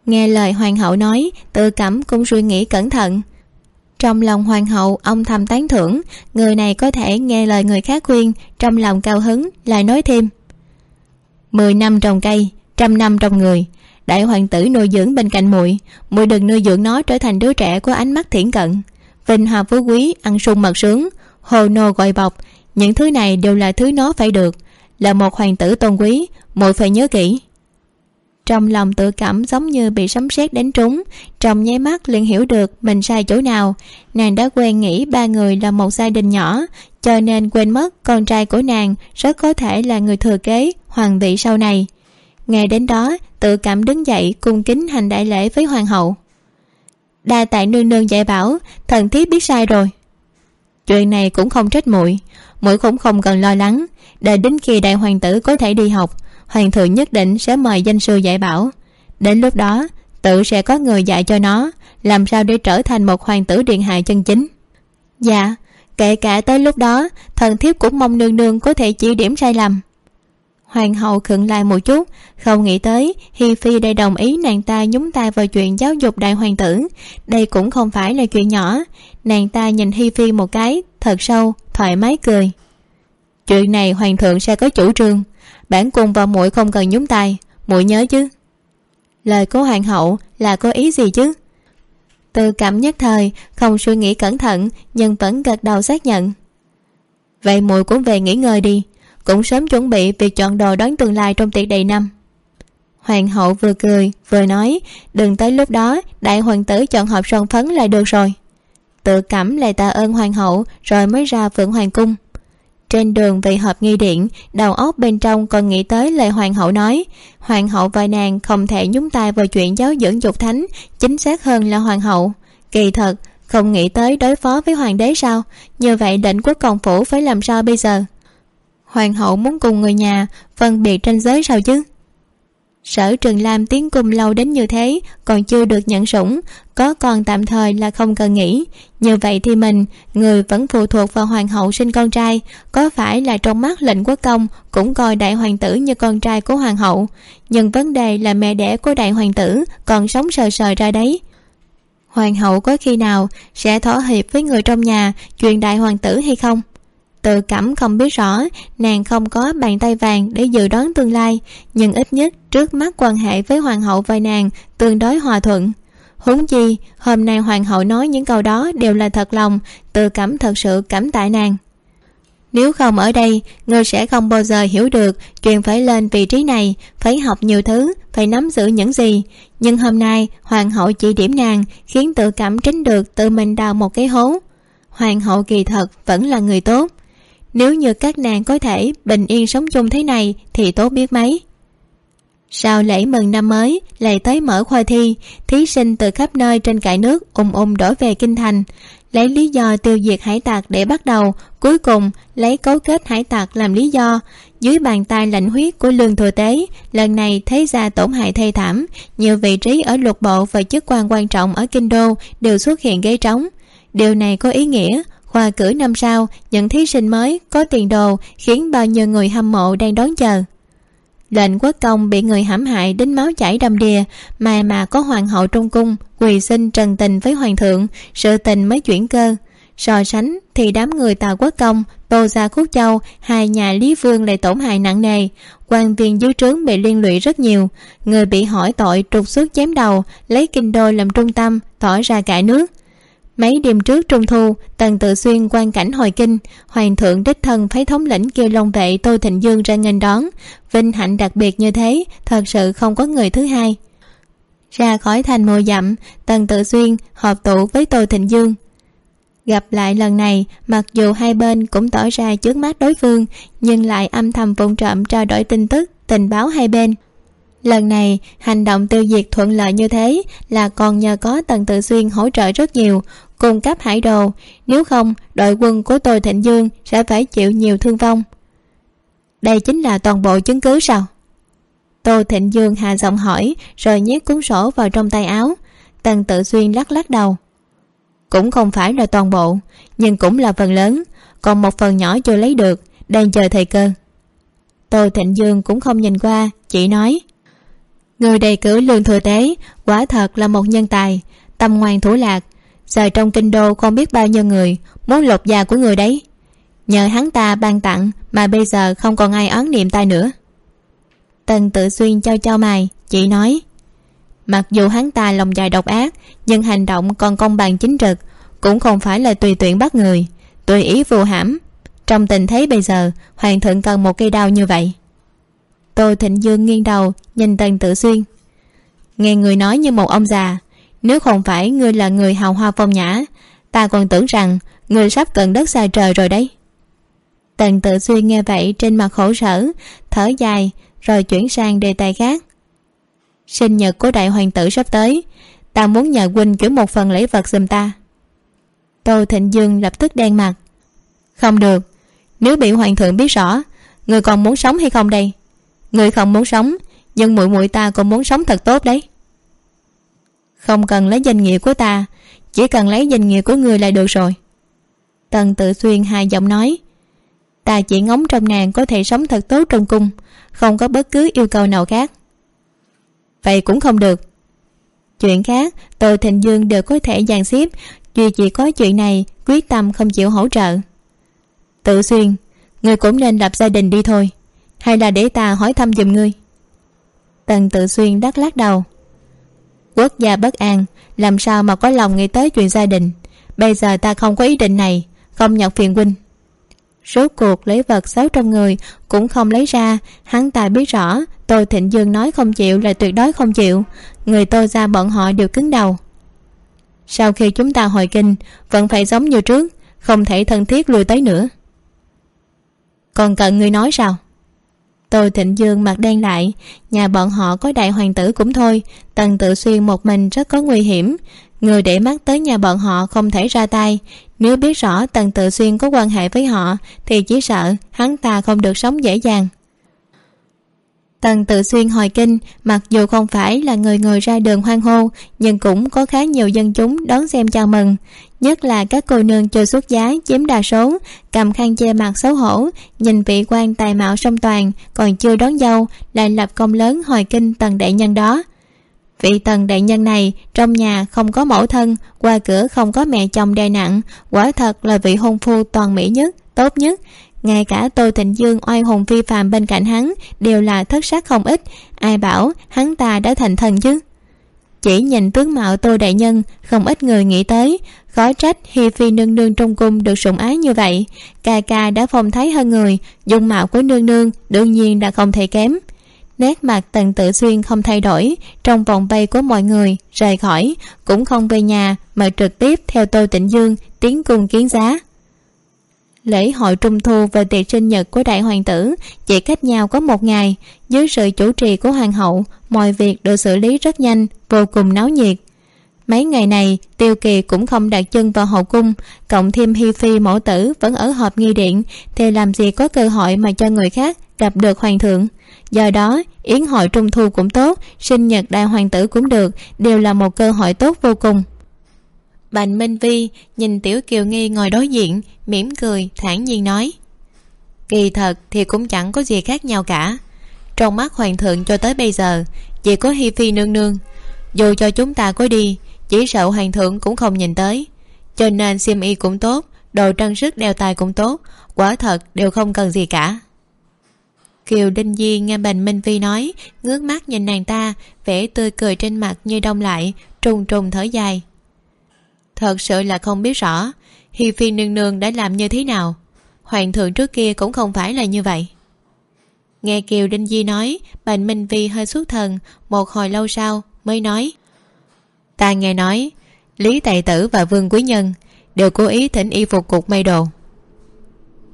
Nghe lời hoàng hậu nói, tự cảm cũng suy nghĩ cẩn thận. Trong lòng hoàng hậu, ông thầm tán thưởng, người này có thể nghe lời người khác khuyên, trong lòng cao hứng, lại nói thêm. Mười năm trồng cây trăm năm trong người. Đại hoàng tử nuôi dưỡng bên cạnh muội muội đừng nuôi dưỡng nó trở thành đứa trẻ có ánh mắt thiển cận. Vinh hoa phú quý ăn sung mật sướng, hồ nô gọi bọc, những thứ này đều là thứ nó phải được. Là một hoàng tử tôn quý, muội phải nhớ kỹ. Trong lòng tự cảm giống như bị sấm sét đánh trúng, trong nháy mắt liền hiểu được mình sai chỗ nào. Nàng đã quen nghĩ ba người là một gia đình nhỏ, cho nên quên mất con trai của nàng rất có thể là người thừa kế, hoàng vị sau này nghe đến đó, tự cảm đứng dậy, cung kính hành đại lễ với hoàng hậu. Đa tại nương nương dạy bảo, thần thiếp biết sai rồi. Chuyện này cũng không trách muội muội cũng không cần lo lắng. Đợi đến khi đại hoàng tử có thể đi học, hoàng thượng nhất định sẽ mời danh sư dạy bảo. Đến lúc đó, tự sẽ có người dạy cho nó, làm sao để trở thành một hoàng tử điện hạ chân chính. Dạ kể cả tới lúc đó, thần thiếp cũng mong nương nương có thể chỉ điểm sai lầm hoàng hậu khựng lại một chút. Không nghĩ tới, hi phi đã đồng ý nàng ta nhúng tay vào chuyện giáo dục đại hoàng tử. Đây cũng không phải là chuyện nhỏ. Nàng ta nhìn hi phi một cái, thật sâu, thoải mái cười. Chuyện này hoàng thượng sẽ có chủ trương. Bản cung và muội không cần nhúng tay. Muội nhớ chứ? Lời của hoàng hậu là có ý gì chứ? Từ cảm nhất thời, không suy nghĩ cẩn thận, nhưng vẫn gật đầu xác nhận. Vậy muội cũng về nghỉ ngơi đi cũng sớm chuẩn bị việc chọn đồ đón tương lai trong tiệc đầy năm. Hoàng hậu vừa cười, vừa nói, đừng tới lúc đó, đại hoàng tử chọn hộp son phấn là được rồi. Tự cảm lại tạ ơn hoàng hậu, rồi mới ra phượng hoàng cung. Trên đường về họp nghi điện đầu óc bên trong còn nghĩ tới lời hoàng hậu nói. Hoàng hậu và nàng không thể nhúng tay vào chuyện giáo dưỡng dục thánh, chính xác hơn là hoàng hậu. Kỳ thật, không nghĩ tới đối phó với hoàng đế sao? Như vậy định quốc công phủ phải làm sao bây giờ? Hoàng hậu muốn cùng người nhà phân biệt tranh giới sao chứ? Sở trường lam tiến cung lâu đến như thế, còn chưa được nhận sủng, có còn tạm thời là không cần nghĩ như vậy thì mình, người vẫn phụ thuộc vào hoàng hậu sinh con trai, có phải là trong mắt lệnh quốc công cũng coi đại hoàng tử như con trai của hoàng hậu. Nhưng vấn đề là mẹ đẻ của đại hoàng tử còn sống sờ sờ ra đấy. Hoàng hậu có khi nào sẽ thỏa hiệp với người trong nhà chuyện đại hoàng tử hay không? Tự cảm không biết rõ, nàng không có bàn tay vàng để dự đoán tương lai, nhưng ít nhất trước mắt quan hệ với hoàng hậu và nàng tương đối hòa thuận. Huống chi, hôm nay hoàng hậu nói những câu đó đều là thật lòng tự cảm thật sự cảm tạ nàng. Nếu không ở đây, ngươi sẽ không bao giờ hiểu được chuyện phải lên vị trí này, phải học nhiều thứ, phải nắm giữ những gì. Nhưng hôm nay, hoàng hậu chỉ điểm nàng, khiến tự cảm tránh được tự mình đào một cái hố. Hoàng hậu kỳ thật vẫn là người tốt nếu như các nàng có thể bình yên sống chung thế này, thì tốt biết mấy. Sau lễ mừng năm mới, lại tới mở khoa thi, thí sinh từ khắp nơi trên cả nước ùn ùn đổ về kinh thành, lấy lý do tiêu diệt hải tặc để bắt đầu, cuối cùng lấy cấu kết hải tặc làm lý do. Dưới bàn tay lạnh huyết của lương thừa tế, lần này thấy ra tổn hại thê thảm, nhiều vị trí ở lục bộ và chức quan quan trọng ở kinh đô đều xuất hiện ghế trống. Điều này có ý nghĩa khoa cử năm sau, những thí sinh mới có tiền đồ khiến bao nhiêu người hâm mộ đang đón chờ. Lệnh quốc công bị người hãm hại đến máu chảy đầm đìa, mà mà có hoàng hậu trong cung, quỳ xin trần tình với hoàng thượng, sự tình mới chuyển cơ. So sánh thì đám người tào quốc công, tô gia khúc châu, hai nhà lý vương lại tổn hại nặng nề. Quan viên dưới trướng bị liên lụy rất nhiều, người bị hỏi tội trục xuất chém đầu, lấy kinh đô làm trung tâm tỏ ra cả nước mấy đêm trước trung thu, tần tự xuyên quan cảnh hồi kinh, hoàng thượng đích thân thấy thống lĩnh kêu long vệ, tô thịnh dương ra nghênh đón. Vinh hạnh đặc biệt như thế, thật sự không có người thứ hai. Ra khỏi thành mồ dặm tần tự xuyên họp tụ với tô thịnh dương. Gặp lại lần này, mặc dù hai bên cũng tỏ ra trước mắt đối phương, nhưng lại âm thầm vụng trộm trao đổi tin tức, tình báo hai bên. Lần này, hành động tiêu diệt thuận lợi như thế là còn nhờ có tần tự xuyên hỗ trợ rất nhiều cung cấp hải đồ. Nếu không, đội quân của tôi thịnh dương sẽ phải chịu nhiều thương vong. Đây chính là toàn bộ chứng cứ sao? Tô thịnh dương hà giọng hỏi, rồi nhét cuốn sổ vào trong tay áo. Tần tự xuyên lắc lắc đầu. Cũng không phải là toàn bộ, nhưng cũng là phần lớn. Còn một phần nhỏ chưa lấy được, đang chờ thời cơ. Tô thịnh dương cũng không nhìn qua, chỉ nói. Người đề cử lương thừa tế, quả thật là một nhân tài. Tâm ngoan thủ lạc giờ trong kinh đô không biết bao nhiêu người, muốn lột da của người đấy. Nhờ hắn ta ban tặng mà bây giờ không còn ai oán niệm ta nữa. Tần tự xuyên trao trao mày chị nói, mặc dù hắn ta lòng dài độc ác, nhưng hành động còn công bằng chính trực, cũng không phải là tùy tiện bắt người, tùy ý vô hãm. Trong tình thế bây giờ, hoàng thượng cần một cây đao như vậy. Tô thịnh dương nghiêng đầu nhìn tần tự xuyên. Nghe người nói như một ông già nếu không phải ngươi là người hào hoa phong nhã, ta còn tưởng rằng ngươi sắp cận đất xa trời rồi đấy. Tần tự xuyên nghe vậy trên mặt khổ sở, thở dài, rồi chuyển sang đề tài khác. Sinh nhật của đại hoàng tử sắp tới, ta muốn nhờ huynh chuyển một phần lễ vật giùm ta. Tô thịnh dương lập tức đen mặt. Không được, nếu bị hoàng thượng biết rõ người còn muốn sống hay không đây? Người không muốn sống, nhưng muội muội ta còn muốn sống thật tốt đấy không cần lấy danh nghĩa của ta, chỉ cần lấy danh nghĩa của người là được rồi. Tần tự xuyên hai giọng nói, ta chỉ ngóng trong nàng có thể sống thật tốt trong cung, không có bất cứ yêu cầu nào khác. Vậy cũng không được. Chuyện khác tôi thịnh dương đều có thể dàn xếp duy chỉ có chuyện này, quyết tâm không chịu hỗ trợ. Tự xuyên người cũng nên lập gia đình đi thôi, hay là để ta hỏi thăm giùm ngươi? Tần tự xuyên đắc lắc đầu quốc gia bất an, làm sao mà có lòng nghĩ tới chuyện gia đình? Bây giờ ta không có ý định này, không nhọc phiền huynh. Rốt cuộc lấy vật xấu trong người cũng không lấy ra, hắn ta biết rõ tôi thịnh dương nói không chịu là tuyệt đối không chịu. Người tôi ra bọn họ đều cứng đầu. Sau khi chúng ta hồi kinh, vẫn phải giống như trước, không thể thân thiết lùi tới nữa. Còn cần người nói sao? Tôi thịnh dương mặt đen lại. Nhà bọn họ có đại hoàng tử cũng thôi. Tần tự xuyên một mình rất có nguy hiểm. Người để mắt tới nhà bọn họ không thể ra tay. Nếu biết rõ tần tự xuyên có quan hệ với họ, thì chỉ sợ hắn ta không được sống dễ dàng. Tần tự xuyên hồi kinh, mặc dù không phải là người người ra đường hoan hô, nhưng cũng có khá nhiều dân chúng đón xem chào mừng nhất là các cô nương chưa xuất giá chiếm đa số, cầm khăn che mặt xấu hổ, nhìn vị quan tài mạo song toàn, còn chưa đón dâu, lại lập công lớn hồi kinh tần đại nhân đó. Vị tần đại nhân này, trong nhà không có mẫu thân, qua cửa không có mẹ chồng đè nặng, quả thật là vị hôn phu toàn mỹ nhất, tốt nhất. Ngay cả tô thịnh dương oai hùng phi phàm bên cạnh hắn đều là thất sắc không ít, ai bảo hắn ta đã thành thần chứ? Chỉ nhìn tướng mạo tô đại nhân, không ít người nghĩ tới. Khó trách hi phi nương nương trong cung được sủng ái như vậy. Ca ca đã phong thái hơn người, dung mạo của nương nương đương nhiên đã không thể kém. Nét mặt tần tự xuyên không thay đổi, trong vòng vây của mọi người rời khỏi, cũng không về nhà, mà trực tiếp theo tô tịnh dương tiến cung kiến giá lễ hội trung thu và tiệc sinh nhật của đại hoàng tử, chỉ cách nhau có một ngày. Dưới sự chủ trì của hoàng hậu, mọi việc được xử lý rất nhanh, vô cùng náo nhiệt. Mấy ngày này, tiêu kỳ cũng không đặt chân vào hậu cung, cộng thêm hi phi mẫu tử vẫn ở họp nghi điện, thì làm gì có cơ hội mà cho người khác gặp được hoàng thượng. Do đó, yến hội trung thu cũng tốt, sinh nhật đại hoàng tử cũng được, đều là một cơ hội tốt vô cùng bành minh vi nhìn tiểu kiều nghi ngồi đối diện, mỉm cười, thản nhiên nói. Kỳ thật thì cũng chẳng có gì khác nhau cả. Trong mắt hoàng thượng cho tới bây giờ, chỉ có hi phi nương nương. Dù cho chúng ta có đi, chỉ sợ hoàng thượng cũng không nhìn tới. Cho nên xiêm y cũng tốt, đồ trang sức đeo tay cũng tốt, quả thật đều không cần gì cả. Kiều đinh di nghe bành minh vi nói, ngước mắt nhìn nàng ta, vẻ tươi cười trên mặt như đông lại, trùng trùng thở dài thật sự là không biết rõ, hi phi nương nương đã làm như thế nào. Hoàng thượng trước kia cũng không phải là như vậy. Nghe kiều đinh di nói bành minh vi hơi xuất thần, một hồi lâu sau mới nói, ta nghe nói, lý tài tử và vương quý nhân đều cố ý thỉnh y phục cục may đồ.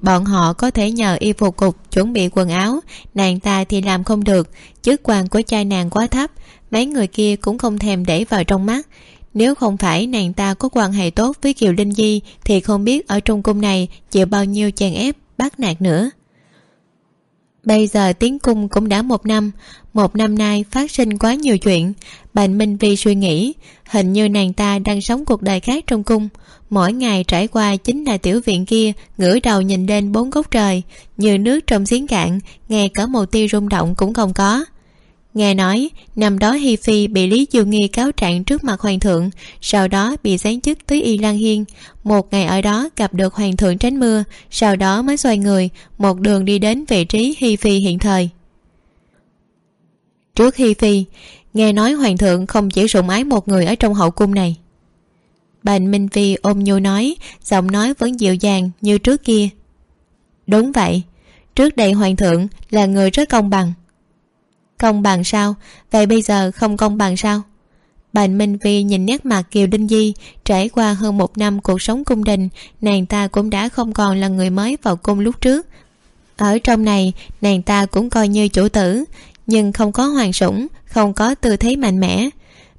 Bọn họ có thể nhờ y phục cục chuẩn bị quần áo, nàng ta thì làm không được, chức quan của cha nàng quá thấp, mấy người kia cũng không thèm để vào trong mắt nếu không phải nàng ta có quan hệ tốt với kiều linh di, thì không biết ở trong cung này chịu bao nhiêu chèn ép, bắt nạt nữa. Bây giờ tiến cung cũng đã một năm. Một năm nay phát sinh quá nhiều chuyện. Bành minh vi suy nghĩ, hình như nàng ta đang sống cuộc đời khác trong cung. Mỗi ngày trải qua chính là tiểu viện kia, ngửa đầu nhìn lên bốn góc trời. Như nước trong giếng cạn, ngay cả một tia rung động cũng không có nghe nói, năm đó hi phi bị lý diêu nghi cáo trạng trước mặt hoàng thượng, sau đó bị giáng chức tới y lan hiên. Một ngày ở đó gặp được hoàng thượng tránh mưa, sau đó mới xoay người, một đường đi đến vị trí hi phi hiện thời. Trước hi phi, nghe nói hoàng thượng không chỉ sủng ái một người ở trong hậu cung này. Bành minh phi ôm nhu nói, giọng nói vẫn dịu dàng như trước kia. Đúng vậy, trước đây hoàng thượng là người rất công bằng công bằng sao? Vậy bây giờ không công bằng sao? Bành minh vi nhìn nét mặt kiều đinh di, trải qua hơn một năm cuộc sống cung đình, nàng ta cũng đã không còn là người mới vào cung lúc trước. Ở trong này, nàng ta cũng coi như chủ tử, nhưng không có hoàng sủng, không có tư thế mạnh mẽ.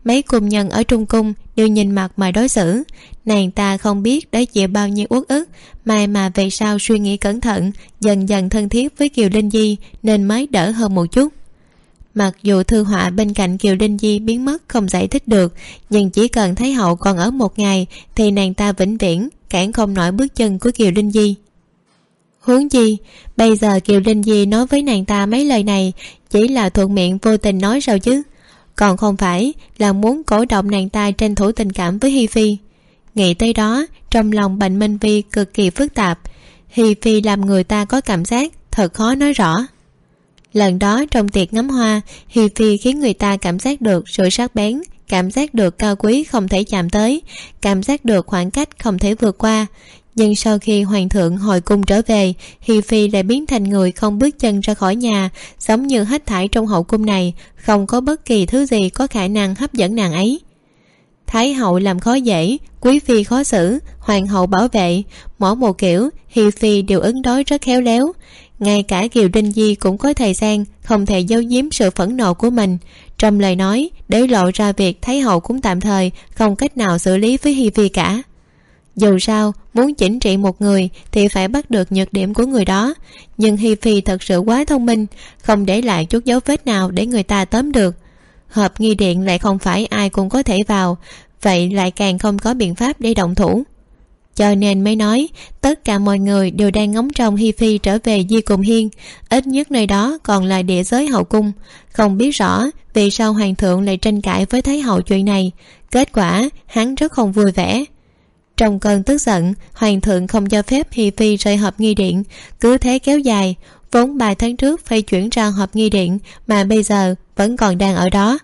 Mấy cung nhân ở trung cung đều nhìn mặt mà đối xử. Nàng ta không biết đã chịu bao nhiêu uất ức, mai mà về sau suy nghĩ cẩn thận, dần dần thân thiết với kiều linh di nên mới đỡ hơn một chút mặc dù thư họa bên cạnh kiều linh di biến mất không giải thích được, nhưng chỉ cần thấy hậu còn ở một ngày thì nàng ta vĩnh viễn cản không nổi bước chân của kiều linh di. Huống chi, bây giờ kiều linh di nói với nàng ta mấy lời này chỉ là thuận miệng vô tình nói sao chứ? Còn không phải là muốn cổ động nàng ta tranh thủ tình cảm với hi phi. Nghĩ tới đó, trong lòng bành minh vi cực kỳ phức tạp. Hi phi làm người ta có cảm giác, thật khó nói rõ lần đó trong tiệc ngắm hoa, hi phi khiến người ta cảm giác được sự sắc bén, cảm giác được cao quý không thể chạm tới, cảm giác được khoảng cách không thể vượt qua. Nhưng sau khi hoàng thượng hồi cung trở về, hi phi lại biến thành người không bước chân ra khỏi nhà sống như hết thảy trong hậu cung này, không có bất kỳ thứ gì có khả năng hấp dẫn nàng ấy. Thái hậu làm khó dễ, quý phi khó xử, hoàng hậu bảo vệ, mỗi một kiểu, hi phi đều ứng đối rất khéo léo ngay cả kiều đinh di cũng có thời gian không thể giấu giếm sự phẫn nộ của mình. Trong lời nói, để lộ ra việc thái hậu cũng tạm thời không cách nào xử lý với hi phi cả. Dù sao, muốn chỉnh trị một người thì phải bắt được nhược điểm của người đó. Nhưng hi phi thật sự quá thông minh, không để lại chút dấu vết nào để người ta tóm được. Hợp nghi điện lại không phải ai cũng có thể vào, vậy lại càng không có biện pháp để động thủ cho nên mới nói, tất cả mọi người đều đang ngóng trông hi phi trở về di cùng hiên. Ít nhất nơi đó còn là địa giới hậu cung. Không biết rõ vì sao hoàng thượng lại tranh cãi với thái hậu chuyện này. Kết quả, hắn rất không vui vẻ. Trong cơn tức giận, hoàng thượng không cho phép hi phi rời hộp nghi điện. Cứ thế kéo dài, vốn bài tháng trước phải chuyển ra hộp nghi điện mà bây giờ vẫn còn đang ở đó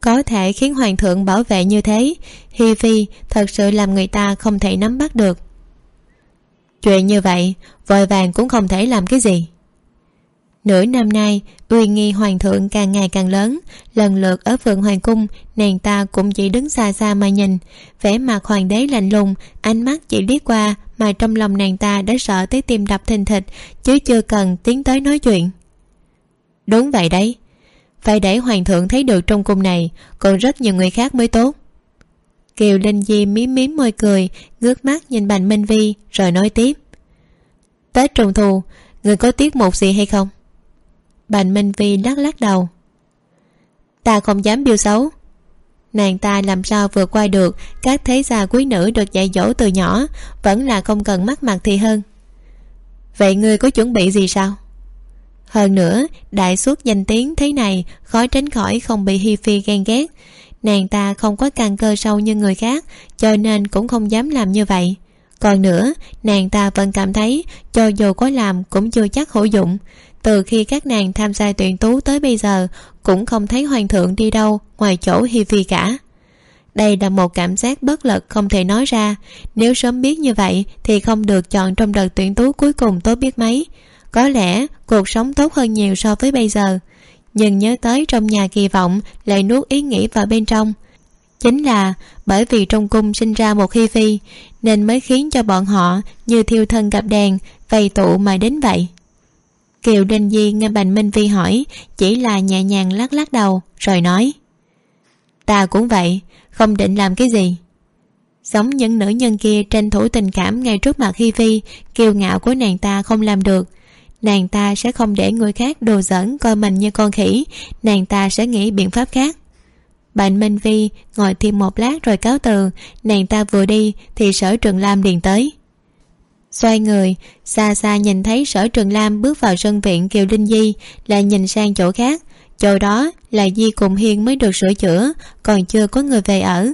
có thể khiến hoàng thượng bảo vệ như thế. Hi phi thật sự làm người ta không thể nắm bắt được. Chuyện như vậy, vội vàng cũng không thể làm cái gì. Nửa năm nay, uy nghi hoàng thượng càng ngày càng lớn. Lần lượt ở vườn hoàng cung, nàng ta cũng chỉ đứng xa xa mà nhìn. Vẻ mặt hoàng đế lạnh lùng, ánh mắt chỉ liếc qua mà trong lòng nàng ta đã sợ tới tim đập thình thịch, chứ chưa cần tiến tới nói chuyện. Đúng vậy đấy phải để hoàng thượng thấy được trong cung này, còn rất nhiều người khác mới tốt. Kiều linh di mím mím môi cười, ngước mắt nhìn bành minh vi, rồi nói tiếp. Tết trung thu, người có tiết một gì hay không? Bành minh vi lắc lắc đầu. Ta không dám biêu xấu. Nàng ta làm sao vượt qua được các thế gia quý nữ được dạy dỗ từ nhỏ, vẫn là không cần mắt mặt thì hơn. Vậy ngươi có chuẩn bị gì sao? Hơn nữa, đại suất danh tiếng thế này khó tránh khỏi không bị hi phi ghen ghét. Nàng ta không có căn cơ sâu như người khác, cho nên cũng không dám làm như vậy. Còn nữa, nàng ta vẫn cảm thấy cho dù có làm cũng chưa chắc hữu dụng. Từ khi các nàng tham gia tuyển tú tới bây giờ, cũng không thấy hoàng thượng đi đâu ngoài chỗ hi phi cả. Đây là một cảm giác bất lực không thể nói ra. Nếu sớm biết như vậy thì không được chọn trong đợt tuyển tú cuối cùng tốt biết mấy có lẽ cuộc sống tốt hơn nhiều so với bây giờ. Nhưng nhớ tới trong nhà kỳ vọng, lại nuốt ý nghĩ vào bên trong. Chính là bởi vì trong cung sinh ra một hi phi, nên mới khiến cho bọn họ như thiêu thân gặp đèn, vầy tụ mà đến vậy. Kiều đinh di nghe bành minh vi hỏi, chỉ là nhẹ nhàng lắc lắc đầu, rồi nói, ta cũng vậy, không định làm cái gì. Giống những nữ nhân kia tranh thủ tình cảm ngay trước mặt hi phi, kiêu ngạo của nàng ta không làm được nàng ta sẽ không để người khác đồ giỡn coi mình như con khỉ. Nàng ta sẽ nghĩ biện pháp khác. Bạn minh vi ngồi thêm một lát rồi cáo từ. Nàng ta vừa đi thì sở trường lam liền tới. Xoay người xa xa nhìn thấy sở trường lam bước vào sân viện kiều linh di, lại nhìn sang chỗ khác. Chỗ đó là di cùng hiên mới được sửa chữa, còn chưa có người về ở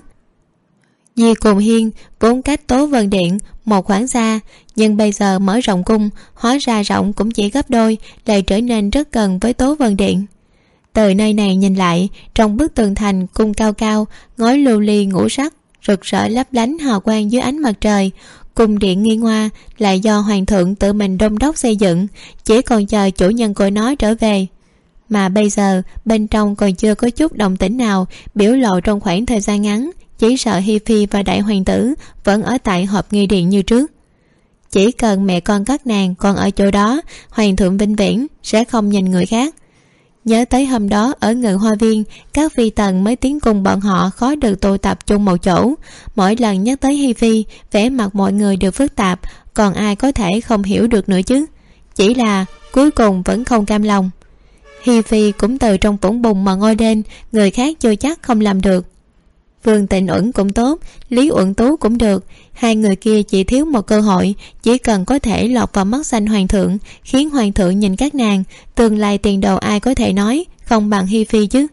di cùng hiên vốn cách tố vân điện một khoảng xa, nhưng bây giờ mở rộng cung, hóa ra rộng cũng chỉ gấp đôi, lại trở nên rất gần với tố vân điện. Từ nơi này nhìn lại, trong bức tường thành cung cao cao, ngói lưu ly ngũ sắc, rực rỡ lấp lánh hào quang dưới ánh mặt trời, cung điện nghi ngoa lại do hoàng thượng tự mình đông đốc xây dựng, chỉ còn chờ chủ nhân của nó trở về. Mà bây giờ, bên trong còn chưa có chút đồng tĩnh nào biểu lộ trong khoảng thời gian ngắn chỉ sợ hi phi và đại hoàng tử vẫn ở tại hộp nghi điện như trước. Chỉ cần mẹ con các nàng còn ở chỗ đó, hoàng thượng vinh viễn sẽ không nhìn người khác. Nhớ tới hôm đó ở ngự hoa viên, các phi tần mới tiến cùng bọn họ khó được tụ tập chung một chỗ. Mỗi lần nhắc tới hi phi, vẻ mặt mọi người đều phức tạp, còn ai có thể không hiểu được nữa chứ? Chỉ là cuối cùng vẫn không cam lòng. Hi phi cũng từ trong vũng bùn mà ngôi lên người khác chưa chắc không làm được vương tịnh uẩn cũng tốt, lý uẩn tú cũng được. Hai người kia chỉ thiếu một cơ hội, chỉ cần có thể lọt vào mắt xanh hoàng thượng, khiến hoàng thượng nhìn các nàng, tương lai tiền đồ ai có thể nói, không bằng hi phi chứ.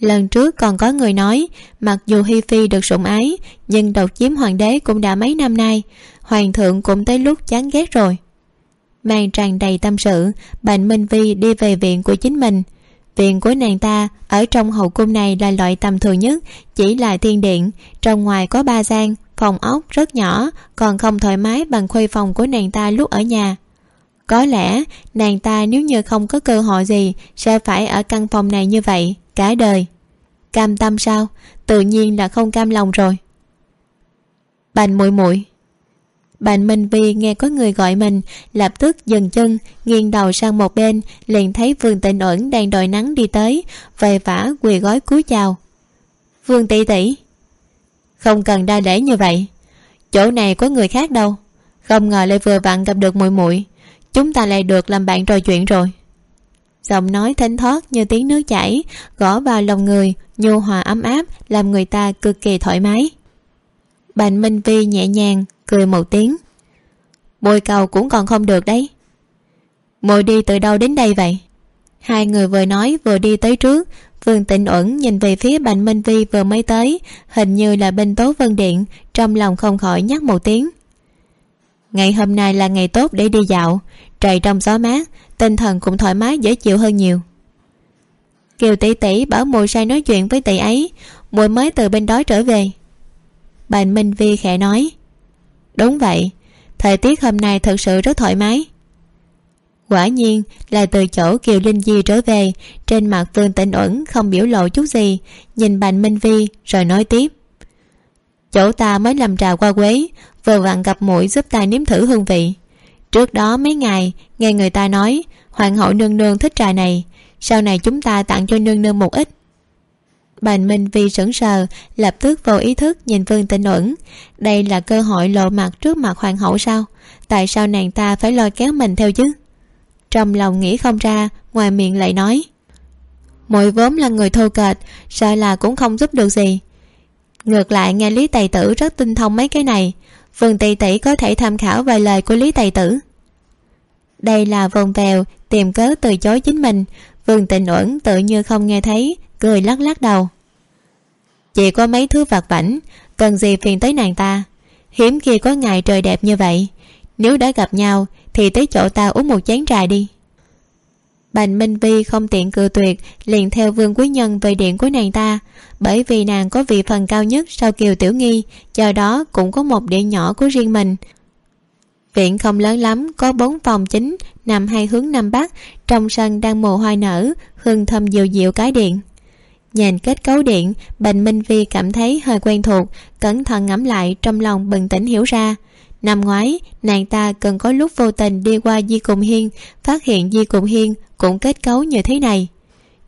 Lần trước còn có người nói, mặc dù hi phi được sủng ái, nhưng độc chiếm hoàng đế cũng đã mấy năm nay, hoàng thượng cũng tới lúc chán ghét rồi. Mang tràn đầy tâm sự, bành minh vi đi về viện của chính mình viện của nàng ta ở trong hậu cung này là loại tầm thường nhất, chỉ là thiên điện. Trong ngoài có ba gian, phòng ốc rất nhỏ, còn không thoải mái bằng khuê phòng của nàng ta lúc ở nhà. Có lẽ nàng ta nếu như không có cơ hội gì, sẽ phải ở căn phòng này như vậy cả đời. Cam tâm sao? Tự nhiên là không cam lòng rồi. Bành muội muội bạn Minh Vi nghe có người gọi mình, Lập tức dừng chân, Nghiêng đầu sang một bên, Liền thấy Vương Tịnh ẩn đang đòi nắng đi tới Vầy vã quỳ gói cúi chào. Vương tỷ tỷ, Không cần đa lễ như vậy. Chỗ này có người khác đâu. Không ngờ lại vừa vặn gặp được muội muội. Chúng ta lại được làm bạn trò chuyện rồi. Giọng nói thánh thoát như tiếng nước chảy, gõ vào lòng người, nhu hòa ấm áp, làm người ta cực kỳ thoải mái. Bành minh vi nhẹ nhàng cười một tiếng. Bôi cầu cũng còn không được đấy. Mồi đi từ đâu đến đây vậy? Hai người vừa nói vừa đi tới trước. Vương tịnh uẩn nhìn về phía bành minh vi vừa mới tới, hình như là bên tố vân điện, trong lòng không khỏi nhắc một tiếng. Ngày hôm nay là ngày tốt để đi dạo, trời trong gió mát, tinh thần cũng thoải mái dễ chịu hơn nhiều. Kiều tỷ tỷ bảo mùi sai nói chuyện với tỷ ấy, mùi mới từ bên đó trở về. Bành minh vi khẽ nói đúng vậy, thời tiết hôm nay thật sự rất thoải mái. Quả nhiên là từ chỗ kiều linh di trở về, trên mặt vương tĩnh uẩn không biểu lộ chút gì, nhìn bành minh vi rồi nói tiếp. Chỗ ta mới làm trà qua quế, vừa vặn gặp mũi giúp ta nếm thử hương vị. Trước đó mấy ngày, nghe người ta nói, hoàng hậu nương nương thích trà này, sau này chúng ta tặng cho nương nương một ít bành minh vi sững sờ, lập tức vô ý thức nhìn vương tịnh uẩn. Đây là cơ hội lộ mặt trước mặt hoàng hậu sao? Tại sao nàng ta phải lôi kéo mình theo chứ? Trong lòng nghĩ không ra, ngoài miệng lại nói. Mỗi vốn là người thô kệch, sợ là cũng không giúp được gì. Ngược lại, nghe lý tài tử rất tinh thông mấy cái này. Vương tỷ tỷ có thể tham khảo vài lời của lý tài tử. Đây là vòng vèo tìm cớ từ chối chính mình. Vương tịnh uẩn tự như không nghe thấy cười lắc lắc đầu. Chỉ có mấy thứ vặt vảnh cần gì phiền tới nàng ta. Hiếm khi có ngày trời đẹp như vậy. Nếu đã gặp nhau, thì tới chỗ ta uống một chén trà đi. Bành minh vi không tiện cự tuyệt, liền theo vương quý nhân về điện của nàng ta, bởi vì nàng có vị phần cao nhất sau kiều tiểu nghi do đó cũng có một điện nhỏ của riêng mình. Viện không lớn lắm, có bốn phòng chính, nằm hai hướng nam bắc, trong sân đang mùa hoa nở, hương thơm dịu dịu cái điện nhìn kết cấu điện bành minh vi cảm thấy hơi quen thuộc, cẩn thận ngẫm lại trong lòng bừng tỉnh hiểu ra. Năm ngoái, nàng ta cần có lúc vô tình đi qua di cùng hiên, phát hiện di cùng hiên cũng kết cấu như thế này.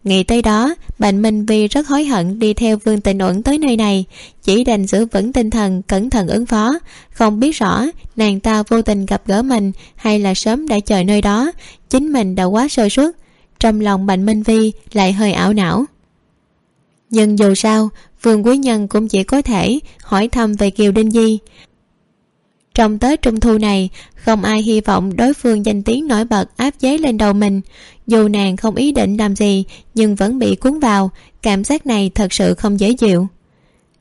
Nghĩ tới đó bành minh vi rất hối hận đi theo vương tình uẩn tới nơi này, chỉ đành giữ vững tinh thần cẩn thận ứng phó. Không biết rõ nàng ta vô tình gặp gỡ mình hay là sớm đã chờ nơi đó, chính mình đã quá sơ suất. Trong lòng bành minh vi lại hơi ảo não nhưng dù sao vương quý nhân cũng chỉ có thể hỏi thăm về kiều đinh di. Trong tết trung thu này, không ai hy vọng đối phương danh tiếng nổi bật áp chế lên đầu mình. Dù nàng không ý định làm gì, nhưng vẫn bị cuốn vào, cảm giác này thật sự không dễ chịu.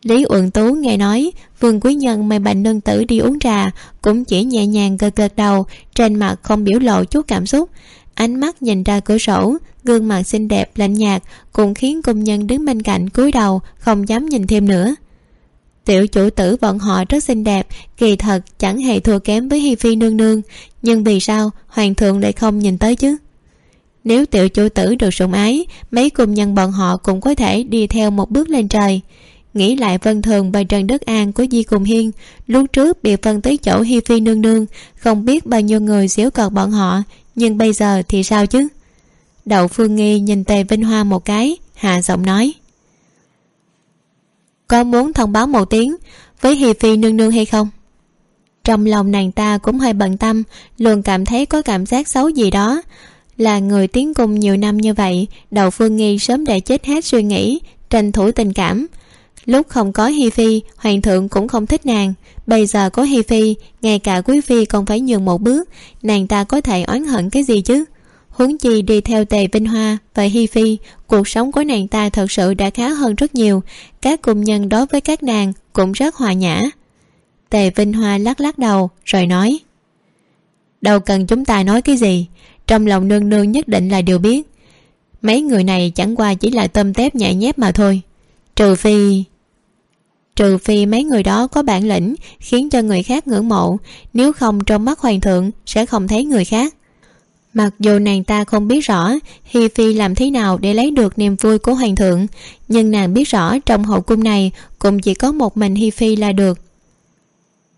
Lý uẩn tú nghe nói vương quý nhân mời bành nương tử đi uống trà cũng chỉ nhẹ nhàng gật gật đầu, trên mặt không biểu lộ chút cảm xúc. Ánh mắt nhìn ra cửa sổ gương mặt xinh đẹp, lạnh nhạt, cũng khiến công nhân đứng bên cạnh cúi đầu, không dám nhìn thêm nữa. Tiểu chủ tử bọn họ rất xinh đẹp, kỳ thật chẳng hề thua kém với hi phi nương nương, nhưng vì sao hoàng thượng lại không nhìn tới chứ? Nếu tiểu chủ tử được sủng ái, mấy công nhân bọn họ cũng có thể đi theo một bước lên trời. Nghĩ lại vân thường và trần đức an của di cùng hiên, lúc trước bị phân tới chỗ hi phi nương nương, không biết bao nhiêu người xíu cợt bọn họ, nhưng bây giờ thì sao chứ? Đậu phương nghi nhìn tề vinh hoa một cái, hạ giọng nói. Có muốn thông báo một tiếng với hi phi nương nương hay không? Trong lòng nàng ta cũng hơi bận tâm, luôn cảm thấy có cảm giác xấu gì đó. Là người tiến cùng nhiều năm như vậy đầu phương nghi sớm đã chết hết suy nghĩ, tranh thủ tình cảm. Lúc không có hi phi, hoàng thượng cũng không thích nàng. Bây giờ có hi phi, ngay cả quý phi còn phải nhường một bước. Nàng ta có thể oán hận cái gì chứ? Huống chi đi theo tề vinh hoa và hi phi, cuộc sống của nàng ta thật sự đã khá hơn rất nhiều. Các cung nhân đối với các nàng cũng rất hòa nhã. Tề vinh hoa lắc lắc đầu, rồi nói, đâu cần chúng ta nói cái gì, trong lòng nương nương nhất định là điều biết. Mấy người này chẳng qua chỉ là tôm tép nhại nhép mà thôi. Trừ phi trừ phi mấy người đó có bản lĩnh khiến cho người khác ngưỡng mộ, nếu không trong mắt hoàng thượng sẽ không thấy người khác mặc dù nàng ta không biết rõ hi phi làm thế nào để lấy được niềm vui của hoàng thượng, nhưng nàng biết rõ trong hậu cung này cũng chỉ có một mình hi phi là được.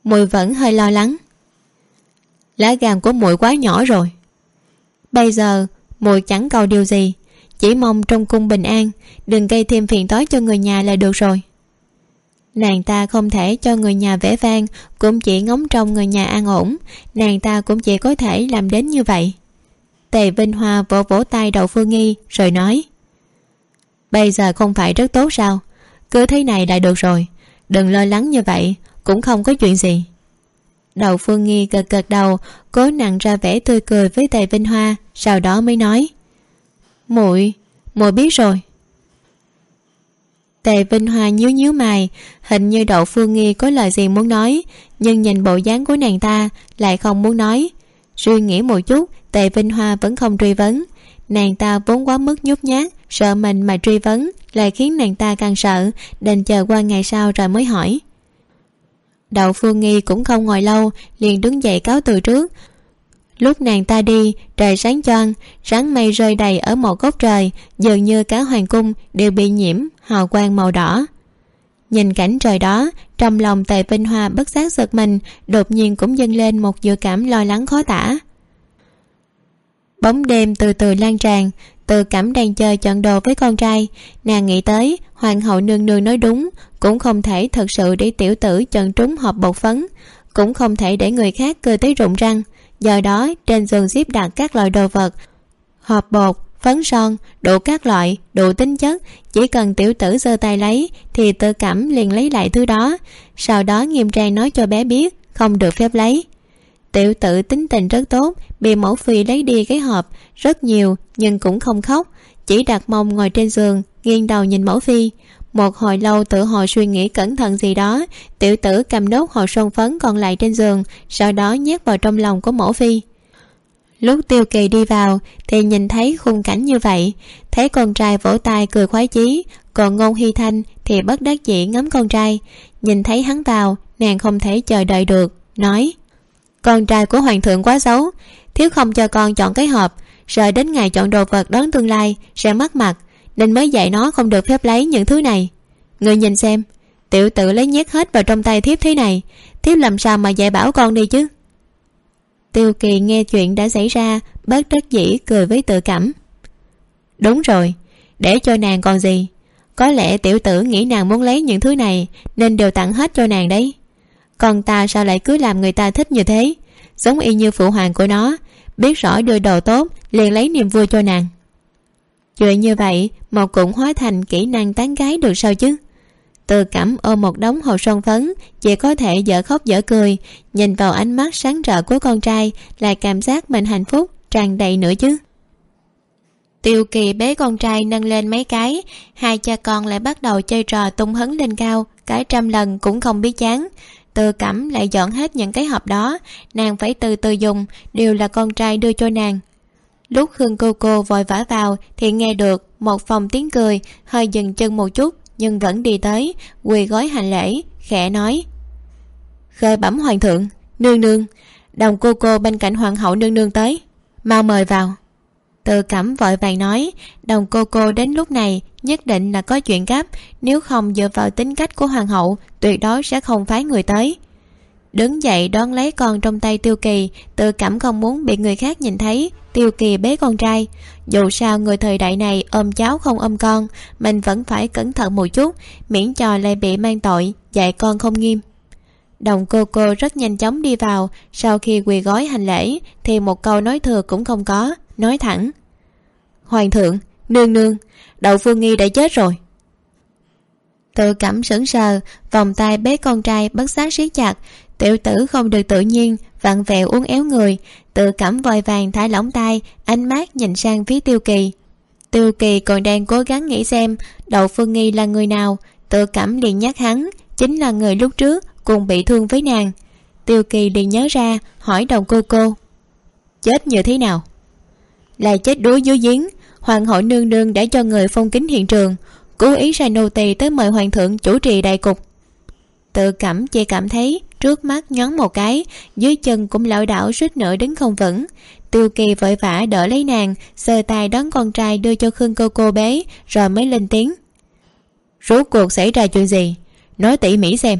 Mùi vẫn hơi lo lắng. Lá gan của muội quá nhỏ rồi. Bây giờ, muội chẳng cầu điều gì, chỉ mong trong cung bình an, đừng gây thêm phiền toái cho người nhà là được rồi. Nàng ta không thể cho người nhà vẽ vang, cũng chỉ ngóng trong người nhà an ổn, nàng ta cũng chỉ có thể làm đến như vậy tề vinh hoa vỗ vỗ tay đầu phương nghi, rồi nói, bây giờ không phải rất tốt sao? Cứ thế này là được rồi. Đừng lo lắng như vậy, cũng không có chuyện gì. Đầu phương nghi gật gật đầu, cố nặng ra vẻ tươi cười với tề vinh hoa, sau đó mới nói, muội muội biết rồi. Tề vinh hoa nhíu nhíu mày, hình như đậu phương nghi có lời gì muốn nói, nhưng nhìn bộ dáng của nàng ta lại không muốn nói. Suy nghĩ một chút tề vinh hoa vẫn không truy vấn. Nàng ta vốn quá mức nhút nhát, sợ mình mà truy vấn, lại khiến nàng ta càng sợ, đành chờ qua ngày sau rồi mới hỏi. Đậu phương nghi cũng không ngồi lâu, liền đứng dậy cáo từ trước. Lúc nàng ta đi, trời sáng choang, rắn mây rơi đầy ở một góc trời, dường như cả hoàng cung đều bị nhiễm, hào quang màu đỏ. Nhìn cảnh trời đó, trong lòng tề vinh hoa bất giác giật mình, đột nhiên cũng dâng lên một dự cảm lo lắng khó tả bóng đêm từ từ lan tràn, từ cảm đang chơi chọn đồ với con trai. Nàng nghĩ tới, hoàng hậu nương nương nói đúng, cũng không thể thật sự để tiểu tử chọn trúng hộp bột phấn, cũng không thể để người khác cười tới rụng răng. Do đó, trên giường xếp đặt các loại đồ vật hộp bột, phấn son, đủ các loại, đủ tính chất. Chỉ cần tiểu tử giơ tay lấy, thì tự cảm liền lấy lại thứ đó. Sau đó nghiêm trang nói cho bé biết, không được phép lấy tiểu tử tính tình rất tốt, bị mẫu phi lấy đi cái hộp, rất nhiều, nhưng cũng không khóc. Chỉ đặt mông ngồi trên giường, nghiêng đầu nhìn mẫu phi. Một hồi lâu tự hồi suy nghĩ cẩn thận gì đó, tiểu tử cầm đốt hồ son phấn còn lại trên giường, sau đó nhét vào trong lòng của mẫu phi. Lúc tiêu kỳ đi vào, thì nhìn thấy khung cảnh như vậy. Thấy con trai vỗ tay cười khoái chí, còn ngôn hy thanh thì bất đắc dĩ ngắm con trai. Nhìn thấy hắn vào, nàng không thể chờ đợi được, nói con trai của hoàng thượng quá xấu. Thiếu không cho con chọn cái hộp sợ đến ngày chọn đồ vật đón tương lai, sẽ mất mặt, nên mới dạy nó không được phép lấy những thứ này. Người nhìn xem, tiểu tử lấy nhét hết vào trong tay thiếp thế này, thiếp làm sao mà dạy bảo con đi chứ? Tiêu kỳ nghe chuyện đã xảy ra, bất đắc dĩ cười với tự cảm. Đúng rồi, để cho nàng còn gì? Có lẽ tiểu tử nghĩ nàng muốn lấy những thứ này, nên đều tặng hết cho nàng đấy còn ta sao lại cứ làm người ta thích như thế? Giống y như phụ hoàng của nó. Biết rõ đưa đồ tốt, liền lấy niềm vui cho nàng. Chuyện như vậy một cũng hóa thành kỹ năng tán gái được sao chứ? Từ cảm ôm một đống hồ son phấn, chỉ có thể dở khóc dở cười. Nhìn vào ánh mắt sáng rỡ của con trai, là cảm giác mình hạnh phúc, tràn đầy nữa chứ. Tiêu kỳ bế con trai nâng lên mấy cái, hai cha con lại bắt đầu chơi trò tung hấn lên cao, cái trăm lần cũng không biết chán từ cẩm lại dọn hết những cái hộp đó. Nàng phải từ từ dùng, đều là con trai đưa cho nàng. Lúc hương cô cô vội vã vào thì nghe được một phòng tiếng cười, hơi dừng chân một chút, nhưng vẫn đi tới, quỳ gói hành lễ, khẽ nói. Khơi bẩm hoàng thượng, nương nương, đồng cô cô bên cạnh hoàng hậu nương nương tới, mau mời vào. Từ cẩm vội vàng nói, đồng cô cô đến lúc này nhất định là có chuyện gấp. Nếu không dựa vào tính cách của hoàng hậu, tuyệt đối sẽ không phái người tới. Đứng dậy đón lấy con trong tay tiêu kỳ, tự cảm không muốn bị người khác nhìn thấy. Tiêu kỳ bế con trai. Dù sao người thời đại này ôm cháu không ôm con, mình vẫn phải cẩn thận một chút, miễn cho lại bị mang tội, dạy con không nghiêm. Đồng cô cô rất nhanh chóng đi vào. Sau khi quỳ gói hành lễ, thì một câu nói thừa cũng không có. Nói thẳng, hoàng thượng, nương nương đậu phương nghi đã chết rồi. Tự cảm sững sờ, vòng tay bế con trai bất giác siết chặt, tiểu tử không được tự nhiên, vặn vẹo uốn éo người. Tự cảm vội vàng thả lỏng tay, ánh mắt nhìn sang phía tiêu kỳ. Tiêu kỳ còn đang cố gắng nghĩ xem đậu phương nghi là người nào. Tự cảm liền nhắc hắn, chính là người lúc trước cùng bị thương với nàng. Tiêu kỳ liền nhớ ra, hỏi đồng cô cô, chết như thế nào? Là chết đuối dưới giếng hoàng hậu nương nương đã cho người phong kính hiện trường, cố ý sai nô tỳ tới mời hoàng thượng chủ trì đại cục. Tự cảm chỉ cảm thấy, trước mắt nhón một cái, dưới chân cũng lảo đảo suýt nữa đứng không vững. Tiêu kỳ vội vã đỡ lấy nàng, sờ tay đón con trai đưa cho khương cô cô bé, rồi mới lên tiếng. Rốt cuộc xảy ra chuyện gì? Nói tỉ mỉ xem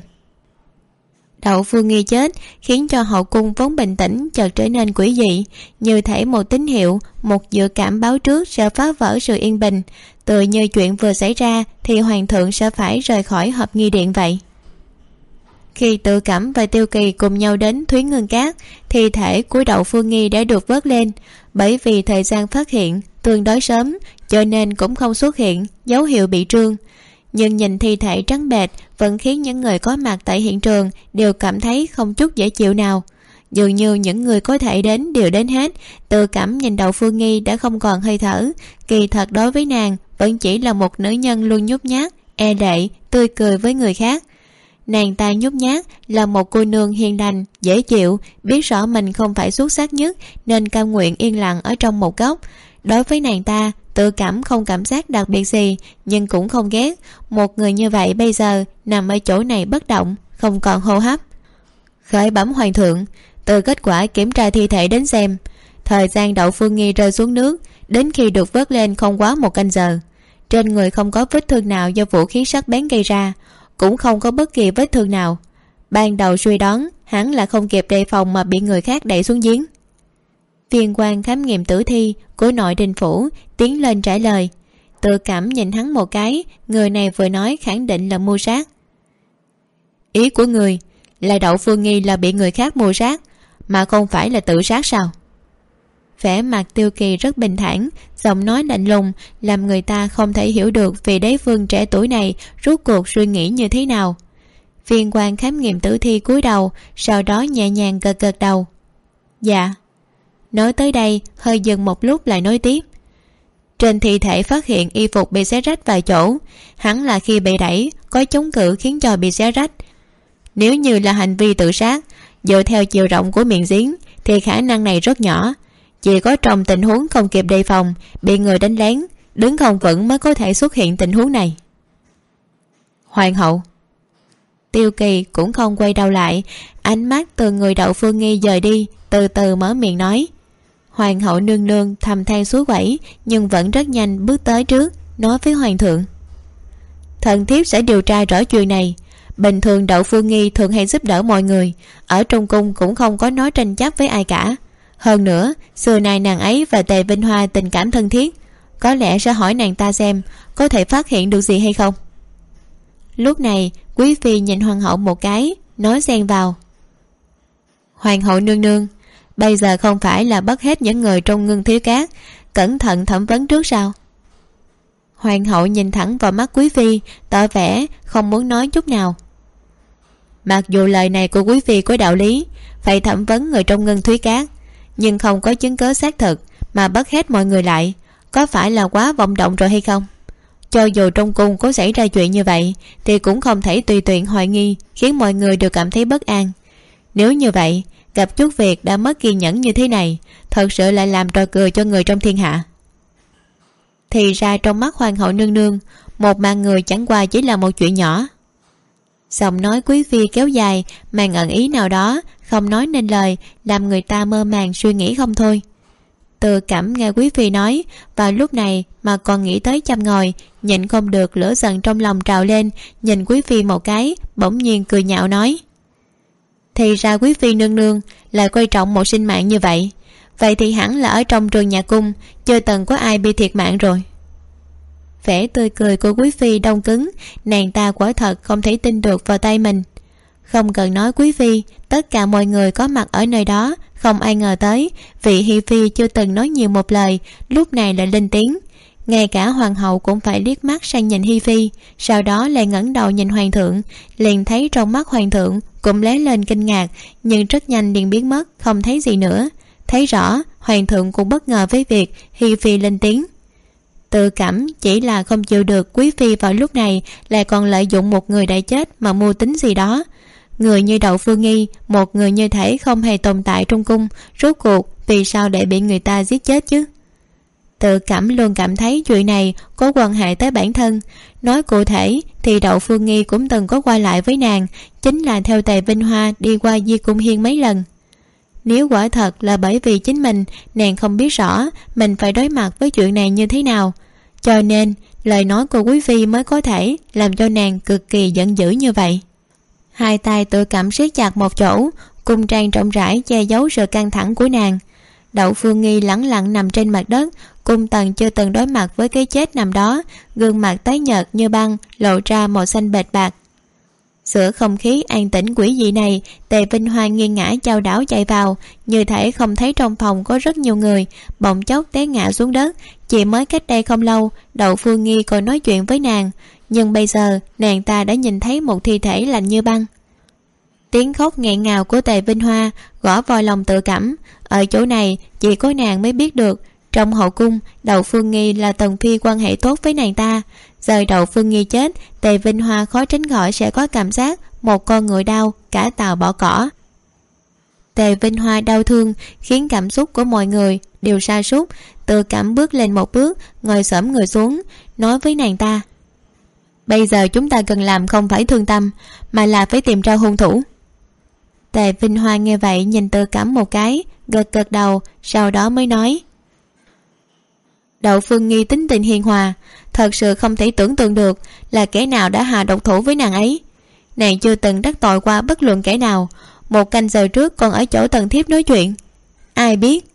đậu phương nghi chết, khiến cho hậu cung vốn bình tĩnh chợt trở nên quỷ dị. Như thể một tín hiệu, một dự cảm báo trước sẽ phá vỡ sự yên bình. Tựa như chuyện vừa xảy ra thì hoàng thượng sẽ phải rời khỏi hợp nghi điện vậy. Khi tự cảm và tiêu kỳ cùng nhau đến thúy ngân cát, thi thể của đậu phương nghi đã được vớt lên. Bởi vì thời gian phát hiện, tương đối sớm, cho nên cũng không xuất hiện dấu hiệu bị trương nhưng nhìn thi thể trắng bệch vẫn khiến những người có mặt tại hiện trường đều cảm thấy không chút dễ chịu nào. Dường như những người có thể đến đều đến hết, tự cảm nhìn đậu phương nghi đã không còn hơi thở. Kỳ thật đối với nàng, vẫn chỉ là một nữ nhân luôn nhút nhát e lệ, tươi cười với người khác. Nàng ta nhút nhát là một cô nương hiền lành, dễ chịu, biết rõ mình không phải xuất sắc nhất nên cam nguyện yên lặng ở trong một góc. Đối với nàng ta tự cảm không cảm giác đặc biệt gì, nhưng cũng không ghét. Một người như vậy bây giờ nằm ở chỗ này bất động, không còn hô hấp. Khởi bấm hoàng thượng, từ kết quả kiểm tra thi thể đến xem. Thời gian đậu phương nghi rơi xuống nước, đến khi được vớt lên không quá một canh giờ. Trên người không có vết thương nào do vũ khí sắc bén gây ra, cũng không có bất kỳ vết thương nào. Ban đầu suy đoán hắn là không kịp đề phòng mà bị người khác đẩy xuống giếng viên quan khám nghiệm tử thi của nội đình phủ tiến lên trả lời. Tự cảm nhìn hắn một cái, người này vừa nói khẳng định là mua sát ý của người là đậu phương nghi là bị người khác mua sát mà không phải là tự sát sao? Vẻ mặt tiêu kỳ rất bình thản, giọng nói lạnh lùng, làm người ta không thể hiểu được vì đế vương trẻ tuổi này rút cuộc suy nghĩ như thế nào. Viên quan khám nghiệm tử thi cúi đầu, sau đó nhẹ nhàng gật gật đầu. Dạ nói tới đây, hơi dừng một lúc lại nói tiếp. Trên thi thể phát hiện y phục bị xé rách vài chỗ. Hẳn là khi bị đẩy, có chống cự khiến cho bị xé rách. Nếu như là hành vi tự sát, dựa theo chiều rộng của miệng giếng, thì khả năng này rất nhỏ. Chỉ có trong tình huống không kịp đề phòng, bị người đánh lén, đứng không vững mới có thể xuất hiện tình huống này. Hoàng hậu. Tiêu kỳ cũng không quay đầu lại, ánh mắt từ người đậu phương nghi dời đi, từ từ mở miệng nói hoàng hậu nương nương thầm than suối quẩy, nhưng vẫn rất nhanh bước tới trước, nói với hoàng thượng. Thần thiếp sẽ điều tra rõ chuyện này. Bình thường đậu phương nghi thường hay giúp đỡ mọi người, ở trong cung cũng không có nói tranh chấp với ai cả. Hơn nữa, xưa nay nàng ấy và tề vinh hoa tình cảm thân thiết. Có lẽ sẽ hỏi nàng ta xem, có thể phát hiện được gì hay không. Lúc này, quý phi nhìn hoàng hậu một cái, nói xen vào. Hoàng hậu nương nương bây giờ không phải là bắt hết những người trong ngưng thiếu cát. Cẩn thận thẩm vấn trước sao hoàng hậu nhìn thẳng vào mắt quý phi, tỏ vẻ không muốn nói chút nào. Mặc dù lời này của quý phi có đạo lý, phải thẩm vấn người trong ngân thúy cát, nhưng không có chứng cớ xác thực mà bắt hết mọi người lại, có phải là quá vọng động rồi hay không? Cho dù trong cung có xảy ra chuyện như vậy, thì cũng không thể tùy tiện hoài nghi, khiến mọi người đều cảm thấy bất an. Nếu như vậy gặp chút việc đã mất kiên nhẫn như thế này, thật sự lại làm trò cười cho người trong thiên hạ. Thì ra trong mắt hoàng hậu nương nương, một mạng người chẳng qua chỉ là một chuyện nhỏ. Giọng nói quý phi kéo dài mang ẩn ý nào đó, không nói nên lời, làm người ta mơ màng suy nghĩ không thôi. Từ cảm nghe quý phi nói và lúc này mà còn nghĩ tới chăm ngồi, nhịn không được lửa giận trong lòng trào lên, nhìn quý phi một cái, bỗng nhiên cười nhạo nói thì ra quý phi nương nương lại coi trọng một sinh mạng như vậy. Vậy thì hẳn là ở trong trường nhà cung, chưa từng có ai bị thiệt mạng rồi. Vẻ tươi cười của quý phi đông cứng, nàng ta quả thật không thể tin được vào tay mình. Không cần nói quý phi, tất cả mọi người có mặt ở nơi đó, không ai ngờ tới, vị hi phi chưa từng nói nhiều một lời, lúc này lại lên tiếng ngay cả hoàng hậu cũng phải liếc mắt sang nhìn hi phi, sau đó lại ngẩng đầu nhìn hoàng thượng, liền thấy trong mắt hoàng thượng cũng lóe lên kinh ngạc, nhưng rất nhanh liền biến mất, không thấy gì nữa. Thấy rõ, hoàng thượng cũng bất ngờ với việc hi phi lên tiếng. Tự cảm chỉ là không chịu được quý phi vào lúc này lại còn lợi dụng một người đã chết mà mưu tính gì đó. Người như đậu phương nghi, một người như thể không hề tồn tại trong cung, rốt cuộc vì sao để bị người ta giết chết chứ? Tự cảm luôn cảm thấy chuyện này có quan hệ tới bản thân. Nói cụ thể thì đậu phương nghi cũng từng có qua lại với nàng, chính là theo tề vinh hoa đi qua di cung hiên mấy lần. Nếu quả thật là bởi vì chính mình, nàng không biết rõ mình phải đối mặt với chuyện này như thế nào. Cho nên, lời nói của quý phi mới có thể làm cho nàng cực kỳ giận dữ như vậy. Hai tay tự cảm siết chặt một chỗ, cung trang rộng rãi che giấu sự căng thẳng của nàng đậu phương nghi lẳng lặng nằm trên mặt đất, cung tần chưa từng đối mặt với cái chết nằm đó. Gương mặt tái nhợt như băng, lộ ra màu xanh bệt bạc. Giữa không khí an tĩnh quỷ dị này, tề vinh hoa nghiêng ngã chao đảo chạy vào. Như thể không thấy trong phòng có rất nhiều người. Bỗng chốc té ngã xuống đất. Chỉ mới cách đây không lâu, đậu phương nghi còn nói chuyện với nàng. Nhưng bây giờ, nàng ta đã nhìn thấy một thi thể lạnh như băng. Tiếng khóc nghẹn ngào của tề vinh hoa gõ vào lòng tự cảm ở chỗ này, chỉ có nàng mới biết được, trong hậu cung, đậu phương nghi là tần phi quan hệ tốt với nàng ta. Giờ đậu phương nghi chết, tề vinh hoa khó tránh khỏi sẽ có cảm giác một con người đau, cả tàu bỏ cỏ. Tề vinh hoa đau thương, khiến cảm xúc của mọi người đều sa sút. Tự cảm bước lên một bước, ngồi xổm người xuống, nói với nàng ta, bây giờ chúng ta cần làm không phải thương tâm, mà là phải tìm ra hung thủ tề vinh hoa nghe vậy nhìn Tư cảm một cái, gật gật đầu, sau đó mới nói. Đậu phương nghi tính tình hiền hòa, thật sự không thể tưởng tượng được là kẻ nào đã hạ độc thủ với nàng ấy. Nàng chưa từng đắc tội qua bất luận kẻ nào, một canh giờ trước còn ở chỗ tần thiếp nói chuyện. Ai biết?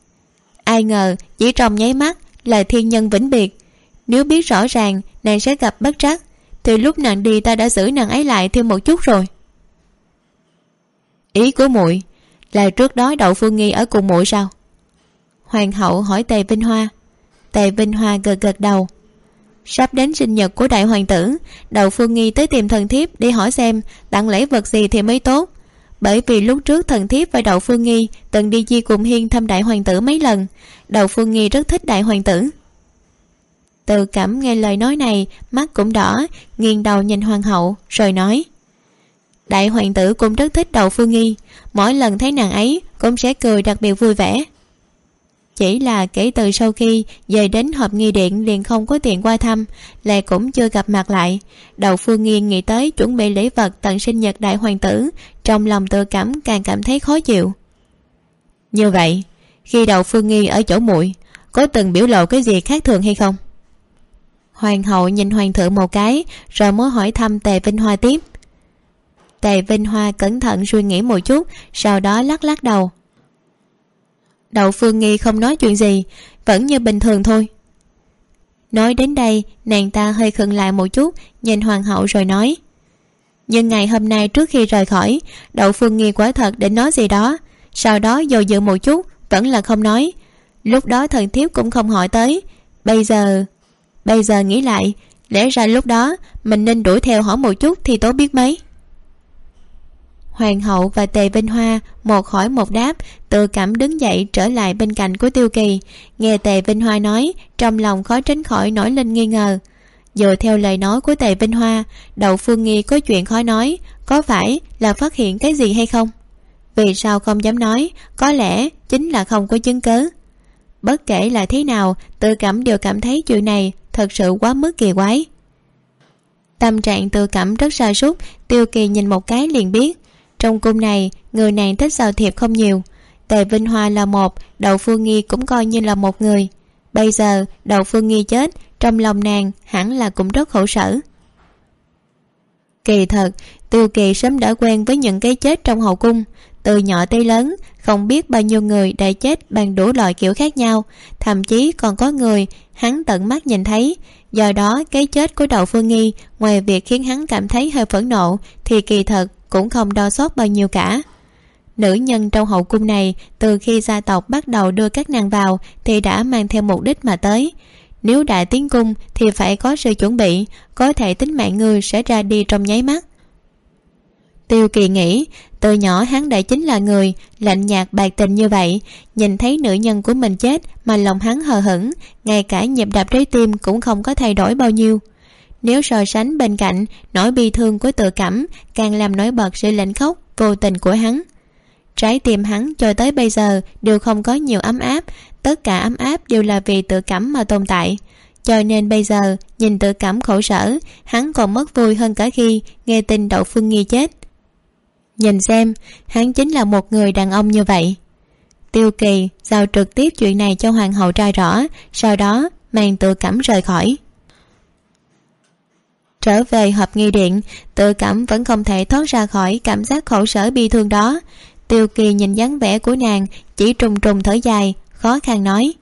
Ai ngờ, chỉ trong nháy mắt là thiên nhân vĩnh biệt. Nếu biết rõ ràng, nàng sẽ gặp bất trắc, thì lúc nàng đi ta đã giữ nàng ấy lại thêm một chút rồi ý của muội là trước đó đậu phương nghi ở cùng muội sao? Hoàng hậu hỏi tề vinh hoa. Tề vinh hoa gật gật đầu. Sắp đến sinh nhật của đại hoàng tử, đậu phương nghi tới tìm thần thiếp đi hỏi xem tặng lễ vật gì thì mới tốt. Bởi vì lúc trước thần thiếp và đậu phương nghi từng đi di cùng hiên thăm đại hoàng tử mấy lần, đậu phương nghi rất thích đại hoàng tử. Từ cảm nghe lời nói này, mắt cũng đỏ, nghiêng đầu nhìn hoàng hậu, rồi nói đại hoàng tử cũng rất thích đậu phương nghi. Mỗi lần thấy nàng ấy cũng sẽ cười đặc biệt vui vẻ. Chỉ là kể từ sau khi về đến hộp nghi điện liền không có tiền qua thăm, lại cũng chưa gặp mặt lại. Đầu phương nghiên nghĩ tới chuẩn bị lễ vật tận sinh nhật đại hoàng tử, trong lòng tự cảm càng cảm thấy khó chịu. Như vậy, khi đầu phương nghi ở chỗ muội, có từng biểu lộ cái gì khác thường hay không? Hoàng hậu nhìn hoàng thượng một cái, rồi mới hỏi thăm tề vinh hoa tiếp tề vinh hoa cẩn thận suy nghĩ một chút, sau đó lắc lắc đầu. Đậu phương nghi không nói chuyện gì, vẫn như bình thường thôi. Nói đến đây, nàng ta hơi khựng lại một chút, nhìn hoàng hậu rồi nói, nhưng ngày hôm nay trước khi rời khỏi, đậu phương nghi quả thật định nói gì đó, sau đó dầu dự một chút, vẫn là không nói. Lúc đó thần thiếp cũng không hỏi tới. Bây giờ bây giờ nghĩ lại, lẽ ra lúc đó, mình nên đuổi theo hỏi một chút thì tốt biết mấy? Hoàng hậu và tề vinh hoa, một hỏi một đáp, tự cảm đứng dậy trở lại bên cạnh của tiêu kỳ. Nghe tề vinh hoa nói, trong lòng khó tránh khỏi nổi lên nghi ngờ. Dựa theo lời nói của tề vinh hoa, đậu phương nghi có chuyện khó nói, có phải là phát hiện cái gì hay không? Vì sao không dám nói, có lẽ chính là không có chứng cớ bất kể là thế nào, tự cảm đều cảm thấy chuyện này thật sự quá mức kỳ quái. Tâm trạng tự cảm rất sa sút, tiêu kỳ nhìn một cái liền biết trong cung này, người nàng thích giao thiệp không nhiều. Tề vinh hoa là một, đậu phương nghi cũng coi như là một người. Bây giờ, đậu phương nghi chết, trong lòng nàng hẳn là cũng rất khổ sở. Kỳ thật tiêu kỳ sớm đã quen với những cái chết trong hậu cung. Từ nhỏ tới lớn, không biết bao nhiêu người đã chết bằng đủ loại kiểu khác nhau. Thậm chí còn có người, hắn tận mắt nhìn thấy. Do đó, cái chết của đậu phương nghi, ngoài việc khiến hắn cảm thấy hơi phẫn nộ, thì kỳ thật cũng không đo sót bao nhiêu cả. Nữ nhân trong hậu cung này, từ khi gia tộc bắt đầu đưa các nàng vào, thì đã mang theo mục đích mà tới. Nếu đã tiến cung, thì phải có sự chuẩn bị, có thể tính mạng người sẽ ra đi trong nháy mắt. Tiêu kỳ nghĩ, từ nhỏ hắn đã chính là người, lạnh nhạt bạc tình như vậy, nhìn thấy nữ nhân của mình chết mà lòng hắn hờ hững, ngay cả nhịp đập trái tim cũng không có thay đổi bao nhiêu nếu so sánh bên cạnh, nỗi bi thương của tự cảm càng làm nổi bật sự lạnh khóc vô tình của hắn. Trái tim hắn cho tới bây giờ đều không có nhiều ấm áp, tất cả ấm áp đều là vì tự cảm mà tồn tại. Cho nên bây giờ, nhìn tự cảm khổ sở, hắn còn mất vui hơn cả khi nghe tin đậu phương nghi chết. Nhìn xem, hắn chính là một người đàn ông như vậy. Tiêu kỳ giao trực tiếp chuyện này cho hoàng hậu trai rõ, sau đó mang tự cảm rời khỏi trở về hợp nghi điện, tự cảm vẫn không thể thoát ra khỏi cảm giác khổ sở bi thương đó. Tiêu kỳ nhìn dáng vẻ của nàng, chỉ trùng trùng thở dài, khó khăn nói.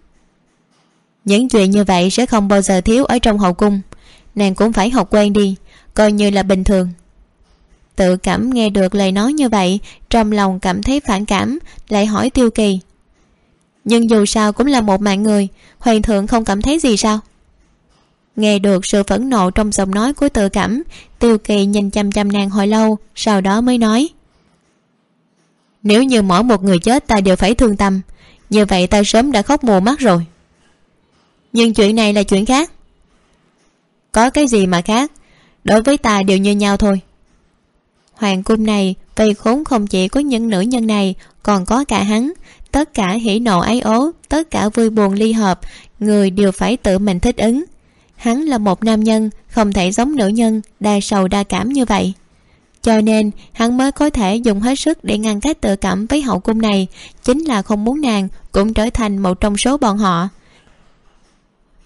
Những chuyện như vậy sẽ không bao giờ thiếu ở trong hậu cung. Nàng cũng phải học quen đi, coi như là bình thường. Tự cảm nghe được lời nói như vậy, trong lòng cảm thấy phản cảm, lại hỏi tiêu kỳ. Nhưng dù sao cũng là một mạng người, hoàng thượng không cảm thấy gì sao? Nghe được sự phẫn nộ trong giọng nói của tự cảm, tiêu kỳ nhìn chăm chăm nàng hồi lâu, sau đó mới nói. Nếu như mỗi một người chết ta đều phải thương tâm, như vậy ta sớm đã khóc mù mắt rồi. Nhưng chuyện này là chuyện khác. Có cái gì mà khác? Đối với ta đều như nhau thôi. Hoàng cung này, vây khốn không chỉ có những nữ nhân này, còn có cả hắn. Tất cả hỉ nộ ái ố, tất cả vui buồn ly hợp, người đều phải tự mình thích ứng hắn là một nam nhân, không thể giống nữ nhân, đa sầu đa cảm như vậy. Cho nên, hắn mới có thể dùng hết sức để ngăn cách tự cảm với hậu cung này, chính là không muốn nàng cũng trở thành một trong số bọn họ.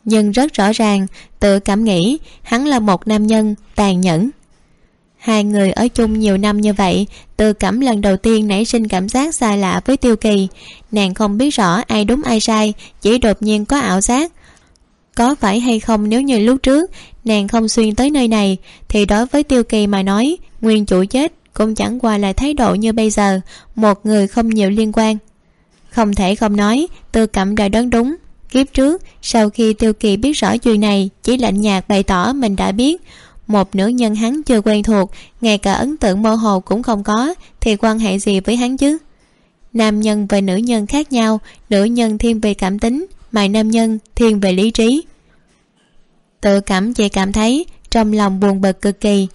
Nhưng rất rõ ràng, tự cảm nghĩ hắn là một nam nhân, tàn nhẫn. Hai người ở chung nhiều năm như vậy, tự cảm lần đầu tiên nảy sinh cảm giác xa lạ với tiêu kỳ. Nàng không biết rõ ai đúng ai sai, chỉ đột nhiên có ảo giác có phải hay không nếu như lúc trước nàng không xuyên tới nơi này, thì đối với tiêu kỳ mà nói, nguyên chủ chết cũng chẳng qua là thái độ như bây giờ, một người không nhiều liên quan. Không thể không nói, tư cẩm đã đoán đúng. Kiếp trước, sau khi tiêu kỳ biết rõ chuyện này, chỉ lạnh nhạt bày tỏ mình đã biết. Một nữ nhân hắn chưa quen thuộc, ngay cả ấn tượng mơ hồ cũng không có, thì quan hệ gì với hắn chứ? Nam nhân và nữ nhân khác nhau, nữ nhân thiên về cảm tính mà nam nhân thiên về lý trí. Tự cảm chị cảm thấy trong lòng buồn bực cực kỳ.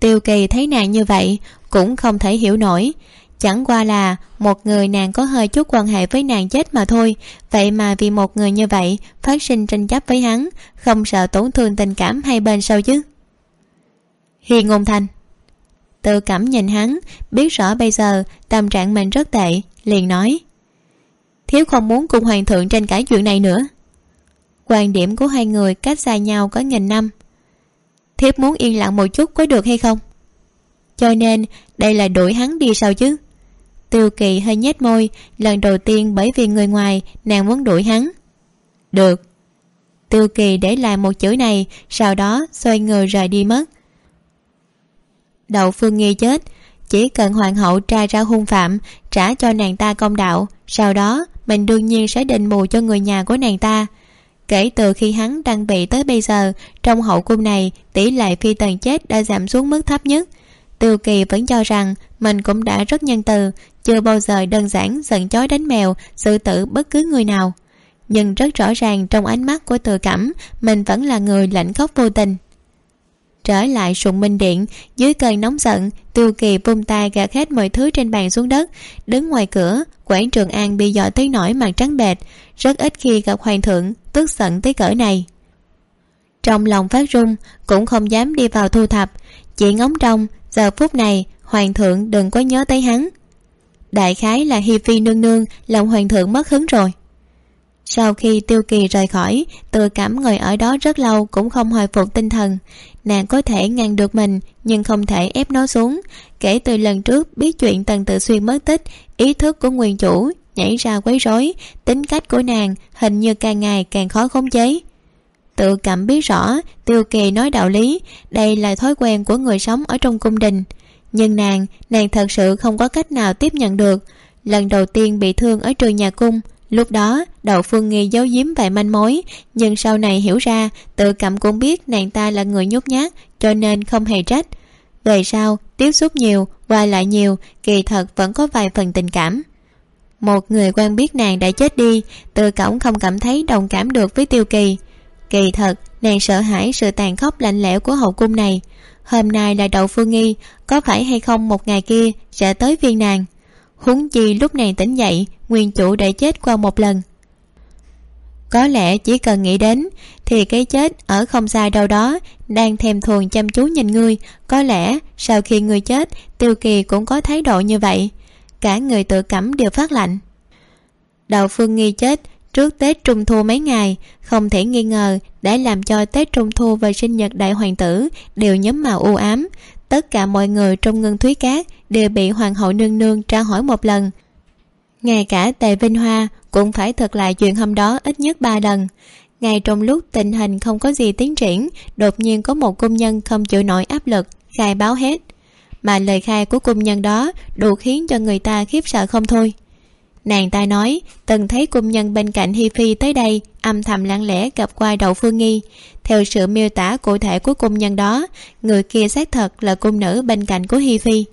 Tiêu kỳ thấy nàng như vậy cũng không thể hiểu nổi. Chẳng qua là một người nàng có hơi chút quan hệ với nàng chết mà thôi. Vậy mà vì một người như vậy phát sinh tranh chấp với hắn, không sợ tổn thương tình cảm hai bên sao chứ? Hi ngôn thành tự cảm nhìn hắn, biết rõ bây giờ tâm trạng mình rất tệ, liền nói thiếu không muốn cùng hoàng thượng tranh cãi chuyện này nữa. Quan điểm của hai người cách xa nhau có nghìn năm. Thiếp muốn yên lặng một chút có được hay không? Cho nên, đây là đuổi hắn đi sao chứ? Tiêu kỳ hơi nhếch môi, lần đầu tiên bởi vì người ngoài nàng muốn đuổi hắn. Được. Tiêu kỳ để lại một chữ này, sau đó xoay người rời đi mất. Đậu phương nghi chết, chỉ cần hoàng hậu tra ra hung phạm, trả cho nàng ta công đạo, sau đó mình đương nhiên sẽ đền bù cho người nhà của nàng ta. Kể từ khi hắn đăng bị tới bây giờ, trong hậu cung này, tỷ lệ phi tần chết đã giảm xuống mức thấp nhất. Tiêu kỳ vẫn cho rằng mình cũng đã rất nhân từ, chưa bao giờ đơn giản giận chói đánh mèo, xử tử bất cứ người nào. Nhưng rất rõ ràng trong ánh mắt của tự cảm, mình vẫn là người lạnh khóc vô tình trở lại sùng minh điện, dưới cơn nóng giận, tiêu kỳ vung tay gạt hết mọi thứ trên bàn xuống đất, đứng ngoài cửa, quảng trường an bị dọa tới nổi mặt trắng bệch. Rất ít khi gặp hoàng thượng, tức giận tới cỡ này. Trong lòng phát run, cũng không dám đi vào thu thập. Chỉ ngóng trông, giờ phút này, hoàng thượng đừng có nhớ tới hắn. Đại khái là hi phi nương nương, lòng hoàng thượng mất hứng rồi sau khi tiêu kỳ rời khỏi tự cảm ngồi ở đó rất lâu cũng không hồi phục tinh thần. Nàng có thể ngăn được mình, nhưng không thể ép nó xuống. Kể từ lần trước, biết chuyện tần tự xuyên mất tích, ý thức của nguyên chủ nhảy ra quấy rối. Tính cách của nàng hình như càng ngày càng khó khống chế. Tự cảm biết rõ, tiêu kỳ nói đạo lý, đây là thói quen của người sống ở trong cung đình. Nhưng nàng nàng thật sự không có cách nào tiếp nhận được. Lần đầu tiên bị thương ở trường nhà cung lúc đó, đậu phương nghi giấu giếm vài manh mối, nhưng sau này hiểu ra, tự cảm cũng biết nàng ta là người nhút nhát, cho nên không hề trách. Về sau, tiếp xúc nhiều, qua lại nhiều, kỳ thật vẫn có vài phần tình cảm. Một người quen biết nàng đã chết đi tự cổng không cảm thấy đồng cảm được với tiêu kỳ. Kỳ thật, nàng sợ hãi sự tàn khốc lạnh lẽo của hậu cung này. Hôm nay là đậu phương nghi, có phải hay không một ngày kia sẽ tới viên nàng? Huống chi lúc này tỉnh dậy, nguyên chủ đã chết qua một lần. Có lẽ chỉ cần nghĩ đến, thì cái chết ở không xa đâu đó, đang thèm thuồng chăm chú nhìn ngươi, có lẽ sau khi ngươi chết, tiêu kỳ cũng có thái độ như vậy. Cả người tự cảm đều phát lạnh. Đậu phương nghi chết trước tết trung thu mấy ngày, không thể nghi ngờ đã làm cho tết trung thu và sinh nhật đại hoàng tử đều nhóm màu u ám tất cả mọi người trong ngân thúy cát đều bị hoàng hậu nương nương tra hỏi một lần. Ngay cả tề vinh hoa cũng phải thực lại chuyện hôm đó ít nhất ba lần. Ngay trong lúc tình hình không có gì tiến triển, đột nhiên có một công nhân không chịu nổi áp lực, khai báo hết. Mà lời khai của công nhân đó đủ khiến cho người ta khiếp sợ không thôi nàng ta nói, từng thấy cung nhân bên cạnh hi phi tới đây, âm thầm lặng lẽ gặp qua đậu phương nghi. Theo sự miêu tả cụ thể của cung nhân đó, người kia xác thật là cung nữ bên cạnh của hi phi.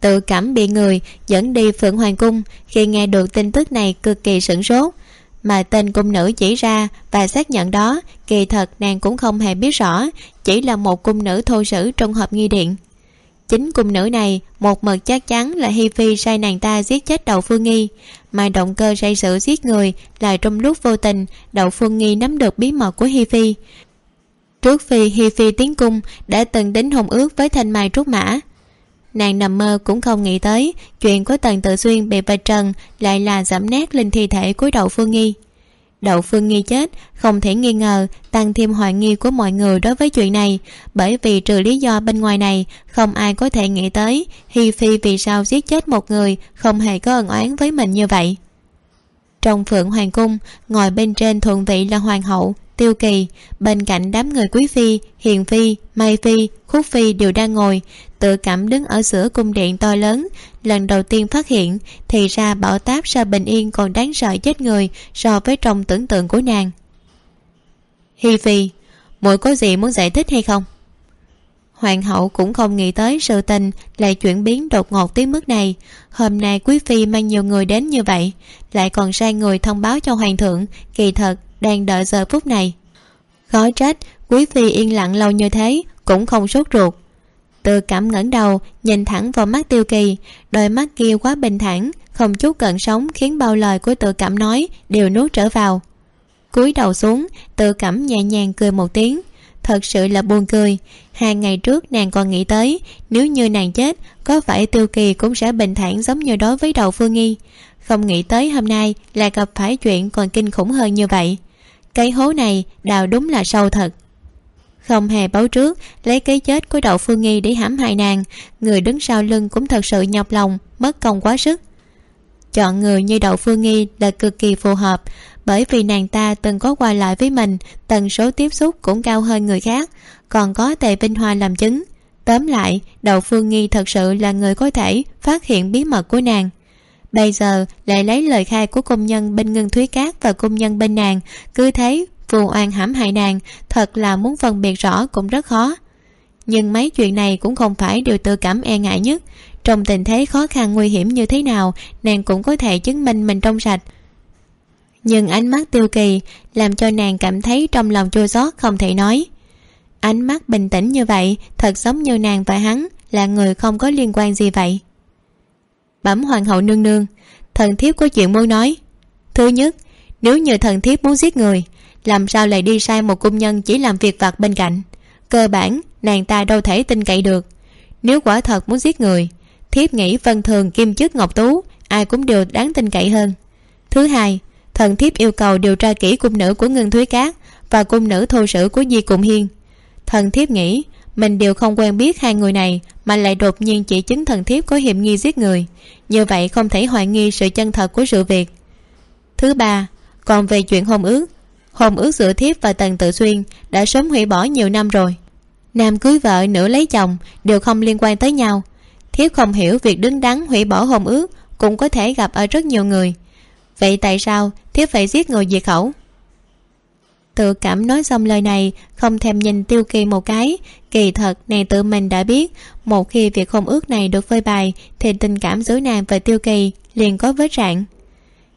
Tự cảm bị người dẫn đi phượng hoàng cung, khi nghe được tin tức này cực kỳ sửng sốt. Mà tên cung nữ chỉ ra và xác nhận đó, kỳ thật nàng cũng không hề biết rõ, chỉ là một cung nữ thô sử trong hộp nghi điện chính cung nữ này, một mực chắc chắn là hi phi sai nàng ta giết chết đậu phương nghi. Mà động cơ say sự giết người là trong lúc vô tình, đậu phương nghi nắm được bí mật của hi phi. Trước khi hi phi tiến cung, đã từng đến hôn ước với thanh mai trúc mã. Nàng nằm mơ cũng không nghĩ tới, chuyện của tần tự xuyên bị vạch trần lại là giảm nét lên thi thể của đậu phương nghi đậu phương nghi chết, không thể nghi ngờ tăng thêm hoài nghi của mọi người đối với chuyện này. Bởi vì trừ lý do bên ngoài này, không ai có thể nghĩ tới hi phi vì sao giết chết một người không hề có ân oán với mình như vậy. Trong phượng hoàng cung, ngồi bên trên thuận vị là hoàng hậu tiêu kỳ, bên cạnh đám người quý phi, hiền phi, mai phi, khúc phi đều đang ngồi. Tự cảm đứng ở giữa cung điện to lớn, lần đầu tiên phát hiện, thì ra bảo táp sa bình yên còn đáng sợ chết người so với trong tưởng tượng của nàng. Hi phi, muội có gì muốn giải thích hay không? Hoàng hậu cũng không nghĩ tới sự tình lại chuyển biến đột ngột tới mức này. Hôm nay quý phi mang nhiều người đến như vậy, lại còn sai người thông báo cho hoàng thượng, kỳ thật đang đợi giờ phút này. Khó trách, quý phi yên lặng lâu như thế, cũng không sốt ruột. Tự cảm ngẩng đầu, nhìn thẳng vào mắt tiêu kỳ, đôi mắt kia quá bình thản, không chút cận sống khiến bao lời của tự cảm nói đều nuốt trở vào. Cúi đầu xuống, tự cảm nhẹ nhàng cười một tiếng. Thật sự là buồn cười, hai ngày trước nàng còn nghĩ tới, nếu như nàng chết, có phải tiêu kỳ cũng sẽ bình thản giống như đối với đầu phương nghi? Không nghĩ tới hôm nay lại gặp phải chuyện còn kinh khủng hơn như vậy cái hố này, đào đúng là sâu thật. Không hề báo trước, lấy cái chết của đậu phương nghi để hãm hại nàng, người đứng sau lưng cũng thật sự nhọc lòng, mất công quá sức. Chọn người như đậu phương nghi là cực kỳ phù hợp, bởi vì nàng ta từng có qua lại với mình, tần số tiếp xúc cũng cao hơn người khác, còn có tề vinh hoa làm chứng. Tóm lại, đậu phương nghi thật sự là người có thể phát hiện bí mật của nàng bây giờ, lại lấy lời khai của công nhân bên ngân thúy cát và công nhân bên nàng. Cứ thấy phù oan hãm hại nàng, thật là muốn phân biệt rõ cũng rất khó. Nhưng mấy chuyện này cũng không phải điều tự cảm e ngại nhất. Trong tình thế khó khăn nguy hiểm như thế nào, nàng cũng có thể chứng minh mình trong sạch. Nhưng ánh mắt tiêu kỳ làm cho nàng cảm thấy trong lòng chua xót không thể nói. Ánh mắt bình tĩnh như vậy, thật giống như nàng và hắn là người không có liên quan gì vậy bẩm hoàng hậu nương nương. Thần thiếp có chuyện muốn nói. Thứ nhất, nếu như thần thiếp muốn giết người, làm sao lại đi sai một cung nhân chỉ làm việc vặt bên cạnh? Cơ bản, nàng ta đâu thể tin cậy được. Nếu quả thật muốn giết người, thiếp nghĩ vân thường kim chức ngọc tú, ai cũng đều đáng tin cậy hơn. Thứ hai, thần thiếp yêu cầu điều tra kỹ cung nữ của ngân thúy cát và cung nữ thô sử của di cụm hiên. Thần thiếp nghĩ, mình đều không quen biết hai người này mà lại đột nhiên chỉ chứng thần thiếp có hiểm nghi giết người. Như vậy không thể hoài nghi sự chân thật của sự việc. Thứ ba, còn về chuyện hôn ước. Hôn ước giữa thiếp và tần tự xuyên đã sớm hủy bỏ nhiều năm rồi. Nam cưới vợ, nữ lấy chồng đều không liên quan tới nhau. Thiếp không hiểu việc đứng đắn hủy bỏ hôn ước cũng có thể gặp ở rất nhiều người. Vậy tại sao thiếp phải giết người diệt khẩu? Tự cảm nói xong lời này, không thèm nhìn tiêu kỳ một cái. Kỳ thật, nàng tự mình đã biết, một khi việc hôn ước này được phơi bày, thì tình cảm giữa nàng và tiêu kỳ liền có vết rạn.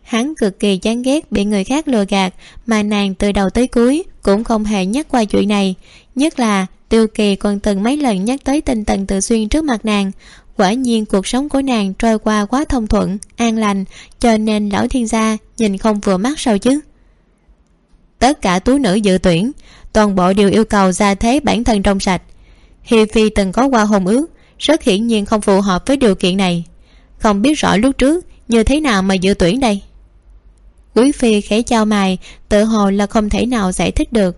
Hắn cực kỳ chán ghét bị người khác lừa gạt, mà nàng từ đầu tới cuối cũng không hề nhắc qua chuyện này. Nhất là, tiêu kỳ còn từng mấy lần nhắc tới tinh tần tự xuyên trước mặt nàng. Quả nhiên cuộc sống của nàng trôi qua quá thông thuận, an lành, cho nên lão thiên gia nhìn không vừa mắt sao chứ? Tất cả tú nữ dự tuyển. Toàn bộ đều yêu cầu ra thế bản thân trong sạch. Hi phi từng có qua hôn ước, rất hiển nhiên không phù hợp với điều kiện này. Không biết rõ lúc trước, như thế nào mà dự tuyển đây? Quý phi khẽ chao mày, tự hồ là không thể nào giải thích được.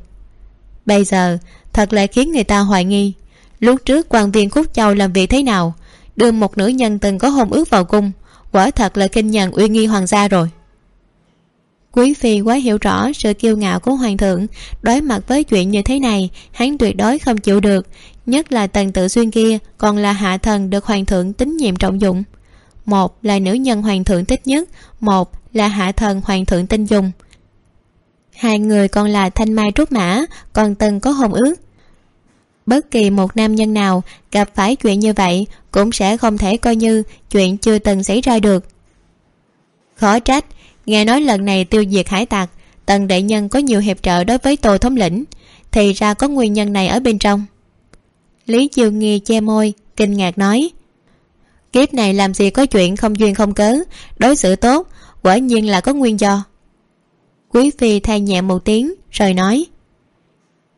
Bây giờ, thật là khiến người ta hoài nghi. Lúc trước quan viên khúc châu làm việc thế nào? Đưa một nữ nhân từng có hôn ước vào cung, quả thật là kinh nhàn uy nghi hoàng gia rồi quý phi quá hiểu rõ sự kiêu ngạo của hoàng thượng. Đối mặt với chuyện như thế này, hắn tuyệt đối không chịu được. Nhất là tần tự xuyên kia, còn là hạ thần được hoàng thượng tín nhiệm trọng dụng. Một là nữ nhân hoàng thượng thích nhất, một là hạ thần hoàng thượng tin dùng. Hai người còn là thanh mai trúc mã, còn từng có hôn ước. Bất kỳ một nam nhân nào gặp phải chuyện như vậy cũng sẽ không thể coi như chuyện chưa từng xảy ra được. Khó trách nghe nói lần này tiêu diệt hải tặc tần đại nhân có nhiều hiệp trợ đối với tô thống lĩnh, thì ra có nguyên nhân này ở bên trong. Lý chiêu nghi che môi, kinh ngạc nói, kiếp này làm gì có chuyện không duyên không cớ, đối xử tốt, quả nhiên là có nguyên do. Quý phi thay nhẹ một tiếng, rồi nói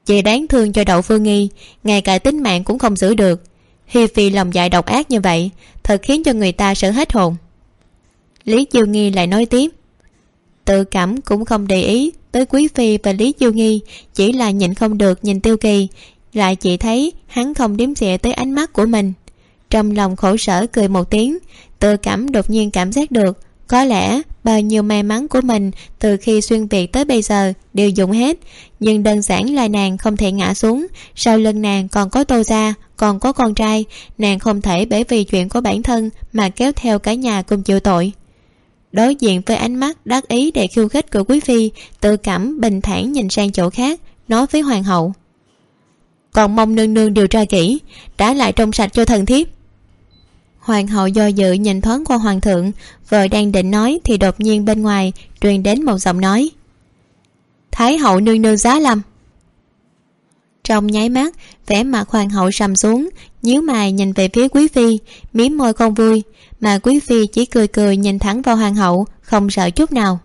chị đáng thương cho đậu phương nghi, ngay cả tính mạng cũng không giữ được. Hi phi lòng dạ độc ác như vậy, thật khiến cho người ta sợ hết hồn. Lý chiêu nghi lại nói tiếp tự cảm cũng không để ý tới quý phi và lý chiêu nghi, chỉ là nhìn không được nhìn tiêu kỳ. Lại chỉ thấy hắn không đếm xỉa tới ánh mắt của mình. Trong lòng khổ sở cười một tiếng tự cảm đột nhiên cảm giác được có lẽ bao nhiêu may mắn của mình từ khi xuyên việt tới bây giờ đều dùng hết. Nhưng đơn giản là nàng không thể ngã xuống, sau lưng nàng còn có tô gia, còn có con trai, nàng không thể bởi vì chuyện của bản thân mà kéo theo cả nhà cùng chịu tội đối diện với ánh mắt đắc ý để khiêu khích của quý phi, tự cảm bình thản nhìn sang chỗ khác, nói với hoàng hậu. Còn mong nương nương điều tra kỹ, trả lại trong sạch cho thần thiếp. Hoàng hậu do dự nhìn thoáng qua hoàng thượng, vợ đang định nói thì đột nhiên bên ngoài truyền đến một giọng nói. Thái hậu nương nương giá lâm trong nháy mắt, vẻ mặt hoàng hậu sầm xuống, nhíu mày nhìn về phía quý phi, mím môi không vui, mà quý phi chỉ cười cười nhìn thẳng vào hoàng hậu, không sợ chút nào.